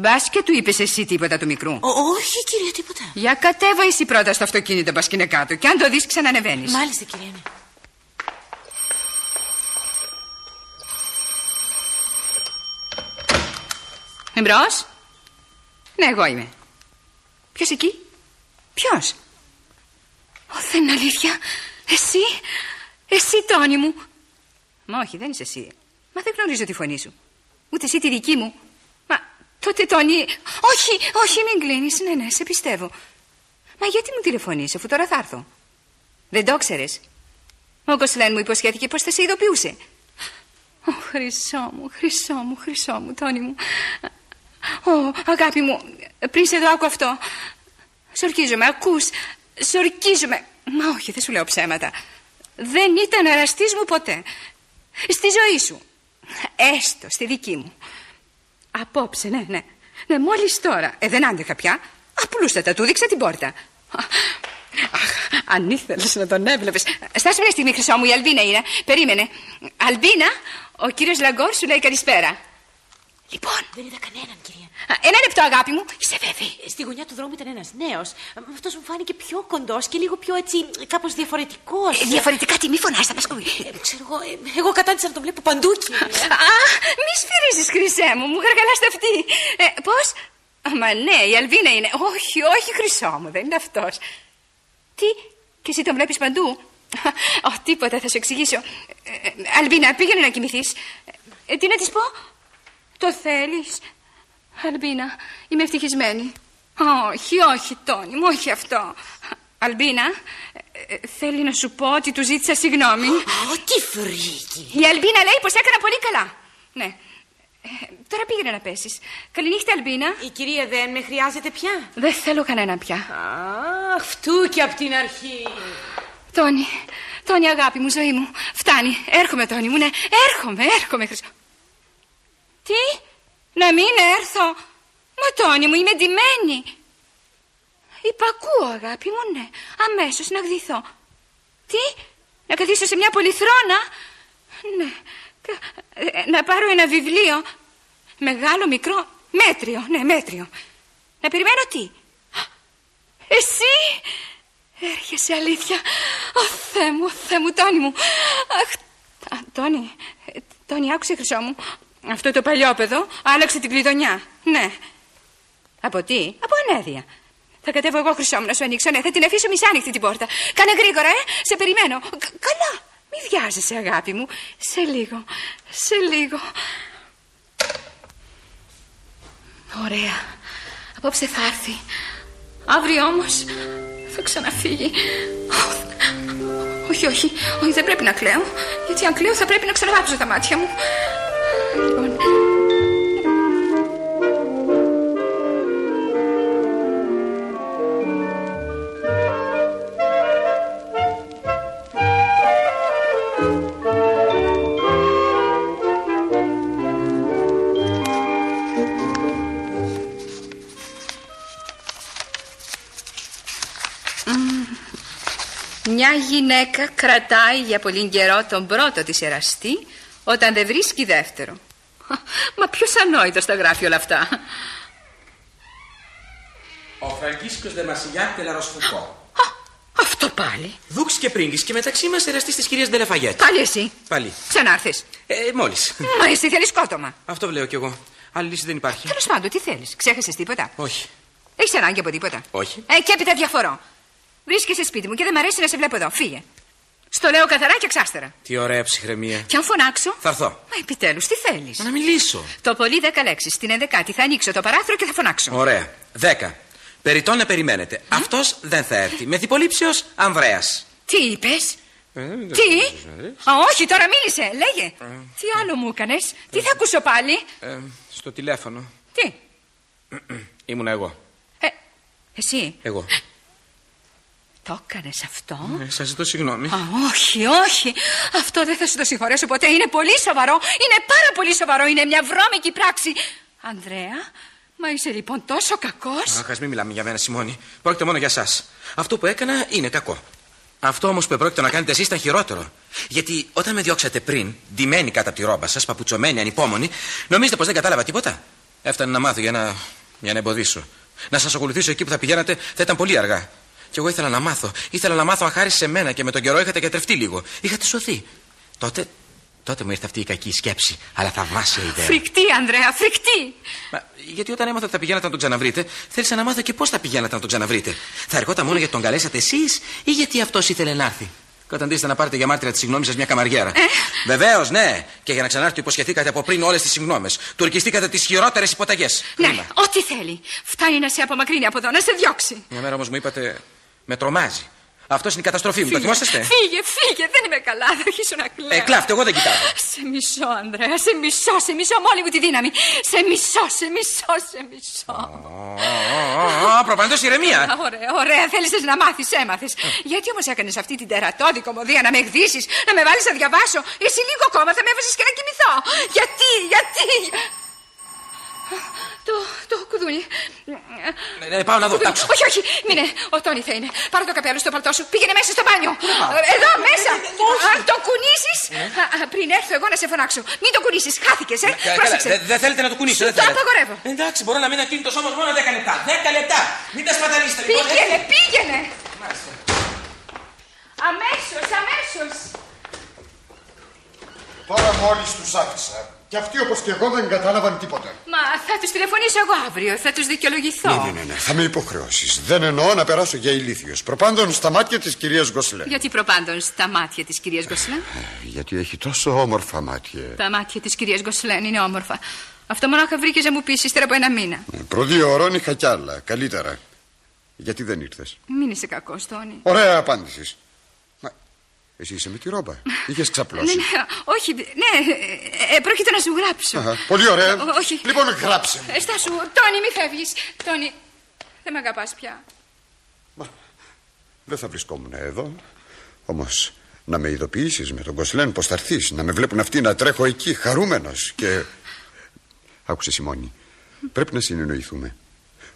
Μπα και του είπες εσύ τίποτα του μικρού. Ο, όχι, κυρία, τίποτα. Για κατέβα εσύ πρώτα στο αυτοκίνητο, μπας και είναι κάτω. Και αν το δεις, ξανανεβαίνεις. Μάλιστα, κυρία, ναι. Εμπρός. Ναι, εγώ είμαι. Ποιος εκεί, Ποιος; Ω, δεν είναι αλήθεια. Εσύ, εσύ, Τόνι μου. Μα όχι, δεν είσαι εσύ. Μα δεν γνωρίζω τη φωνή σου. Ούτε εσύ τη δική μου. Μα τότε, Τόνι. Όχι, όχι, μην κλείνεις. Ναι, ναι, σε πιστεύω. Μα γιατί μου τηλεφωνείς αφού τώρα θα έρθω; Δεν το ξέρεις. Ο Κοσλέν μου υποσχέθηκε πως θα σε ειδοποιούσε. Ω, χρυσό μου, χρυσό μου, χρυσό μου, Τόνι μου. Ω, αγάπη μου, πριν σε δω άκου αυτό. Σορκίζομαι, ακούς, σορκίζομαι. Μα όχι, δεν σου λέω ψέματα. Δεν ήταν εραστής μου ποτέ. Στη ζωή σου. Έστω, στη δική μου. Απόψε, ναι, ναι. Ναι, μόλις τώρα. Ε, δεν άντεχα πια. Απλούστατα του δείξα την πόρτα. Αχ, αν ήθελες να τον έβλεπες. Στάσου μια στιγμή, χρυσό μου, η Αλβίνα είναι. Περίμενε. Αλβίνα, ο κύριος Λαγκόρ σου λέει καλησπέρα. Λοιπόν. Δεν είδα κανέναν, κυρία. Α, Ένα λεπτό, αγάπη μου. Είσαι βέβαιη. Στη γωνιά του δρόμου ήταν ένας νέος. Αυτός μου φάνηκε πιο κοντός και λίγο πιο έτσι, κάπως διαφορετικός. Ε, διαφορετικά τι, μη φωνάς, θα μας ακούει. ξέρω εγώ, ε, εγώ κατάντησα να το βλέπω παντού, κυρία. Α, μη σφυρίζεις, χρυσέ μου, μου γαργαλάς τα αυτή. Ε, πώς; Α, Μα ναι, η Αλβίνα είναι. Όχι, όχι, χρυσό μου, δεν είναι αυτός. Τι, και εσύ τον βλέπεις παντού; Ω, τίποτα, θα σου εξηγήσω. Ε, ε, Αλβίνα, πήγαινε να κοιμηθείς. Ε, τι να της πω; Το θέλεις; Αλμπίνα, είμαι ευτυχισμένη. Όχι, όχι, Τόνι μου, όχι αυτό. Αλμπίνα, ε, ε, θέλει να σου πω ότι του ζήτησα συγγνώμη. Ω, τι φρίκι. Η Αλμπίνα λέει πως έκανα πολύ καλά. Ναι. Ε, τώρα πήγαινε να πέσεις. Καληνύχτα, Αλμπίνα. Η κυρία δεν με χρειάζεται πια; Δεν θέλω κανένα πια. Αχ, αυτού και από την αρχή. Τόνι, Τόνι, αγάπη μου, ζωή μου. Φτάνει. Έρχομαι, Τόνι μου, ναι. Έρχομαι, έρχομαι, Χρυσό. Τι, να μην έρθω. Μα, Τόνι μου, είμαι ντυμένη. Υπακούω, αγάπη μου, ναι. Αμέσως να γδυθώ. Τι, να καθίσω σε μια πολυθρόνα. Ναι. Κα- ε, Να πάρω ένα βιβλίο. Μεγάλο, μικρό, μέτριο, ναι, μέτριο. Να περιμένω τι. Εσύ έρχεσαι αλήθεια. Ω Θεέ μου, Θεέ μου, Τόνι μου. Αχ, α, Τόνι, ε, Τόνι, άκουσε χρυσό μου. Αυτό το παλιόπεδο άλλαξε την κλειδονιά. Ναι. Από τι, από ανέδεια. Θα κατέβω εγώ χρυσό μου να σου ανοίξω. Ναι, θα την αφήσω μισάνοιχτη την πόρτα. Κάνε γρήγορα, ε. Σε περιμένω. Κα- καλά. Μη βιάζεσαι, αγάπη μου. Σε λίγο. Σε λίγο. Ωραία. Απόψε θα έρθει. Αύριο όμως θα ξαναφύγει. Όχι, όχι, όχι, δεν πρέπει να κλαίω. Γιατί αν κλαίω θα πρέπει να ξαναβάψω τα μάτια μου. Λοιπόν, Μια γυναίκα κρατάει για πολύ καιρό τον πρώτο της εραστή όταν δεν βρίσκει δεύτερο. Μα ποιος ανόητος τα γράφει όλα αυτά. Ο Φραγκίσκος Δε Μασιλιάκ Τελαροσφουκό. Αυτό πάλι. Δούξη και πρίγκη και μεταξύ μας εραστής της κυρίας Ντελεφαγιέτ. Πάλι εσύ. Πάλι. Ξανάρθες. Ε, Μόλις. Μα εσύ θέλεις σκότωμα. Αυτό λέω κι εγώ. Άλλη λύση δεν υπάρχει. Τέλος πάντων, τι θέλεις. Ξέχασες τίποτα; Όχι. Έχεις ανάγκη από τίποτα; Όχι. Ε, και έπειτα διαφορώ. Βρίσκεσαι σπίτι μου και δεν μ' αρέσει να σε βλέπω εδώ. Φύγε. Στο λέω καθαρά και εξάστερα. Τι ωραία ψυχραιμία. Και αν φωνάξω. Θα έρθω. Μα επιτέλους, τι θέλεις; Να μιλήσω. Το πολύ δέκα λέξεις. Στην ενδεκάτη θα ανοίξω το παράθυρο και θα φωνάξω. Ωραία. Δέκα. Περιτώ να περιμένετε. Αυτός δεν θα έρθει. Με διπολήψεω Ανδρέας. Τι είπες; Τι; Α, όχι, τώρα μίλησε. Λέγε. Τι άλλο μου έκανες; Τι θα ακούσω πάλι; Ε, στο τηλέφωνο. Τι; [clears throat] Ήμουν εγώ. Ε, εσύ. Εγώ. Το έκανες αυτό; Ε, Σας ζητώ συγγνώμη. Α, όχι, όχι. Αυτό δεν θα σου το συγχωρέσω ποτέ. Είναι πολύ σοβαρό. Είναι πάρα πολύ σοβαρό. Είναι μια βρώμικη πράξη. Ανδρέα, μα είσαι λοιπόν τόσο κακός. Αχ, ας μην μιλάμε για μένα, Σιμώνη. Πρόκειται μόνο για εσά. Αυτό που έκανα είναι κακό. Αυτό όμως που επρόκειτο να κάνετε εσείς ήταν χειρότερο. Γιατί όταν με διώξατε πριν, ντυμένη κάτω από τη ρόμπα σας, παπουτσωμένη, ανυπόμονη, νομίζετε πως δεν κατάλαβα τίποτα; Έφτανε να μάθω για να, για να εμποδίσω. Να σας ακολουθήσω εκεί που θα πηγαίνατε θα ήταν πολύ αργά. Και εγώ ήθελα να μάθω. Ήθελα να μάθω αν χάρη σε μένα και με τον καιρό είχατε κατρευτεί λίγο. Είχατε σωθεί. Τότε, τότε μου ήρθε αυτή η κακή σκέψη. Αλλά θαυμάσια ιδέα. Φρικτή, Ανδρέα, φρικτή. Μα, γιατί όταν έμαθα ότι θα πηγαίνατε να τον ξαναβρείτε, θέλησα να μάθω και πώς θα πηγαίνατε να τον ξαναβρείτε. Θα ερχόταν μόνο γιατί τον καλέσατε εσείς ή γιατί αυτός ήθελε να έρθει; Καταντήσετε να πάρετε για μάρτυρα τη συγγνώμη σας μια καμαριέρα. Ε. Βεβαίως, ναι. Και για να ξανάρθει υποσχεθήκατε από πριν όλες τις συγγνώμες. Του ορκιστήκατε τις χειρότερες υποταγές. Ναι, ό,τι θέλει. Φτάνει να σε απομακρύνει από εδώ, να σε διώξει. Μια μέρα όμως μου είπατε, με τρομάζει. Αυτό είναι η καταστροφή μου, το θυμόσαστε; Φύγε, φύγε, δεν είμαι καλά, [laughs] θα αρχίσω να κλαίω. Ε, κλάφτε, εγώ δεν κοιτάω. Σε μισό, Ανδρέα, σε μισό, σε μισό με όλη μου τη δύναμη. Σε μισό, σε μισό, σε μισό. Προπαντός ηρεμία. Ωραία, ωραία, θέλεις να μάθεις, έμαθες. Γιατί όμως έκανες αυτή την τερατώδη κομμωδία να με εκδίσει, να με βάλεις να διαβάσω; Εσύ λίγο ακόμα θα με έβαζες και να κοιμηθώ. Γιατί, γιατί. Το, το κουδούνι. Ναι, ναι, πάω να δω, τάξω. Όχι, όχι, μείνε. Ο Τόνι θα είναι. Πάρε το καπέλο στο παλτό σου. Πήγαινε μέσα στο μπάνιο. Εδώ μέσα. Αν το κουνήσεις. Πριν έρθω εγώ να σε φωνάξω. Μην το κουνήσεις. Χάθηκες, ε. Πρόσεξε. Δεν θέλετε να το κουνήσω, δεν Το απαγορεύω. Εντάξει, μπορώ να μείνω ακίνητο όμω μόνο 10 λεπτά. 10 λεπτά. Μην τα σπαταλίσετε. Πήγαινε, πήγαινε. Αμέσως, αμέσως. Τώρα μόλις τους άφησα. Και αυτοί όπως και εγώ δεν κατάλαβαν τίποτα. Μα θα τους τηλεφωνήσω εγώ αύριο, θα τους δικαιολογηθώ. Ναι, ναι, ναι, ναι. θα με υποχρεώσεις. Δεν εννοώ να περάσω για ηλίθιος. Προπάντων στα μάτια της κυρίας Γκοσλέ. Γιατί προπάντων στα μάτια της κυρίας Γκοσλέ; Γιατί έχει τόσο όμορφα μάτια. Τα μάτια της κυρίας Γκοσλέν είναι όμορφα. Αυτό μονάχα βρήκε να μου πει ύστερα από ένα μήνα. Προ δύο ώρων είχα κι άλλα. Καλύτερα. Γιατί δεν ήρθες; Μην είσαι κακός, Τόνι. Ωραία απάντηση. Εσύ είσαι με τη ρόμπα. Είχες ξαπλώσει. Ναι, ναι, όχι, ναι, ε, πρόκειται να σου γράψω. Αχα, πολύ ωραία. Ό, όχι. Λοιπόν, γράψε μου. Ε, στάσου, Τόνι, μη φεύγεις. Τόνι, δεν με αγαπάς πια. Μα, δεν θα βρισκόμουν εδώ. Όμως, να με ειδοποιήσεις με τον Κοσλέν πω θα έρθεις, να με βλέπουν αυτοί να τρέχω εκεί, χαρούμενος. Και. Άκουσε, Σιμώνη, πρέπει να συνεννοηθούμε.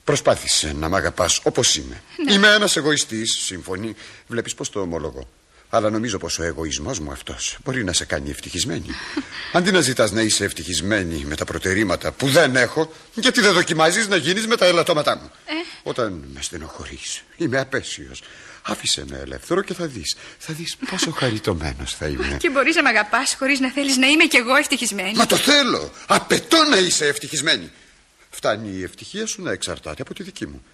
Προσπάθησε να μ' αγαπάς όπως είμαι. Ναι. Είμαι ένας εγωιστής, συμφωνεί. Βλέπεις πώς το ομολογώ. Αλλά νομίζω πως ο εγωισμός μου αυτός μπορεί να σε κάνει ευτυχισμένη. [laughs] Αντί να ζητάς να είσαι ευτυχισμένη με τα προτερήματα που δεν έχω, γιατί δεν δοκιμάζεις να γίνεις με τα ελαττώματά μου. Ε. Όταν με στενοχωρείς, είμαι απέσιος. Άφησε με ελεύθερο και θα δεις. Θα δεις πόσο [laughs] χαριτωμένος θα είμαι. Και μπορείς να με αγαπάς χωρίς να θέλεις να είμαι κι εγώ ευτυχισμένη. Μα το θέλω. Απαιτώ να είσαι ευτυχισμένη. Φτάνει η ευτυχία σου να εξαρτάται από τη δική μου.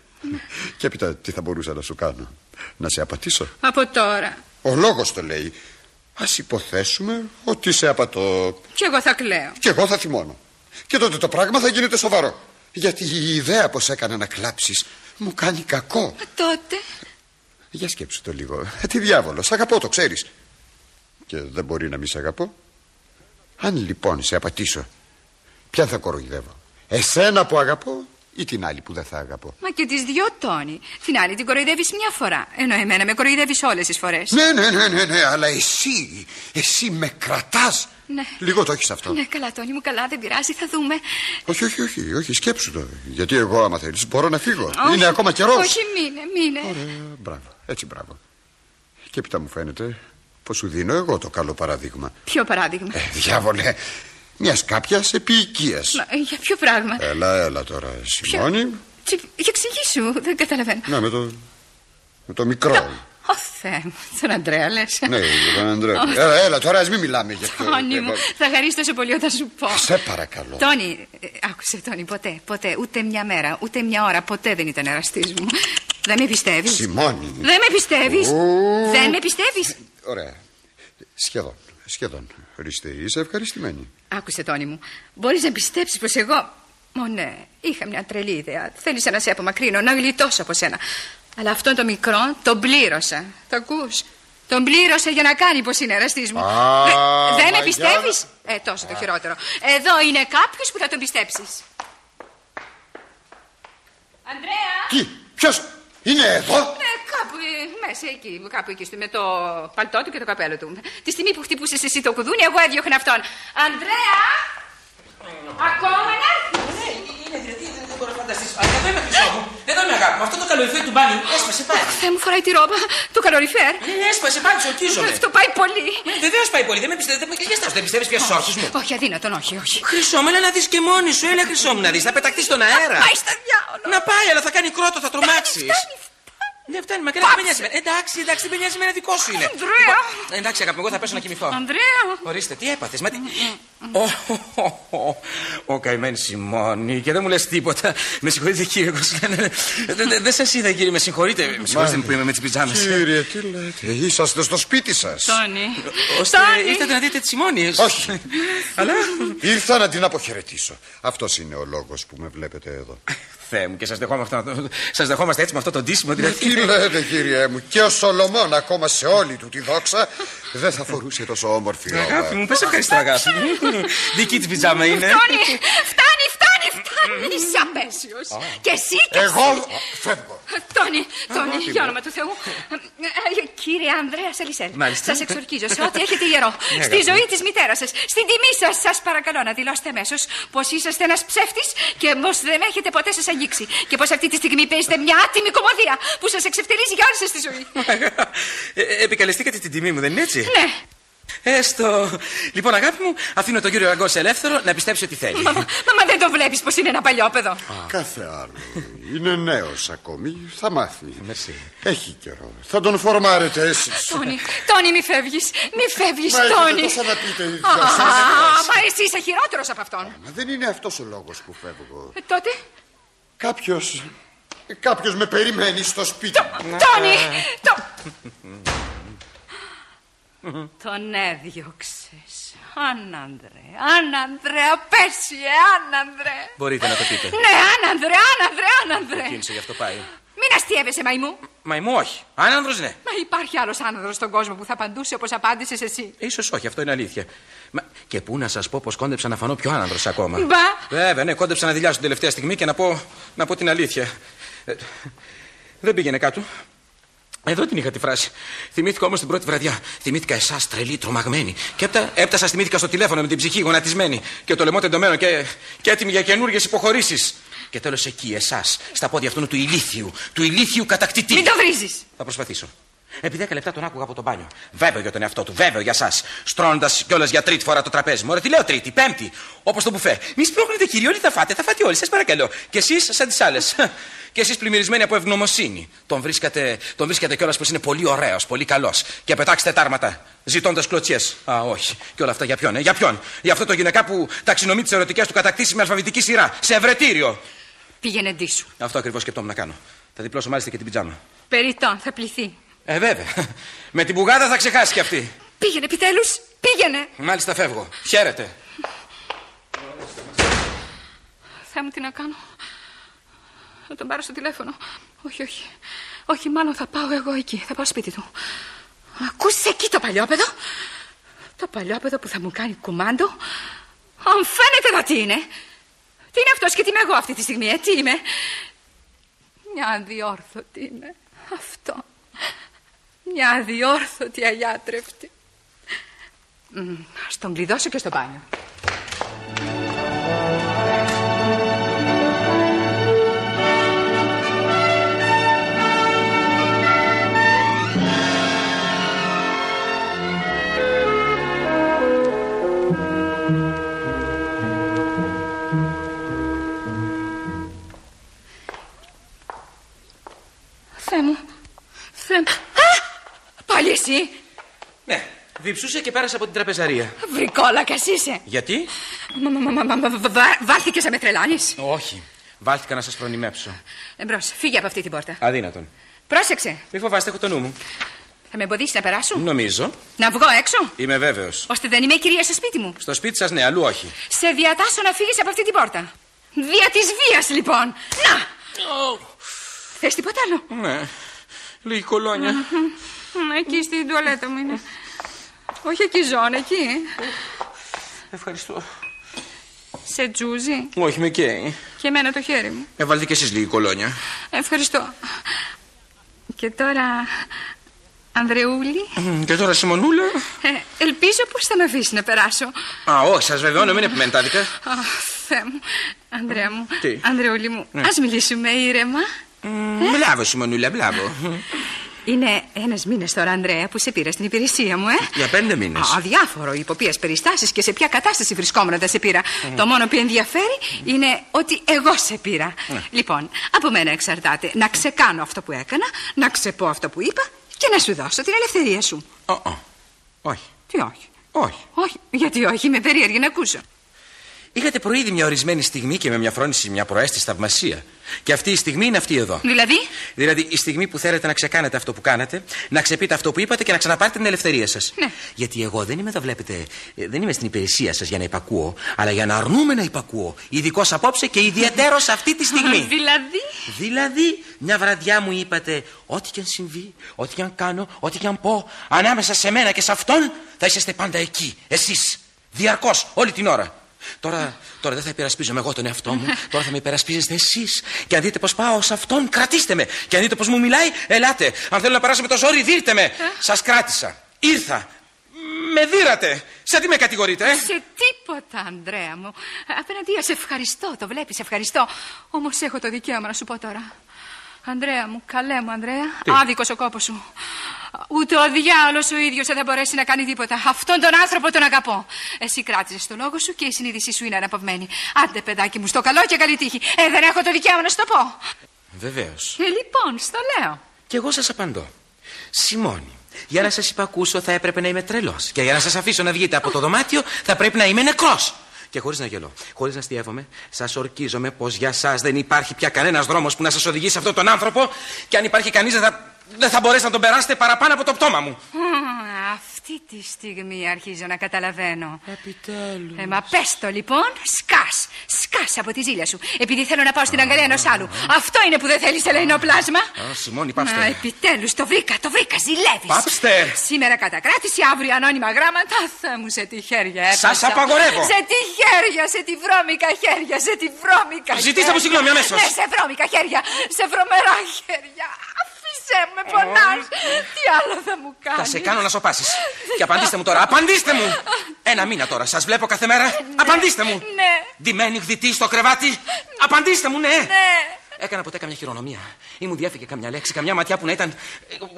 Και έπειτα τι θα μπορούσα να σου κάνω; Να σε απατήσω; Από τώρα. Ο λόγος το λέει. Ας υποθέσουμε ότι σε απατώ. Κι εγώ θα κλαίω. Κι εγώ θα θυμώνω. Και τότε το πράγμα θα γίνεται σοβαρό. Γιατί η ιδέα πως έκανα να κλάψεις μου κάνει κακό. Μα τότε; Για σκέψου το λίγο. Ε, Τι διάβολο, σ' αγαπώ, το ξέρεις. Και δεν μπορεί να μη σε αγαπώ. Αν λοιπόν σε απατήσω, ποια θα κοροϊδεύω; Εσένα που αγαπώ ή την άλλη που δεν θα αγαπώ. Μα και τις δυο τόνοι. Την άλλη την κοροϊδεύεις μια φορά. Ενώ εμένα με κοροϊδεύεις όλες τις φορές. Ναι, ναι, ναι, ναι, ναι, αλλά εσύ, εσύ με κρατάς. Ναι. Λίγο το έχεις αυτό. Ναι, καλά, Τόνι μου, καλά, δεν πειράζει, θα δούμε. Όχι, όχι, όχι, όχι, σκέψου το. Γιατί εγώ, άμα θέλεις, μπορώ να φύγω. Όχι, Είναι ακόμα καιρός. Όχι, μείνε, μείνε. Ωραία, μπράβο, έτσι μπράβο. Και έπειτα μου φαίνεται πως σου δίνω εγώ το καλό παράδειγμα. Ποιο παράδειγμα; Ε, διάβολε, μιας κάποιας επίοικίας. Μα, για ποιο πράγμα; Έλα, έλα τώρα, Σιμώνη. Τι- Για εξηγήσου, δεν καταλαβαίνω. Να, με το, με το μικρό. Ω Θεέ μου, τον Αντρέα λες. Ναι, για τον Αντρέα. Έλα, έλα, τώρα ας μην μιλάμε για αυτό. Τόνι μου, θα χαρίσει τόσο πολύ όταν σου πω. Σε παρακαλώ. Τόνι, ε, άκουσε Τόνι, ποτέ, ποτέ, ούτε μια μέρα, ούτε μια ώρα, ποτέ δεν ήταν εραστής μου. Δεν με πιστεύεις; Σιμώνει. Δεν με πιστεύεις; Ου. Δεν με πιστεύεις; Ωραία. Σχεδόν. Σχεδόν. Ορίστε, είσαι ευχαριστημένη. Άκουσε, Τόνι μου, μπορείς να πιστέψεις πως εγώ. Ω ναι, είχα μια τρελή ιδέα. Θέλησα να σε απομακρύνω, να γλιτώσω από σένα. Αλλά αυτόν το μικρό τον πλήρωσα. Το ακούς; Τον πλήρωσα για να κάνει πως είναι εραστή μου. Α, Ε, δεν με μα πιστεύεις; για- Ε, τόσο το χειρότερο. Εδώ είναι κάποιος που θα τον πιστέψεις. Αντρέα! Τι, ποιος είναι εδώ; Ναι, κάπου ε, μέσα εκεί, κάπου εκεί, με το παλτό του και το καπέλο του. Τη στιγμή που χτυπούσες εσύ το κουδούνι, εγώ έδιωχνα αυτόν. Αντρέα! Ακόμα να έρθεις! Είναι γιατί δεν μπορώ να φανταστείς. Α, Εδώ είμαι χρυσό μου. Εδώ είμαι αγάπη μου. Αυτό το καλοριφέρ του μπάνιου έσπασε πάλι. Θεέ μου φοράει τη ρόμπα του καλοριφέρ. Ναι, έσπασε πάλι, σορκίζομαι. Αυτό πάει πολύ. Βεβαίως πάει πολύ. Δεν με πιστεύετε. Δεν με κλειστά. Δεν πιστεύεις πια στου όρκου μου; Όχι, αδύνατον, όχι, όχι. Χρυσό μου, έλα να δεις και μόνη σου. Έλα, χρυσό μου να δεις. Θα πεταχτείς στον αέρα. Πάει στα διάολο. Να πάει, αλλά θα κάνει κρότο, θα τρομάξεις. Ναι, φτάνει, μακριά δεν με νοιάζει. εμένα. Εντάξει, εντάξει, δεν με νοιάζει, εμένα δικό σου είναι. Ανδρέα. Λοιπόν, εντάξει, αγάπη μου, εγώ θα πέσω να κοιμηθώ. Ανδρέα! Ορίστε, τι έπαθες, μα τι. Ω, ω, ω, Ο καημένη Σιμώνη και δεν μου λες τίποτα. Με συγχωρείτε κύριε Κοσλένα. Δεν δεν σας είδα κύριε, με συγχωρείτε. Με συγχωρείτε που είμαι με τις πιτζάμες. Κύριε, τι λέτε. Είσαστε στο σπίτι σας. Τόνι. Ώστε Τόνι. ήρθατε να δείτε τη Σιμώνη. Όχι. Αλλά. Ήρθα να την αποχαιρετήσω. Αυτός είναι ο λόγος που με βλέπετε εδώ. Θεέ μου και σας δεχόμαστε, σας δεχόμαστε έτσι με αυτό το ντύσιμο. Τι Δηλαδή. λέτε, κύριε μου, και ο Σολομών ακόμα σε όλη του τη δόξα δεν θα φορούσε τόσο όμορφη Αγάπη ρόμπα. μου, πες ευχαριστώ αγάπη μου. Δική της πιτζάμα είναι. Τόνι! Φτάνει, φτάνει, φτάνει! Είσαι απέσιος. Και εσύ και Εγώ; εσύ. φεύγω. Τόνι, Τόνι, για όνομα του Θεού. Ε, Κύριε Ανδρέα Σαλισέλ, Μάλιστα. σας εξορκίζω σε ό,τι έχετε ιερό. Ναι, Στη αγάπη ζωή της μητέρας σας, στην τιμή σας, σας παρακαλώ να δηλώσετε αμέσως πως είσαστε ένας ψεύτης και πως δεν με έχετε ποτέ σας αγγίξει. Και πως αυτή τη στιγμή παίζετε μια άτιμη κομμωδία που σας εξευτελίζει για όλη σας τη ζωή. Ε, ε, Επικαλεστήκατε την τιμή μου, δεν είναι έτσι; Ναι. Έστω. Λοιπόν, αγάπη μου, αφήνω τον κύριο Ραγκό ελεύθερο να πιστέψει ό,τι θέλει. Μα, μα, μα δεν το βλέπεις πως είναι ένα παλιόπαιδο. Κάθε άλλο. Είναι νέος ακόμη. Θα μάθει. Μερσή. Έχει καιρό. Θα τον φορμάρετε εσείς. Τόνι, Τόνι, μη φεύγεις. Μη φεύγεις, Μα έχετε Τόνι. τόσα να πείτε οι Α, δυο σας. Μα εσύ είσαι χειρότερος από αυτόν. Μα δεν είναι αυτός ο λόγος που φεύγω. Ε, Τότε, Κάποιος. Κάποιος με περιμένει στο σπίτι. μου. Τόνι! Το... Τον έδιωξες. Άνανδρε, Άνανδρε, απέσιε, Άνανδρε. Μπορείτε να το πείτε. Ναι, Άνανδρε, Άνανδρε, Άνανδρε. Κίνησε, γι' αυτό πάει. Μην αστείευεσαι, μαϊμού. Μαϊμού, όχι. Άνανδρος, ναι. Μα υπάρχει άλλος άνανδρος στον κόσμο που θα απαντούσε όπως απάντησες εσύ. Ίσως όχι, αυτό είναι αλήθεια. Μα... Και πού να σας πω πως κόντεψα να φανώ πιο άνανδρος ακόμα. Μπα. Βέβαια, ναι, κόντεψα να δηλιάσω την τελευταία στιγμή και να πω, να πω την αλήθεια. Ε, δεν πήγαινε κάτω. Εδώ την είχα τη φράση. Θυμήθηκα όμως την πρώτη βραδιά. Θυμήθηκα εσάς τρελή, τρομαγμένη. Και έπειτα έπτασα, θυμήθηκα στο τηλέφωνο με την ψυχή γονατισμένη. Και το λαιμό τεντωμένο και, και έτοιμη για καινούργιες υποχωρήσεις. Και τέλος εκεί, εσάς, στα πόδια αυτού του ηλίθιου, του ηλίθιου κατακτητή. Μην το βρίζεις. Θα προσπαθήσω. Επί δέκα λεπτά τον άκουγα από το μπάνιο. Βέβαιο για τον εαυτό του, βέβαιο για εσά. Στρώνοντα κιόλας για τρίτη φορά το τραπέζι. Μωρέ, τι λέω τρίτη, πέμπτη. Όπως το μπουφέ. Μη σπρώχνετε κύριε, όλοι θα φάτε, θα φάτε όλοι, σας παρακαλώ. Και εσείς σαν τις άλλες. Και εσείς πλημμυρισμένοι από ευγνωμοσύνη. Τον βρίσκατε, τον βρίσκατε κιόλας πως είναι πολύ ωραίος, πολύ καλός. Και πετάξτε τάρματα, ζητώντας κλωτσιές. Α, όχι. Και όλα αυτά για ποιον, ε, για ποιον. Για αυτό το γυναικά που ταξινομεί τις ερωτικές του κατακτήσεις με αλφαβητική σειρά. Σε ευρετήριο. Πήγαινε ντύσου. Αυτό ακριβώς σκεπτόμουν να κάνω. Θα διπλώσω μάλιστα και την πιτζάμα. Περιττόν, θα πληθεί. Ε, βέβαια. Με την πουγάδα θα ξεχάσει κι αυτή. Πήγαινε επιτέλους, πήγαινε. Μάλιστα φεύγω. Χαίρετε. Θεέ μου τι να κάνω. Θα τον πάρω στο τηλέφωνο. Όχι, όχι. Όχι, μάλλον θα πάω εγώ εκεί. Θα πάω σπίτι του. Ακούσε εκεί το παλιόπεδο. Το παλιόπεδο που θα μου κάνει κουμάντο; Αν φαίνεται εδώ τι είναι. Τι είναι αυτός και τι είμαι εγώ αυτή τη στιγμή, ε, τι είμαι. Μια αδιόρθωτη είμαι. Αυτό. Μια αδιόρθωτη αγιάτρευτη. Μ, Ας τον κλειδώσω και στο μπάνιο. Θεέ μου. Θεέ μου. Α! διψούσε και πέρασε από την τραπεζαρία. Βρικόλακα είσαι. Γιατί; Μα, μα, μα, μα, μα, βα- Βάλθηκες να με τρελάνεις; Όχι. Βάλθηκα να σας προνημέψω. Εμπρός, φύγε από αυτή την πόρτα. Αδύνατον. Πρόσεξε. Μη φοβάστε, έχω το νου μου. Θα με εμποδίσεις να περάσω; Νομίζω. Να βγω έξω; Είμαι βέβαιος. Ώστε δεν είμαι η κυρία στο σπίτι μου. Στο σπίτι σας, ναι, αλλού όχι. Σε διατάσσω να φύγεις από αυτή την πόρτα. Δια της βίας, λοιπόν. Να! Θες τίποτα άλλο; Ναι. Λίγη κολόνια. Μμμ, Εκεί στην τουαλέτα μου είναι. Όχι εκεί ζώνε, εκεί. Ευχαριστώ. Σε τζούζι. Όχι, με καίει. Και εμένα το χέρι μου. Έβαλτε κι εσείς λίγη κολόνια. Ευχαριστώ. Και τώρα, Ανδρεούλη, Μμ, Και τώρα, Σιμονούλα. ε, ελπίζω πως θα με αφήσεις να περάσω. Α, όχι, σας βεβαιώνω, μην επιμένετε. Αχ, Θεέ μου. Ανδρέα μου, Τι; Ανδρεούλη μου, Ναι. ας μιλήσουμε ήρεμα. Μπλάβο, Σιμονούλα, μπλάβο. Είναι ένας μήνας τώρα, Ανδρέα, που σε πήρα στην υπηρεσία μου, ε. Για πέντε μήνες. Αδιάφορο υπό ποιες περιστάσεις και σε ποια κατάσταση βρισκόμουν όταν σε πήρα. Το μόνο που ενδιαφέρει είναι ότι εγώ σε πήρα. Ναι. Λοιπόν, από μένα εξαρτάται να ξεκάνω αυτό που έκανα, να ξεπώ αυτό που είπα και να σου δώσω την ελευθερία σου. Όχι. Τι όχι; Όχι. Όχι, γιατί όχι, είμαι περίεργη να ακούσω. Είχατε προείδη μια ορισμένη στιγμή και με μια φρόνηση, μια προέστηση θαυμασία. Και αυτή η στιγμή είναι αυτή εδώ. Δηλαδή, Δηλαδή η στιγμή που θέλετε να ξεκάνετε αυτό που κάνατε, να ξεπείτε αυτό που είπατε και να ξαναπάρετε την ελευθερία σας. Ναι. Γιατί εγώ δεν είμαι εδώ, βλέπετε, ε, δεν είμαι στην υπηρεσία σας για να υπακούω, αλλά για να αρνούμε να υπακούω. Ειδικό απόψε και ιδιαίτερο αυτή τη στιγμή. [laughs] δηλαδή; Δηλαδή, μια βραδιά μου είπατε, ό,τι και αν συμβεί, ό,τι και αν κάνω, ό,τι και αν πω, ανάμεσα σε μένα και σε αυτόν θα είσαστε πάντα εκεί, εσείς, διαρκώς, όλη την ώρα. Τώρα, τώρα δεν θα υπερασπίζομαι εγώ τον εαυτό μου, τώρα θα με υπερασπίζεστε εσείς. Και αν δείτε πως πάω σε αυτόν, κρατήστε με. Και αν δείτε πως μου μιλάει, ελάτε. Αν θέλω να περάσω με το ζόρι, δείτε με. Σας κράτησα. Ήρθα. Με δίρατε. Σε τι με κατηγορείτε, ε; Σε τίποτα, Ανδρέα μου. Απέναντία, σε ευχαριστώ, το βλέπεις, ευχαριστώ. Όμως έχω το δικαίωμα να σου πω τώρα. Ανδρέα μου, καλέ μου, Ανδρέα. Τι; Άδικος ο κόπος σου. Ούτε ο διάολος ο ίδιος δεν θα μπορέσει να κάνει τίποτα. Αυτόν τον άνθρωπο τον αγαπώ. Εσύ κράτησες το λόγο σου και η συνείδησή σου είναι αναπαυμένη. Άντε, παιδάκι μου, στο καλό και καλή τύχη. Ε, δεν έχω το δικαίωμα να σου το πω. Βεβαίως. Ε, λοιπόν, στο λέω. Και εγώ σας απαντώ. Σιμώνη, για να σας υπακούσω θα έπρεπε να είμαι τρελός. Και για να σας αφήσω να βγείτε από το δωμάτιο θα πρέπει να είμαι νεκρός. Και χωρίς να γελώ, χωρίς να αστείευομαι, σας ορκίζομαι πως για σας δεν υπάρχει πια κανένας δρόμος που να σας οδηγήσει σε αυτόν τον άνθρωπο και αν υπάρχει κανείς δεν θα, δεν θα μπορέσει να τον περάσετε παραπάνω από το πτώμα μου. Α, Αυτή τη στιγμή αρχίζω να καταλαβαίνω. Επιτέλους. Ε, μα πες το λοιπόν, σκάς, σκάς από τη ζήλια σου. Επειδή θέλω να πάω στην αγκαλιά ενός άλλου. Αυτό είναι που δεν θέλεις ελεηνό πλάσμα. Α, Σιμώνη, πάψτε. Μα επιτέλους το βρήκα, το βρήκα, ζηλεύεις. Πάψτε. Σήμερα κατακράτηση, αύριο ανώνυμα γράμματα. Θεέ μου σε τι χέρια έπεσα. Σας απαγορεύω. Σε τι χέρια, σε τι βρώμικα χέρια, σε τι βρώμικα Ζητήστε μου χέρια. συγγνώμη, αμέσως. Ναι, σε βρώμικα χέρια, σε βρωμερά χέρια. Αφήσε με, πονάς. Τι άλλο θα μου κάνεις. Θα σε κάνω να σοπάσεις. Και απαντήστε μου τώρα, απαντήστε μου. Ένα μήνα τώρα, σας βλέπω κάθε μέρα. Απαντήστε μου. Ναι. Ντυμένη γδυτή στο κρεβάτι. Απαντήστε μου, ναι. Ναι. Έκανα ποτέ καμιά χειρονομία. Ή μου διέφυγε καμιά λέξη, καμιά ματιά που να ήταν,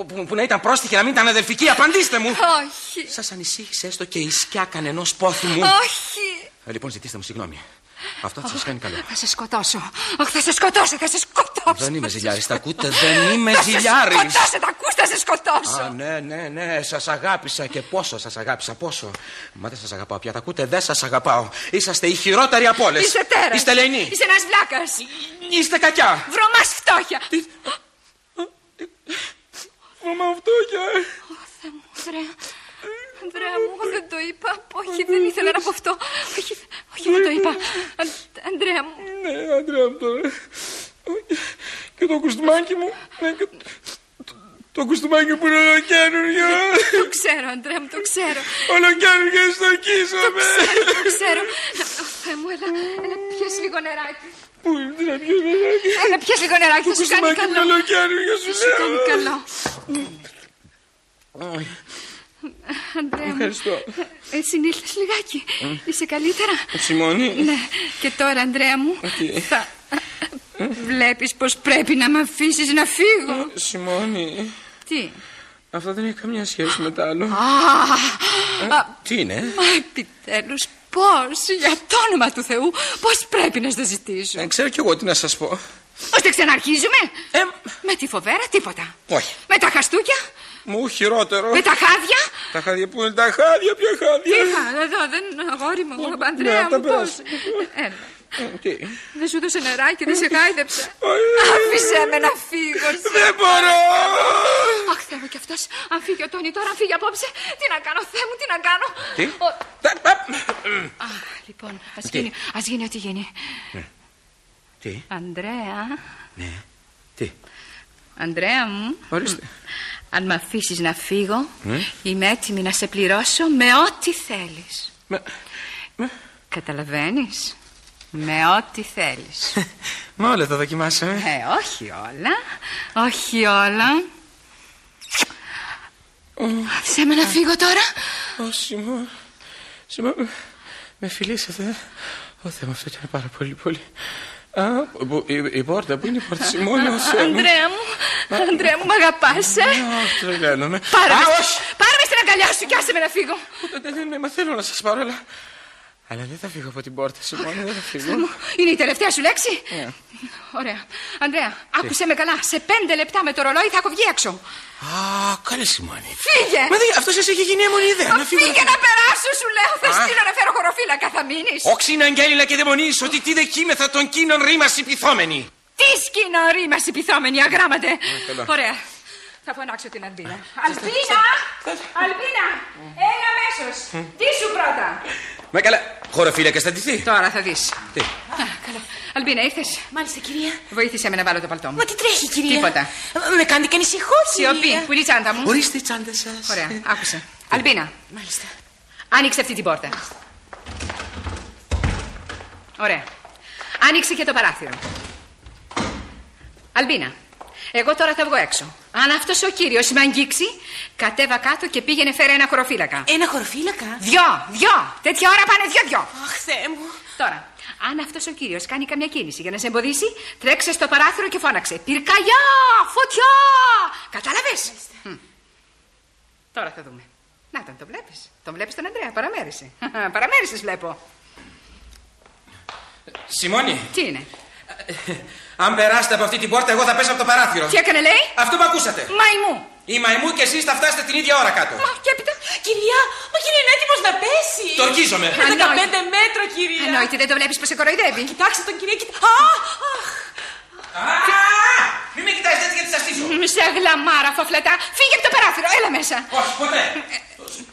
που, που να ήταν πρόστιχη, να μην ήταν αδελφική. Απαντήστε μου. Όχι. Σας ανησύχησε έστω και η σκιά κανενός πόθου μου. Όχι. Ε, λοιπόν, ζητήστε μου συγγνώμη. Αυτό θα σας κάνει καλό. Θα σε σκοτώσω. Όχι, θα σε σκοτώσω, θα σε σκοτώσω. Δεν είμαι ζηλιάρης, τα ακούτε, δεν είμαι Θα σε ζηλιάρης. σκοτώσω, τα ακούς, θα σε σκοτώσω. Α, ναι, ναι, ναι, σας αγάπησα και πόσο σας αγάπησα, πόσο. Μα δεν σας αγαπάω πια, τα ακούτε, δεν σας αγαπάω. Είσαστε οι χειρότεροι από όλες. Είσαι τέρας. Είστε λεϊνοί. Είσαι ένας βλάκας. Είστε κακιά. Βρωμάς φτώχεια. Βρωμά φτώχεια. Θεέ μου, Ανδρέα. Ανδρέα μου, εγώ δεν το είπα. Όχι, δεν ήθελα να πω αυτό. Όχι, όχι, δεν το είπα. Αν- Ανδρέα μου. Ναι, άντρα μου τώρα. Και το κουστούμάκι μου. Ναι, και... το- Το κουστούμάκι που είναι ολοκένουργιο. Το ξέρω, Ανδρέα μου, το ξέρω. Ολοκένουργιο στορκίζομαι. Το ξέρω. Ω, Θεέ μου, έλα, έλα, πιες λίγο νεράκι. Πού είναι να πιω νεράκι. Έλα, πιες λίγο νεράκι, θα σου κάνει κουστούμάκι καλό. μου ολοκένουργιο, σου Θα σου κάνει λέω. καλό. Ανδρέα μου, Ευχαριστώ. ε, συνήλθες λιγάκι. Είσαι καλύτερα. Σιμώνη. Ναι, και τώρα, Ανδρέα μου, Τι; θα... Βλέπεις πως πρέπει να με αφήσεις να φύγω. Σιμώνη. Τι; Αυτό δεν έχει καμιά σχέση με το άλλο. Α, Τι είναι; Μα επιτέλους πώς, για το όνομα του Θεού, πώς πρέπει να στο ζητήσω. Δεν ξέρω κι εγώ τι να σας πω. Ώστε ξαναρχίζουμε; Με τη φοβέρα τίποτα. Όχι. Με τα χαστούκια; Μου χειρότερο. Με τα χάδια; Τα χάδια που είναι τα χάδια, ποια χάδια; Είχα, εδώ δεν είναι αγόρι μου, Αντρέα τα μου, πώς; πες. Έλα. Ε, Τι; Δεν σου έδωσε νεράκι, δεν σε χάιδεψε. Άφησέ με να φύγω. σε Δεν μπορώ. Αχ, Θεέ μου κι αυτός, αν φύγει ο Τόνι τώρα, αν φύγει απόψε. Τι να κάνω, Θεέ μου, τι να κάνω. Τι; Ο- Αχ, λοιπόν, ας Τι; γίνει, ας γίνει ό,τι γίνει. Τι; Αντρέα, Ναι. Τι; Αντρέα μου, Ορίστε. Αν με αφήσεις να φύγω, Ε; είμαι έτοιμη να σε πληρώσω με ό,τι θέλεις. Με- Καταλαβαίνεις, με ό,τι θέλεις. [laughs] Μα όλα τα δοκιμάσαμε. Ε, όχι όλα, όχι όλα. Άφησέ με να φύγω τώρα. Ω, Σιμώ. Σιμώ. Με φιλήσατε. Ω, Θεέ μου, αυτό ήταν πάρα πολύ, πολύ. Α, που- η, η πόρτα, πού είναι η πόρτα, Σιμώνη, ω Θεέ μου. Αντρέα μου, Αντρέα μου, μ' αγαπάς, ε. Αχ, τρελαίνομαι. Πάρε Α, με, όχι. πάρε με στην αγκαλιά σου και άσε με να φύγω. Δεν, δεν, δεν, μα θέλω να σας πάρω, αλλά... Αλλά δεν θα φύγω από την πόρτα, Σιμώνη, δεν θα φύγω. Είναι η τελευταία σου λέξη. Ναι. Ωραία. Αντρέα, άκουσε με καλά. Σε πέντε λεπτά με το ρολόι θα έχω βγει έξω. Α, καλέ Σιμώνη. Φύγε! Μα δεν, αυτός σας έχει γίνει έμονη ιδέα. Να φύγω. Φύγε να περάσω, σου λέω. Θα Α. στείλω να φέρω χωροφύλακα, θα μείνεις. Όξιν αγγέλιλα και δαιμονείς ότι τι δεκίμεθα των κίνων ρήμας υπηθόμενοι. Τι σκηνορή μα υπηθόμενη, αγράμματε. καλά. Ωραία. Θα φωνάξω την Αλμπίνα. Αλμπίνα! Αλμπίνα! Έλα αμέσως. Τι σου πρώτα. Μα καλά, χωροφύλακας θα ντυθεί. Τώρα θα δεις. Τι; Καλά. Αλμπίνα, ήρθες; Μάλιστα, κυρία. Βοήθησε με να βάλω το παλτό μου. Μα τι τρέχει, κυρία; Τίποτα. Ε, Με κάνετε και ανησυχώ, Σιωπή, κυρία. που είναι η τσάντα μου; Ορίστε η τσάντα σας. Ωραία, άκουσε. Αλμπίνα, Μάλιστα. άνοιξε αυτή την πόρτα. Ωραία. Άνοιξε και το παράθυρο. Αλμπίνα, εγώ τώρα θα βγω έξω. Αν αυτός ο κύριος με αγγίξει, κατέβα κάτω και πήγαινε φέρε ένα χωροφύλακα. Ένα χωροφύλακα; Δυο, δυο. Τέτοια ώρα πάνε δυο-δυο. Αχ, Θεέ μου. Τώρα, αν αυτός ο κύριος κάνει καμιά κίνηση για να σε εμποδίσει, τρέξε στο παράθυρο και φώναξε. Πυρκαγιά! Φωτιά! Κατάλαβες! Τώρα θα δούμε. Να τον, το βλέπεις. Τον βλέπεις τον Αντρέα, παραμέρισε. [laughs] παραμέρισες, βλέπω. Σιμώνη, Τι είναι; [laughs] αν περάσετε από αυτή την πόρτα, εγώ θα πέσω από το παράθυρο. Τι έκανε, λέει; Αυτό που ακούσατε. Μαϊμού. Η μαϊμού και εσείς θα φτάσετε την ίδια ώρα κάτω. Μα και έπειτα. Κυρία, μα κύριε είναι έτοιμος να πέσει. Το ορκίζομαι. Με 15 μέτρα, κυρία. Εννοείται, δεν το βλέπεις πως σε κοροϊδεύει. Κοιτάξτε τον κυρία, κοιτά. Α, αχ. Α, Μην με κοιτάζετε έτσι γιατί σας στήσω. Μ, Σε γλαμάρα, φοφλετά. Φύγε από το παράθυρο, έλα μέσα. Όχι, ποτέ.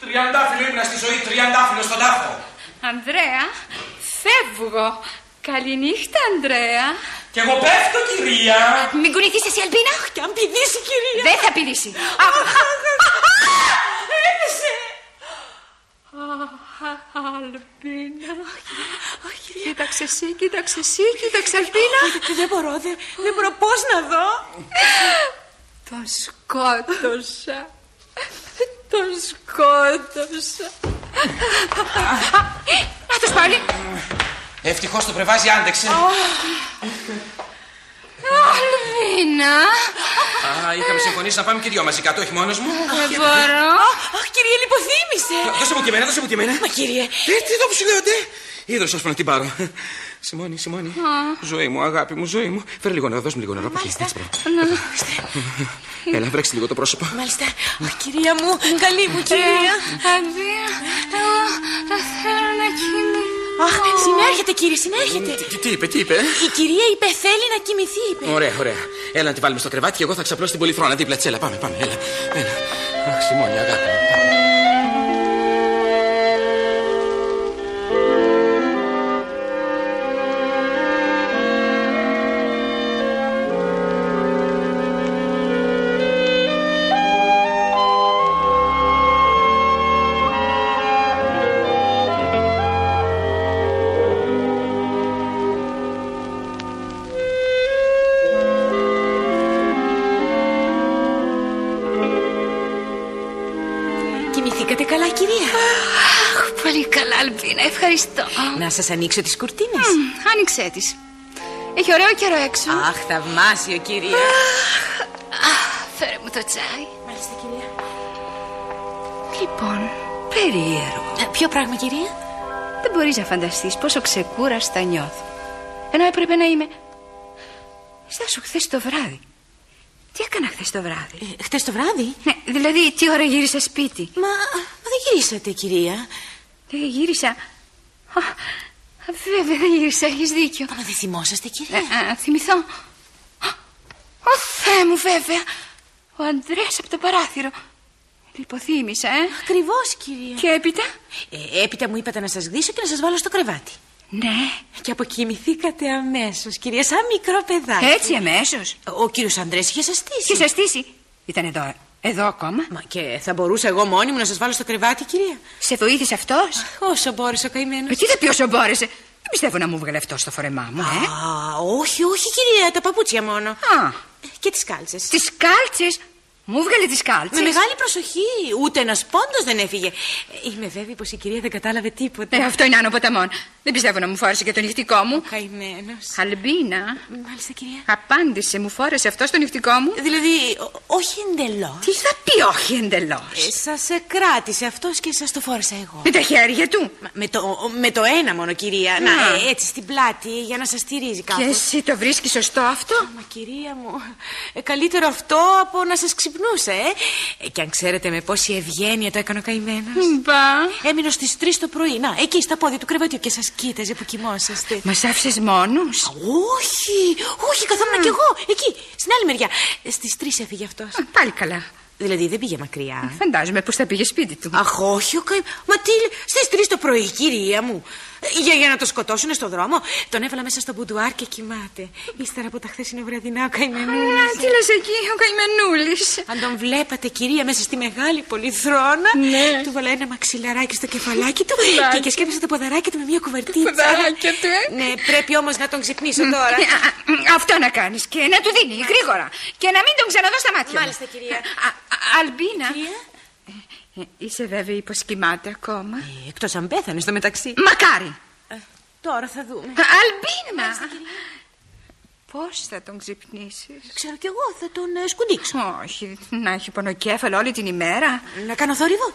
Τριαντάφυλλο ήμουν στη ζωή, τριαντάφυλλο στον τάφο. Ανδρέα, φεύγω. Καληνύχτα, Ανδρέα. Και εγώ πέφτω, κυρία. Μην κουνηθείς εσύ, Αλμπίνα. Και αν πηδήσει, κυρία. Δεν θα πηδήσει. Έπεσε. Αλμπίνα. Κοίταξε εσύ, κοίταξε εσύ, κοίταξε Αλμπίνα. Δεν μπορώ, δεν, δεν μπορώ. Πώς να δω. Τον σκότωσα. Τον σκότωσα. Αυτός πάλι. Ευτυχώς το πρεβάζι άντεξε. Αλβίνα. Α, είχαμε συμφωνήσει να πάμε και δυο μαζί κάτω, όχι μόνος μου. Δεν μπορώ. Αχ, κύριε, λιποθύμησε. Δώσε μου και εμένα, δώσε μου και εμένα. Μα κύριε. Ε, τι εδώ που σου λέω, τε. Είδος ώσπου να την πάρω. Σιμώνη, Σιμώνη. Ζωή μου, αγάπη μου, ζωή μου. Φέρε λίγο νερό, δώσ' μου λίγο νερό. από εκεί. Έτσι, μπράβο. Έλα, βρέξτε λίγο το πρόσωπο. Μάλιστα. Αχ, κυρία μου, καλή μου κυρία. Αλβίνα, εγώ θα θέλω να κοιμηθώ. Αχ, συνέρχεται κύριε, συνέρχεται. Τι, τι είπε, τι είπε; Η κυρία είπε θέλει να κοιμηθεί, είπε. Ωραία, ωραία. Έλα να τη βάλουμε στο κρεβάτι και εγώ θα ξαπλώσω την πολυθρόνα δίπλα της. Έλα, πάμε, πάμε. Έλα. έλα. Αχ, Σιμώνη, αγάπη Να σας ανοίξω τις κουρτίνες. Μμ, Άνοιξέ τις. Έχει ωραίο καιρό έξω. Αχ, θαυμάσιο, κυρία. Αχ, φέρε μου το τσάι. Μάλιστα, κυρία. Λοιπόν, περίεργο. Ε, Ποιο πράγμα, κυρία; Δεν μπορείς να φανταστείς πόσο ξεκούραστα νιώθω. Ενώ έπρεπε να είμαι... Στάσου χθες το βράδυ. Τι έκανα χθες το βράδυ; Ε, χτε το βράδυ; Ναι, δηλαδή τι ώρα γύρισα σπίτι; Μα, μα δεν γυρίσατε, κυρία. Δεν γύρισα. Α, βέβαια δεν γύρισα, έχεις δίκιο. Μα δεν θυμόσαστε, κυρία. Ε, α, θυμηθώ. Α, Ω Θεέ μου, βέβαια. Ο Αντρέας από το παράθυρο. Λιποθύμησα, ε. Ακριβώς, κυρία. Και έπειτα; Ε, έπειτα μου είπατε να σας γδίσω και να σας βάλω στο κρεβάτι. Ναι. Και αποκοιμηθήκατε αμέσως, κυρία, σαν μικρό παιδάκι. Έτσι αμέσως. Ο κύριος Αντρέ είχε σας στήσει. Είχε σας στήσει. Ήταν εδώ. Εδώ ακόμα. Μα και θα μπορούσα εγώ μόνη μου να σας βάλω στο κρεβάτι, κυρία; Σε βοήθησε αυτός; Όσο μπόρεσε ο καημένος. Ε, τι θα πει όσο μπόρεσε. Δεν πιστεύω να μου βγάλε αυτός στο φορεμά μου, ε. Α, όχι, όχι, κυρία, τα παπούτσια μόνο. Α. Και τις κάλτσες. Τις κάλτσες; Μου βγάλε τις κάλτσες. Με μεγάλη προσοχή. Ούτε ένας πόντος δεν έφυγε. Είμαι βέβαιη πως η κυρία δεν κατάλαβε τίποτα. Ε, αυτό είναι άνω ποταμών. Δεν πιστεύω να μου φόρεσε και το νυχτικό μου. Καημένος. Αλμπίνα. Μάλιστα, κυρία. Απάντησε, μου φόρεσε αυτό στο νυχτικό μου. Δηλαδή, ο- όχι εντελώς. Τι θα πει, όχι εντελώς; Ε, σας κράτησε αυτός και σας το φόρεσα εγώ. Με τα χέρια του. Μα, με, το, με το ένα μόνο, κυρία. Να, Να. ε, έτσι στην πλάτη για να σας στηρίζει κάπως. Και εσύ το βρίσκεις σωστό αυτό; Μα κυρία μου, ε, καλύτερο αυτό από να σας ξυπνούσε, ε. ε. Και αν ξέρετε με πόση ευγένεια το έκανε ο καημένος. Μπα. Έμεινε στις 3 το πρωί, να, εκεί στα πόδια του κρεβατιού και σας κοίταζε που κοιμόσαστε. Μας άφησες μόνους; Όχι, όχι, καθόμουν κι εγώ, εκεί, στην άλλη μεριά. Ε, Στις 3 έφυγε αυτός. Πάλι καλά. Δηλαδή δεν πήγε μακριά. Φαντάζομαι πως θα πήγε σπίτι του. Αχ, όχι, ο καη... Μα τι λέ- στις 3 το πρωί, κυρία μου. Ε, Για, για να το σκοτώσουν στο δρόμο, τον έβαλα μέσα στο μπουντουάρ και κοιμάται. Ύστερα από τα χθεσινά βραδινά, ο καημενούλης. Α, τι λε εκεί, ο καημενούλης. Αν τον βλέπατε, κυρία, μέσα στη μεγάλη πολυθρόνα, Ναι. του βάλα ένα μαξιλαράκι στο κεφαλάκι του Ποδάκι. και, και σκέπασε το ποδαράκι του με μια κουβερτίτσα. ποδαράκια του, ε. Ναι, πρέπει όμως να τον ξυπνήσω τώρα. Ε, α, α, Αυτό να κάνεις και να του δίνει γρήγορα. Και να μην τον ξαναδώ στα μάτια. μου. Μάλιστα, κυρία. Α, α, Αλμπίνα. Κυρία. Ε, Είσαι βέβαιη πως κοιμάται ακόμα; Εκτός αν πέθανε στο μεταξύ. Μακάρι. Τώρα θα δούμε. Αλμπίνα. Πώς θα τον ξυπνήσεις; Ξέρω κι εγώ, θα τον ε, σκουντίξω. Όχι, να έχει πονοκέφαλο όλη την ημέρα. Να κάνω θόρυβο.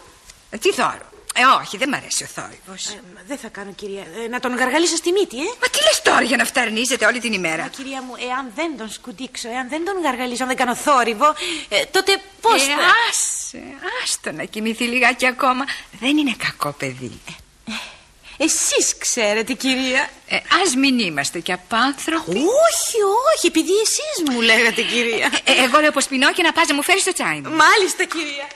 Ε, τι θόρυβο; Ε, όχι, δεν μ' αρέσει ο θόρυβος. Ε, μα δεν θα κάνω, κυρία. Ε, να τον γαργαλίσω στη μύτη, ε. Μα τι λες τώρα για να φταρνίζετε όλη την ημέρα; Μα, κυρία μου, εάν δεν τον σκουντίξω, εάν δεν τον γαργαλίσω, αν δεν κάνω θόρυβο, ε, τότε πώς Ε, θα. άσε, άστο να κοιμηθεί λιγάκι ακόμα. Δεν είναι κακό παιδί. Εσείς ξέρετε, κυρία. Ε, ας μην είμαστε και απάνθρωποι. Όχι, όχι, επειδή εσείς μου λέγατε, κυρία. Ε, εγώ λέω πως πεινώ και να πας να μου φέρεις το τσάι μου. Μάλιστα, κυρία.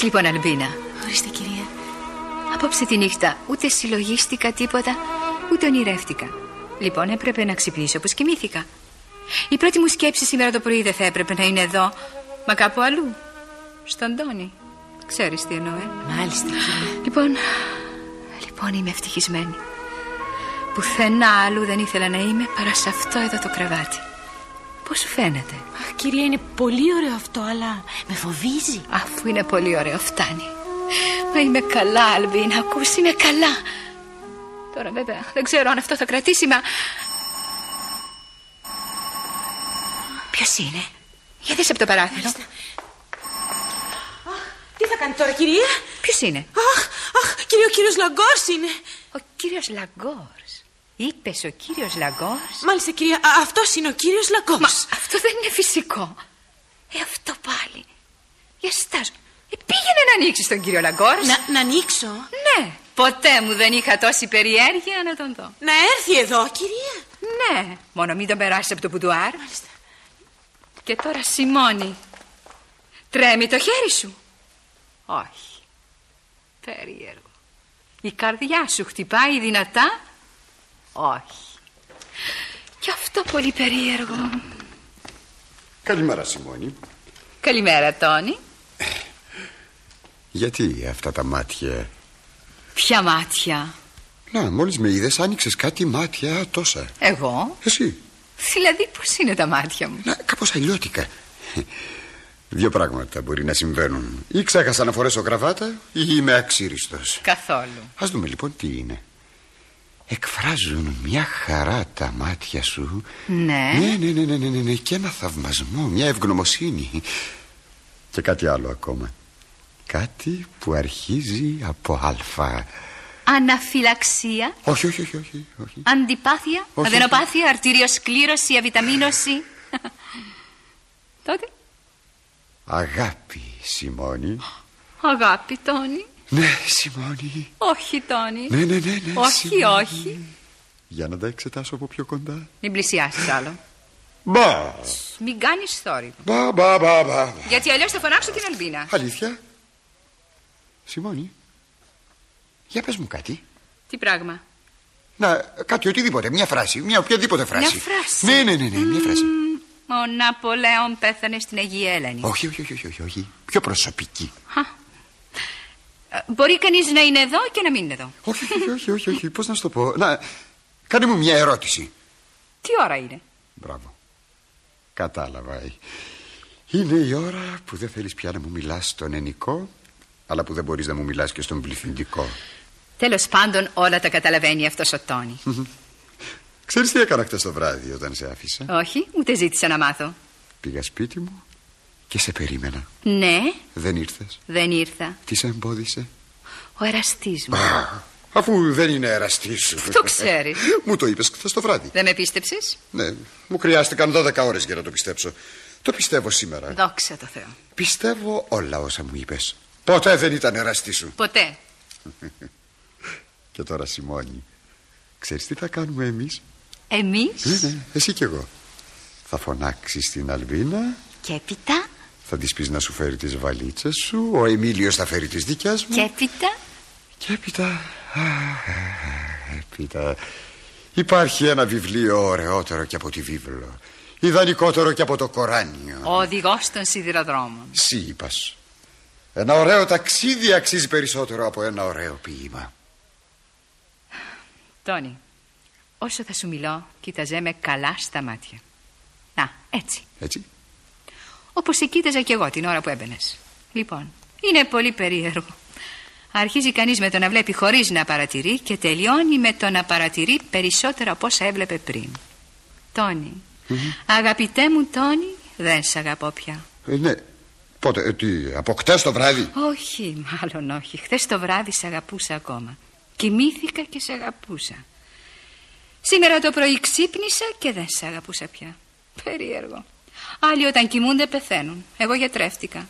Ξέρεις λοιπόν Αλμπίνα, Ορίστε, κυρία. απόψε τη νύχτα ούτε συλλογίστηκα τίποτα, ούτε ονειρεύτηκα. Λοιπόν έπρεπε να ξυπνήσω όπως κοιμήθηκα. Η πρώτη μου σκέψη σήμερα το πρωί δεν θα έπρεπε να είναι εδώ, μα κάπου αλλού. Στον Τόνι. Ξέρεις τι εννοώ, ε; Μάλιστα, κυρία. Λοιπόν, λοιπόν είμαι ευτυχισμένη. Πουθενά άλλου δεν ήθελα να είμαι παρά σε αυτό εδώ το κρεβάτι. Πώς σου φαίνεται; Αχ, κυρία, είναι πολύ ωραίο αυτό, αλλά με φοβίζει. Αφού είναι πολύ ωραίο, φτάνει. Μα είμαι καλά, Αλμπίνα, ακούς, είμαι καλά. Τώρα βέβαια δεν ξέρω αν αυτό θα κρατήσει, μα... Ποιος είναι; Για δες από το παράθυρο. Τι θα κάνει τώρα, κυρία. Ποιος είναι; Αχ, αχ, κύριε, ο κύριος Λαγκόρς είναι. Ο κύριος Λαγκόρς. Είπες ο κύριος Λαγκόρς. Μάλιστα, κυρία, α, αυτός είναι ο κύριος Λαγκόρς. Μα αυτό δεν είναι φυσικό. Ε, αυτό πάλι. Για στάζω. Ε, πήγαινε να ανοίξεις τον κύριο Λαγκόρς. Να, να ανοίξω. Ναι, ποτέ μου δεν είχα τόση περιέργεια να τον δω. Να έρθει εδώ, κυρία. Ναι, μόνο μην τον περάσεις από το μπουντουάρ. Και τώρα Σιμώνη. Τρέμει το χέρι σου. Όχι. Περίεργο. Η καρδιά σου χτυπάει δυνατά. Όχι. Και αυτό πολύ περίεργο. Καλημέρα, Σιμώνη. Καλημέρα, Τόνι. Γιατί αυτά τα μάτια; Ποια μάτια; Να, μόλις με είδες άνοιξες κάτι μάτια τόσα. Εγώ; Εσύ. Δηλαδή, πώς είναι τα μάτια μου; Να, κάπως αλλιώτικα. Δύο πράγματα μπορεί να συμβαίνουν. Ή ξέχασα να φορέσω γραβάτα ή είμαι αξίριστος. Καθόλου. Ας δούμε λοιπόν τι είναι. Εκφράζουν μια χαρά τα μάτια σου. Ναι. Ναι, ναι, ναι, ναι, ναι, ναι, ναι. Και ένα θαυμασμό, μια ευγνωμοσύνη. Και κάτι άλλο ακόμα. Κάτι που αρχίζει από αλφα. Αναφυλαξία. Όχι, όχι, όχι, όχι. όχι. Αντιπάθεια. Όχι. Αδενοπάθεια. Αρτηριοσκλήρωση. Αβιταμίνωση. Τότε. Αγάπη, Σιμώνη. Αγάπη, Τόνι. Ναι, Σιμώνη. Όχι, Τόνι. Ναι, ναι, ναι, ναι. Όχι, Σιμώνη. όχι. Για να τα εξετάσω από πιο κοντά. Μην πλησιάσεις άλλο. Μπα, Μην κάνεις θόρυβο. μπα, μπα, μπα, μπα. Γιατί αλλιώς θα φωνάξω την Αλμπίνα. Αλήθεια. Σιμώνη. Για πες μου κάτι. Τι πράγμα; Να, κάτι οτιδήποτε. Μια φράση. Μια οποιαδήποτε φράση. Μια φράση. Ναι, ναι, ναι, ναι μια φράση. Ο Ναπολέον πέθανε στην Αγία Έλενη. Όχι, όχι, όχι, όχι, όχι, όχι. Πιο προσωπική. Ε, Μπορεί κανείς να είναι εδώ και να μην είναι εδώ. όχι, όχι, όχι, όχι, όχι. Πώς να σου το πω; Να, κάνε μου μια ερώτηση. Τι ώρα είναι; Μπράβο. Κατάλαβα. Είναι η ώρα που δεν θέλεις πια να μου μιλάς στον ενικό, αλλά που δεν μπορείς να μου μιλάς και στον πληθυντικό. Τέλος πάντων, όλα τα καταλαβαίνει αυτός ο Τόνι. Ξέρεις τι έκανα χτες το βράδυ όταν σε άφησα; Όχι, ούτε ζήτησα να μάθω. Πήγα σπίτι μου και σε περίμενα. Ναι, Δεν ήρθες. δεν ήρθα. Τι σε εμπόδισε; Ο εραστής μου. Αφού δεν είναι εραστής σου. Το ξέρεις. [laughs] μου το είπες χθες το βράδυ. Δεν με πίστεψες; Ναι, μου χρειάστηκαν 12 ώρες για να το πιστέψω. Το πιστεύω σήμερα. Δόξα τω Θεώ. Πιστεύω όλα όσα μου είπες. Ποτέ δεν ήταν εραστή σου. Ποτέ. [laughs] Και τώρα Σιμώνη, ξέρεις τι θα κάνουμε εμείς; Εμείς; Ναι, ναι, εσύ κι εγώ. Θα φωνάξεις την Αλβίνα, και έπειτα; Θα της πεις να σου φέρει τις βαλίτσες σου, ο Εμίλιος θα φέρει τις δικές μου. Και έπειτα; Και έπειτα... α, Έπειτα... Υπάρχει ένα βιβλίο ωραιότερο και από τη βίβλο. Ιδανικότερο και από το Κοράνιο. Ο οδηγός των σιδηροδρόμων. Σύ είπας. Ένα ωραίο ταξίδι αξίζει περισσότερο από ένα ωραίο ποίημα. Τόνι, όσο θα σου μιλώ, κοίταζέ με καλά στα μάτια. Να, έτσι. Έτσι. Όπως σε κοίταζα κι εγώ την ώρα που έμπαινες. Λοιπόν, είναι πολύ περίεργο. Αρχίζει κανείς με το να βλέπει χωρίς να παρατηρεί και τελειώνει με το να παρατηρεί περισσότερα από όσα έβλεπε πριν. Τόνι, αγαπητέ μου Τόνι, δεν σ' αγαπώ πια. Ε, ναι. Πότε, ε, τι, από χτες το βράδυ; Όχι, μάλλον όχι. Χθες το βράδυ σε αγαπούσα ακόμα. Κοιμήθηκα και σε αγαπούσα. Σήμερα το πρωί ξύπνησα και δεν σε αγαπούσα πια. Περίεργο. Άλλοι όταν κοιμούνται πεθαίνουν. Εγώ γιατρεύτηκα.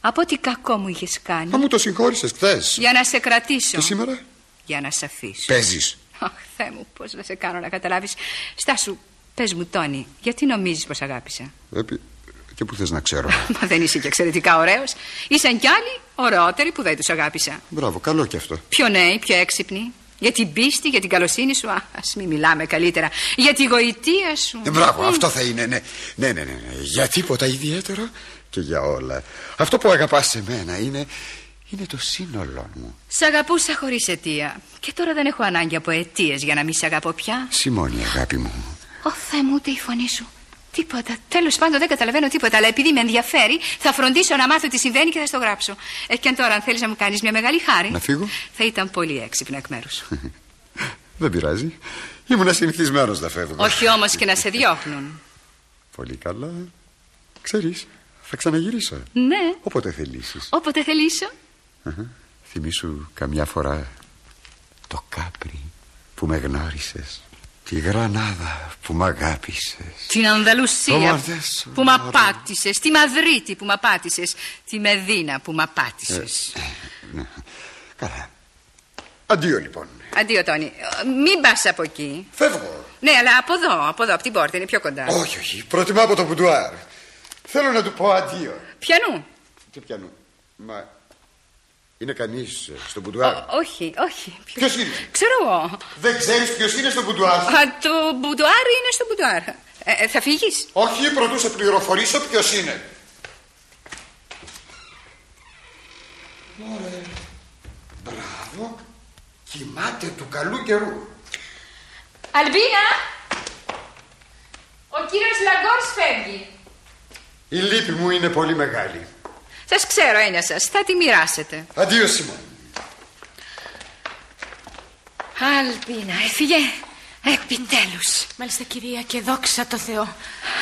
Από ό,τι κακό μου είχες κάνει. Μα μου το συγχώρησες χθες. Για να σε κρατήσω. Και σήμερα; Για να σε αφήσω. παίζεις. Αχ, Θεέ μου, πώς να σε κάνω να καταλάβεις. Στάσου, πες μου, Τόνι, γιατί νομίζεις πως αγάπησα; Επί... Και που θες να ξέρω. [laughs] Μα δεν είσαι και εξαιρετικά ωραίος. Ήσαν κι άλλοι ωραιότεροι που δεν τους αγάπησα. Μπράβο, καλό και αυτό. Πιο νέοι, πιο έξυπνοι. Για την πίστη, για την καλοσύνη σου. Α ας μην μιλάμε καλύτερα. Για τη γοητεία σου. Ε, μπράβο, Μμ. αυτό θα είναι, ναι. Ναι, ναι, ναι, ναι. Για τίποτα ιδιαίτερο και για όλα. Αυτό που αγαπάς σε μένα είναι, είναι το σύνολό μου. Σ' αγαπούσα χωρίς αιτία. Και τώρα δεν έχω ανάγκη από αιτίες για να μην σε αγαπώ πια. Σιμώνη, αγάπη μου. Ω Θεέ μου, ούτε η φωνή σου. Τίποτα. Τέλος πάντων δεν καταλαβαίνω τίποτα. Αλλά επειδή με ενδιαφέρει, θα φροντίσω να μάθω τι συμβαίνει και θα στο γράψω. Ε, και αν τώρα, αν θέλεις να μου κάνεις μια μεγάλη χάρη. Να φύγω; Θα ήταν πολύ έξυπνο εκ μέρους σου. [laughs] Δεν πειράζει. Ήμουν συνηθισμένος να φεύγω. Όχι όμως και να σε διώχνουν. [laughs] Πολύ καλά. Ξέρεις, θα ξαναγυρίσω. Ναι, Όποτε θελήσεις. όποτε θελήσω. Αχα. Θυμήσου καμιά φορά το κάπρι που με γνώρισες. Τη γρανάδα που μ' αγάπησες. Την Το Ανδαλουσία Μαρδέσο, που μ' απάτησε, τη Μαδρίτη που μ' απάτησες, τη Μεδίνα που μ' απάτησες. Ναι. Καλά. Αντίο λοιπόν. Αντίο, Τόνι. Ε, Μην πας από εκεί. Φεύγω. Ναι, αλλά από εδώ, από εδώ, από την πόρτα, είναι πιο κοντά. Όχι, όχι. Προτιμά από το μπουντουάρ. Θέλω να του πω αντίο. Ποιανού. Τι ποιανού. Μα είναι κανείς στο μπουντουάρ; Ω, όχι, όχι. Ποιος είναι; Ξέρω εγώ. Δεν ξέρεις ποιος είναι στο μπουντουάρ; Α, το μπουντουάρ είναι στο μπουντουάρ. Ε, ε, θα φύγεις; Όχι, πρωτού σε πληροφορήσω ποιος είναι. Ωραία. Μπράβο. Κοιμάται του καλού καιρού. Αλμπίνα! Ο κύριος Λαγκόρς φεύγει. Η λύπη μου είναι πολύ μεγάλη. Σας ξέρω, έννοια σας. Θα τη μοιράσετε. Αντίο, Σιμών. Αλμπίνα, έφυγε. Επιτέλους. Μάλιστα, κυρία, και δόξα τω Θεώ.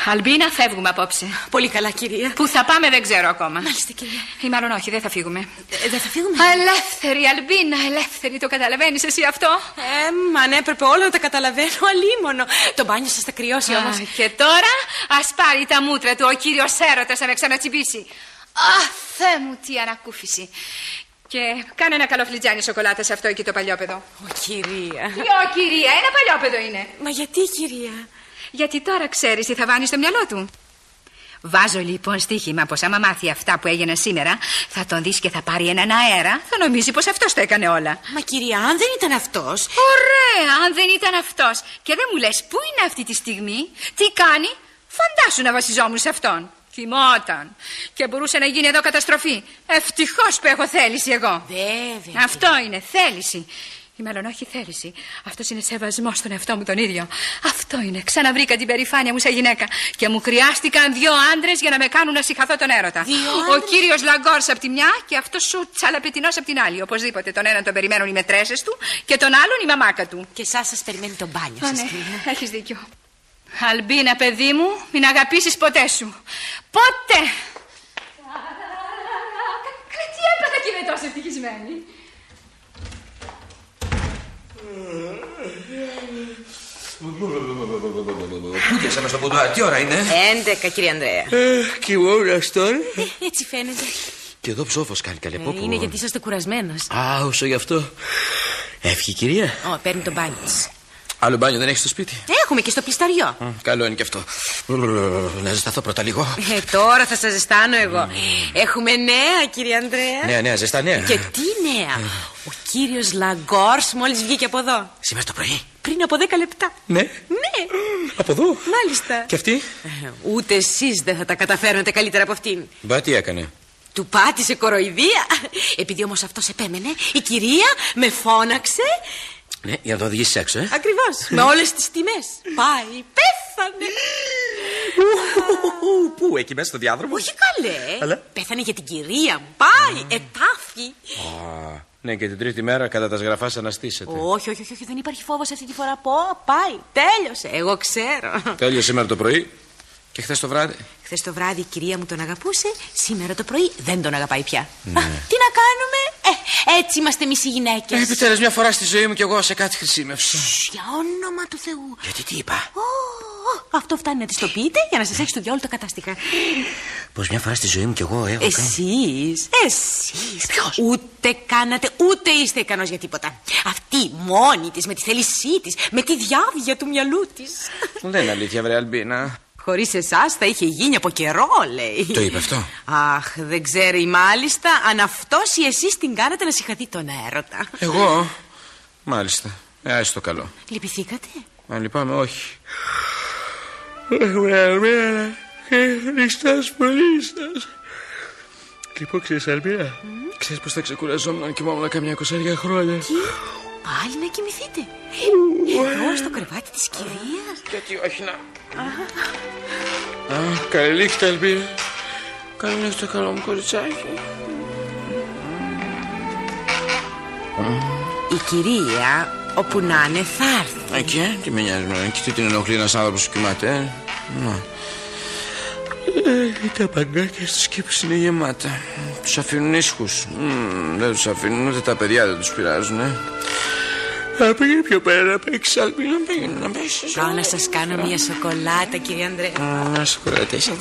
Αλμπίνα, φεύγουμε απόψε. Πολύ καλά, κυρία. Πού θα πάμε δεν ξέρω ακόμα. Μάλιστα, κυρία. Ή μάλλον όχι, δεν θα φύγουμε. Ε, δεν θα φύγουμε; Ελεύθερη, Αλμπίνα, ελεύθερη. Το καταλαβαίνεις εσύ αυτό; Ε, μα αν έπρεπε όλα να τα καταλαβαίνω, αλίμονο. Το μπάνιο σας θα κρυώσει όμως. Και τώρα ας πάρει τα μούτρα του ο κύριος Έρωτας να με ξανατσιμπήσει. Αχ, Θεέ μου, τι ανακούφιση. Και κάνε ένα καλό φλιτζάνι σοκολάτα σε αυτό εκεί το παλιόπεδο. Ω, κυρία. Ποιο, κυρία, ένα παλιόπεδο είναι. Μα γιατί, κυρία; Γιατί τώρα ξέρεις τι θα βάνει στο μυαλό του. Βάζω λοιπόν στοίχημα πως άμα μάθει αυτά που έγιναν σήμερα, θα τον δεις και θα πάρει έναν αέρα. Θα νομίζει πως αυτός το έκανε όλα. Μα κυρία, αν δεν ήταν αυτός. Ωραία, αν δεν ήταν αυτός. Και δεν μου λες πού είναι αυτή τη στιγμή, τι κάνει; Φαντάσου να βασιζόμουν σε αυτόν. Θυμόταν. Και μπορούσε να γίνει εδώ καταστροφή. Ευτυχώς που έχω θέληση εγώ. Βέβαια. Αυτό είναι θέληση. Ή μάλλον όχι θέληση. Αυτός είναι σεβασμός στον εαυτό μου τον ίδιο. Αυτό είναι. Ξαναβρήκα την περηφάνεια μου σαν γυναίκα. Και μου χρειάστηκαν δύο άντρες για να με κάνουν να συγχαθώ τον έρωτα. Δύο Ο άντρες; κύριος Λαγκόρς από τη μια και αυτός σου τσαλαπετινό από την άλλη. Οπωσδήποτε τον έναν τον περιμένουν οι μετρέσες του και τον άλλον η μαμάκα του. Και εσάς σας περιμένει το μπάνιο Α, σας, ναι, κυρία. έχεις δίκιο. Αλμπίνα, παιδί μου, μην αγαπήσεις ποτέ σου. Ποτέ! Καλά, τι έπαθα και είμαι τόσο ευτυχισμένη. Πούτιασα στο μπουντουάρ. Τι ώρα είναι; 11, κύριε Ανδρέα. Κοιμώνας τώρα. Έτσι φαίνεται. Και εδώ ψόφος κάνει καλέ. Πω, πω. Ε, Είναι γιατί είσαστε κουρασμένος. Α, όσο γι' αυτό. Έφυγε η κυρία. Ω, παίρνει το μπάνιο της. Άλλο μπάνιο δεν έχεις στο σπίτι; Έχουμε και στο πλισταριό. Μ, Καλό είναι και αυτό. Να ζεσταθώ πρώτα λίγο. Ε, τώρα θα σα ζεστάνω εγώ. Έχουμε νέα, κύριε Ανδρέα. Νέα, νέα, ζεστά νέα. Και τι νέα. Ο κύριο Λαγκόρ μόλι βγήκε από εδώ. Σήμερα το πρωί. Πριν από 10 λεπτά. Ναι. Ναι, Από εδώ. μάλιστα. Και αυτή. Ε, Ούτε εσεί δεν θα τα καταφέρνετε καλύτερα από αυτήν. Μπα τι έκανε. Του πάτησε κοροϊδία. Επειδή όμω αυτό επέμενε, η κυρία με φώναξε. Ναι, για να το οδηγήσεις έξω, ε. Ακριβώς. με όλες τις τιμές. Πάει, πέθανε. Πού, εκεί μέσα στο διάδρομο; Όχι καλέ. Αλλά; Πέθανε για την κυρία μου. Πάει, ετάφη. Α, ναι, και την τρίτη μέρα κατά τα σγραφά αναστήσετε. Όχι, όχι, όχι, όχι, δεν υπάρχει φόβος αυτή τη φορά. Πω, πάει, τέλειωσε. Εγώ ξέρω. Τέλειωσε σήμερα το πρωί και χθες το βράδυ. Χθες το βράδυ η κυρία μου τον αγαπούσε, σήμερα το πρωί δεν τον αγαπάει πια. Ναι. Α, τι να κάνουμε, ε, έτσι είμαστε εμείς οι γυναίκες. Ε, Επιτέλους, μια φορά στη ζωή μου κι εγώ σε κάτι χρησιμεύσα. Για όνομα του Θεού. Γιατί τι είπα; Ω, ω, αυτό φτάνει να τη το πείτε για να σας έχει στο διόλο το κατάστημα. Πως μια φορά στη ζωή μου κι εγώ έχω κάνει. Εσείς, εσείς. Ούτε κάνατε, ούτε είστε ικανός για τίποτα. Αυτή μόνη της, με τη θέλησή της, με τη διάβια του μυαλού της. Δεν είναι αλήθεια, βρε Αλμπίνα. Χωρίς εσάς θα είχε γίνει από καιρό, λέει. Το είπε αυτό. Αχ, δεν ξέρει μάλιστα αν αυτός ή εσείς την κάνατε να συγχαθεί τον έρωτα. Εγώ. Μάλιστα. Ε, άσε το καλό. Λυπηθήκατε; Αν λυπάμαι, όχι. Βρε Αλμπίνα. Χριστός πολύ σας. Λοιπόν, ξέρεις Αλμπίνα, ξέρεις πως θα ξεκουραζόμουν αν κοιμόμουν καμιά εικοσαριά χρόνια; Τι, πάλι να κοιμηθείτε; Εδώ στο κρεβάτι της κυρίας. Γιατί όχι να... Α, καλή νύχτα, Αλμπίνα. Καλή νύχτα, καλό μου κοριτσάκι. Η κυρία, όπου να είναι, θα έρθει. Ε, και, τι με νοιάζει, με, και τι την ενοχλεί ένας άνθρωπος που κοιμάται, ε. Να. Ε, τα παγκάκια στους κήπους είναι γεμάτα. Τους αφήνουν ήσυχους. Μμμ, δεν τους αφήνουν, ούτε τα παιδιά δεν τους πειράζουν, ε. Να πήγαινε πιο πέρα να παίξεις, Αλμπίνα, πήγαινε να παίξεις. Πάω να σας κάνω μια σοκολάτα, κύριε Ανδρέα. Α, Να σε κρατήσω,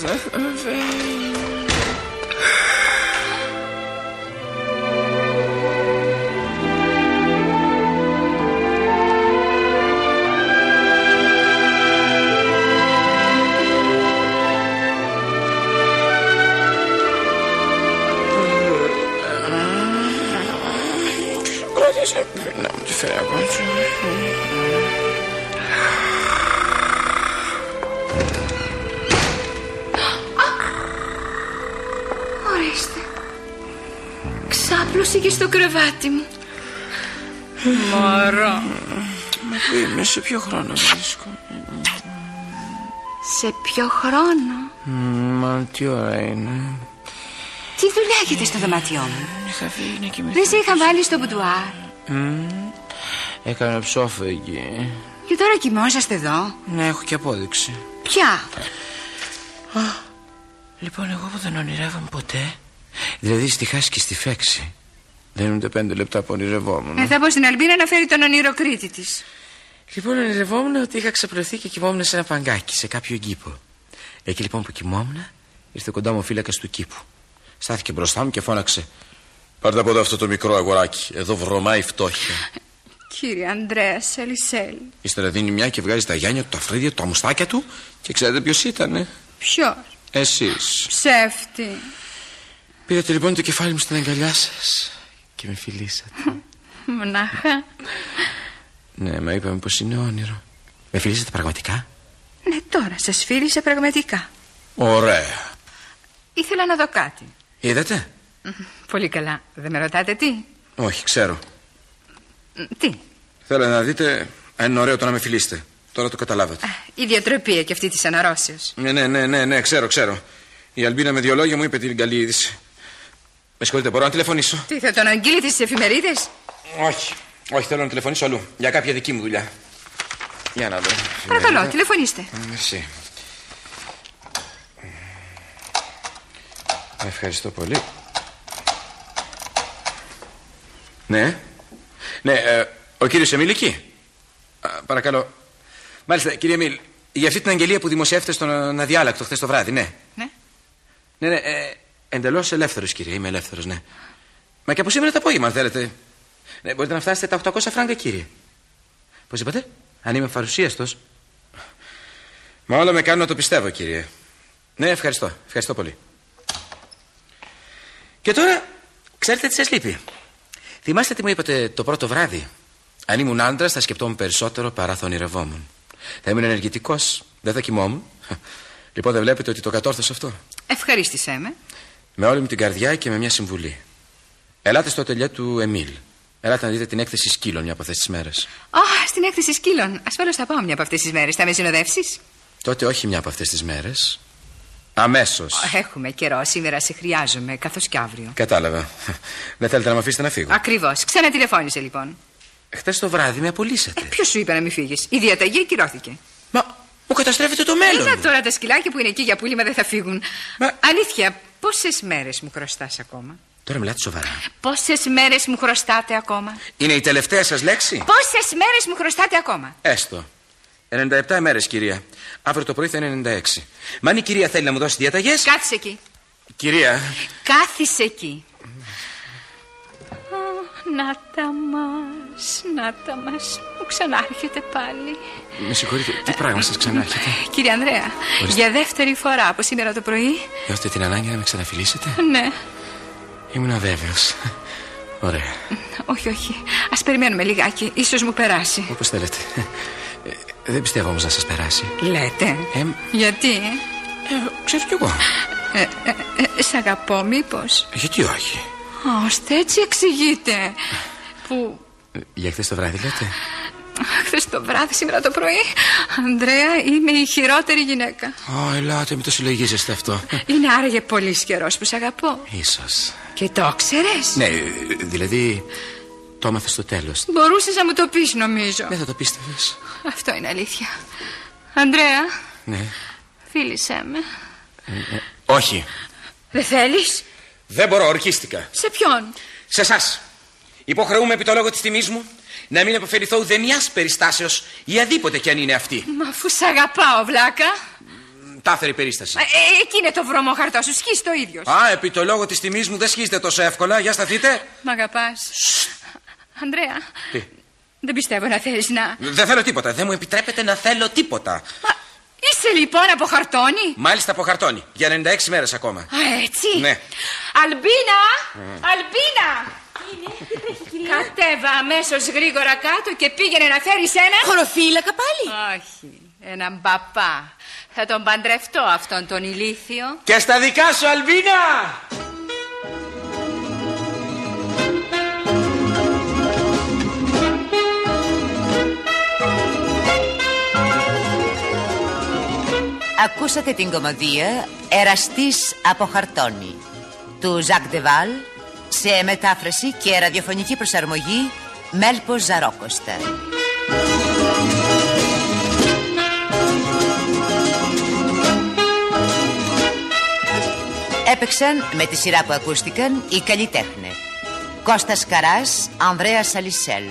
Κρατήσε, Ξάπλωσε και στο κρεβάτι μου. Μωρό. Μα πού είμαι, σε ποιο χρόνο βρίσκω; Σε ποιο χρόνο; Μα τι ώρα είναι. Τι δουλειά έχετε στο δωμάτιό μου; Είχα φύγει να κοιμηθώ. Δεν σε είχα βάλει στο μπουντουάρ. Μμ, Έκανα ψόφο εκεί. Και τώρα κοιμόσαστε εδώ; Ναι, έχω και απόδειξη. Ποια; Λοιπόν, εγώ που δεν ονειρεύομαι ποτέ. Δηλαδή στη χάση και στη φέξη. Δεν είναι ούτε πέντε λεπτά που ονειρευόμουν. Ε, θα πω στην Αλμπίνα να φέρει τον ονειροκρίτη της. Λοιπόν, ονειρευόμουν ότι είχα ξαπλωθεί και κοιμόμουν σε ένα παγκάκι, σε κάποιο κήπο. Εκεί λοιπόν που κοιμόμουν, ήρθε κοντά μου ο φύλακας του κήπου. Στάθηκε μπροστά μου και φώναξε. Πάρτε από εδώ αυτό το μικρό αγοράκι. Εδώ βρωμάει η φτώχεια. Κύριε Ανδρέα Σελισέλ. Ύστερα δίνει μια και βγάζει τα γένια του, τα φρύδια του, τα μουστάκια του και ξέρετε ποιος ήταν. Ποιος; Εσείς. Ψεύτη. Πήρατε λοιπόν το κεφάλι μου στην αγκαλιά σας και με φιλήσατε. [laughs] Μονάχα. ναι, μα είπαμε πως είναι όνειρο. Με φιλήσατε πραγματικά; Ναι, τώρα σας φίλησε πραγματικά. Ωραία. Ήθελα να δω κάτι. Είδατε; Πολύ καλά. Δεν με ρωτάτε τι; Όχι, ξέρω. Τι; Θέλω να δείτε αν είναι ωραίο το να με φιλήσετε. Τώρα το καταλάβατε. Η διατροπή και αυτή της αναρρώσεως. Ναι, ναι, ναι, ναι, ναι, ξέρω, ξέρω. Η Αλμπίνα με δύο λόγια μου είπε την καλή είδηση. Με συγχωρείτε, μπορώ να τηλεφωνήσω; Τι θα τον αγγείλετε στι εφημερίδες; Όχι, όχι, θέλω να τηλεφωνήσω αλλού. Για κάποια δική μου δουλειά. Για να δω. Παρακαλώ, τηλεφωνήστε. Μερσή. Ευχαριστώ πολύ. Ναι. Ναι, ε, ο κύριος Εμίλ εκεί; Α, παρακαλώ. Μάλιστα, κύριε Εμίλ, για αυτή την αγγελία που δημοσιεύεται στον αδιάλακτο χθες το βράδυ, ναι. Ναι. Ναι, ναι, ε, εντελώς ελεύθερος, κύριε. Είμαι ελεύθερος, ναι. Μα και από σήμερα το απόγευμα, αν θέλετε. Ναι, μπορείτε να φτάσετε τα 800 φράγκα, κύριε. Πώς είπατε, αν είμαι παρουσίαστος. Μα όλα με κάνουν να το πιστεύω, κύριε. Ναι, ευχαριστώ. Ευχαριστώ πολύ. Και τώρα, ξέρετε τι σας λείπει; Θυμάστε τι μου είπατε το πρώτο βράδυ; Αν ήμουν άντρας, θα σκεπτόμουν περισσότερο παρά θα ονειρευόμουν. Θα ήμουν ενεργητικός, δεν θα κοιμόμουν. Λοιπόν, δεν βλέπετε ότι το κατόρθωσα αυτό; Ευχαρίστησέ με. Με όλη μου την καρδιά και με μια συμβουλή. Ελάτε στο ατελιέ του Εμίλ. Ελάτε να δείτε την έκθεση σκύλων μια από αυτές τις μέρες. Α, στην έκθεση σκύλων. Ασφαλώ θα πάω μια από αυτές τις μέρες. Θα με συνοδεύσει. Τότε όχι μια από αυτές τις μέρες. Αμέσως. Έχουμε καιρό. Σήμερα σε χρειάζομαι, καθώς κι αύριο. Κατάλαβα. [laughs] Δεν θέλετε να με αφήσετε να φύγω; Ακριβώς. Ξανατηλεφώνησε λοιπόν. Χθες το βράδυ με απολύσατε. Ποιος σου είπε να μην φύγεις; Η διαταγή ακυρώθηκε. Μα μου καταστρέφετε το μέλλον. Έλα τώρα τα σκυλάκια που είναι εκεί για πούλημα δεν θα φύγουν. Αλήθεια, πόσες μέρες μου χρωστάς ακόμα; Τώρα μιλάτε σοβαρά. Πόσες μέρες μου χρωστάτε ακόμα; Είναι η τελευταία σας λέξη; Πόσες μέρες μου χρωστάτε ακόμα; Έστω. 97 ημέρε, κυρία. Αύριο το πρωί θα είναι 96. Μα αν η κυρία θέλει να μου δώσει διαταγές; Κάθισε εκεί. Κυρία. Κάθισε εκεί. Να τα μας, να τα μας Μου ξανάρχεται πάλι Με συγχωρείτε, τι πράγμα σας ξανάρχεται; Κύριε Ανδρέα, Ορίστε. για δεύτερη φορά από σήμερα το πρωί. Έχετε την ανάγκη να με ξαναφιλήσετε Ναι, Ήμουν αβέβαιος. Ωραία, όχι, όχι. Ας περιμένουμε λιγάκι, ίσως μου περάσει. Όπως θέλετε. Ε, Δεν πιστεύω όμως να σας περάσει. Λέτε, Ε, γιατί; ε, ξέρω κι εγώ. Ε, ε, ε, Σ' αγαπώ μήπως; Γιατί όχι; Α, Ώστε έτσι εξηγείτε. Που Ε, Για χθες το βράδυ λέτε χθες το βράδυ, σήμερα το πρωί. Ανδρέα, είμαι η χειρότερη γυναίκα. Ω, ελάτε, μην το συλλογίζεστε αυτό. Είναι άραγε πολύ καιρός που σ' αγαπώ. Ίσως. Και το ξέρεις; Ναι, ε, δηλαδή Το έμαθα στο τέλος. Μπορούσες να μου το πεις νομίζω. Δεν θα το πίστευες. Αυτό είναι αλήθεια. Ανδρέα, Ναι. φίλησέ με. Ε, Όχι. Δεν θέλεις; Δεν μπορώ, ορκίστηκα. Σε ποιον; Σε εσάς. Υποχρεούμε επί το λόγο της τιμής μου να μην επωφεληθώ ουδεμιά περιστάσεως ή αδίποτε κι αν είναι αυτή. Μα αφού σ' αγαπάω βλάκα Τάφερη περίσταση. ε, ε, Εκεί είναι το βρωμό χαρτός σου Σκείς το ίδιος σου. Α, επί το λόγο της τιμής μου δεν σχίζετε τόσο εύκολα. Για σταθείτε. Μ' αγαπάς Ανδρέα Τι; Δεν πιστεύω να θέλεις να Δεν θέλω τίποτα. Δεν μου επιτρέπετε να θέλω τίποτα. Είσαι λοιπόν από χαρτόνι; Μάλιστα από χαρτόνι. Για 96 μέρες ακόμα. Α, έτσι Ναι. Αλμπίνα Mm. Αλμπίνα Κατέβα αμέσως γρήγορα κάτω και πήγαινε να φέρει ένα. Χωροφύλακα πάλι. Όχι, έναν παπά. Θα τον παντρευτώ αυτόν τον ηλίθιο. Και στα δικά σου, Αλμπίνα! Ακούσατε την κομμωδία «Εραστής από χαρτόνι» του Ζακ Ντεβάλ σε μετάφραση και ραδιοφωνική προσαρμογή Μέλπος Ζαρόκοστα. Έπαιξαν με τη σειρά που ακούστηκαν οι καλλιτέχνε. Κώστας Καράς, Ανδρέας Σαλισέλ.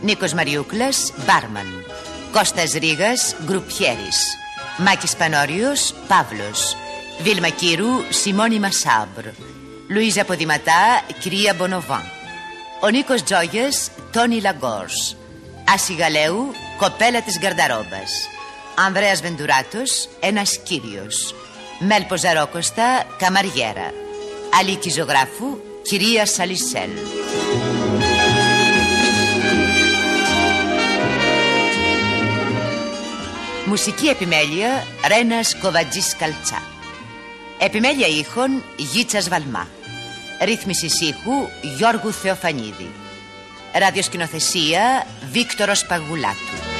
Νίκος Μαριούκλας, Μπάρμαν. Κώστας Ρήγας, Γκρουπιέρης. Μάκης Πανόριος, Παύλος. Βίλμα Κύρου, Σιμώνη Μασάμπρ. Λουίζα Ποδηματά, κυρία Μπονοβάν. Ο Νίκος Τζόγιας, Τόνι Λαγκόρς. Άση Γαλέου, κοπέλα της Γκαρνταρόμπας. Ανδρέας Βεντουράτος, ένας κύριος. Μέλπο Ζαρόκοστα, καμαριέρα. Αλίκη Ζωγράφου, κυρία Σαλισέλ. Μουσική επιμέλεια Ρένας Κοβατζής Καλτσά. Επιμέλεια ήχων Γίτσας Βαλμά. Ρύθμιση ήχου Γιώργου Θεοφανίδη. Ραδιοσκηνοθεσία Βίκτορος Παγουλάτου.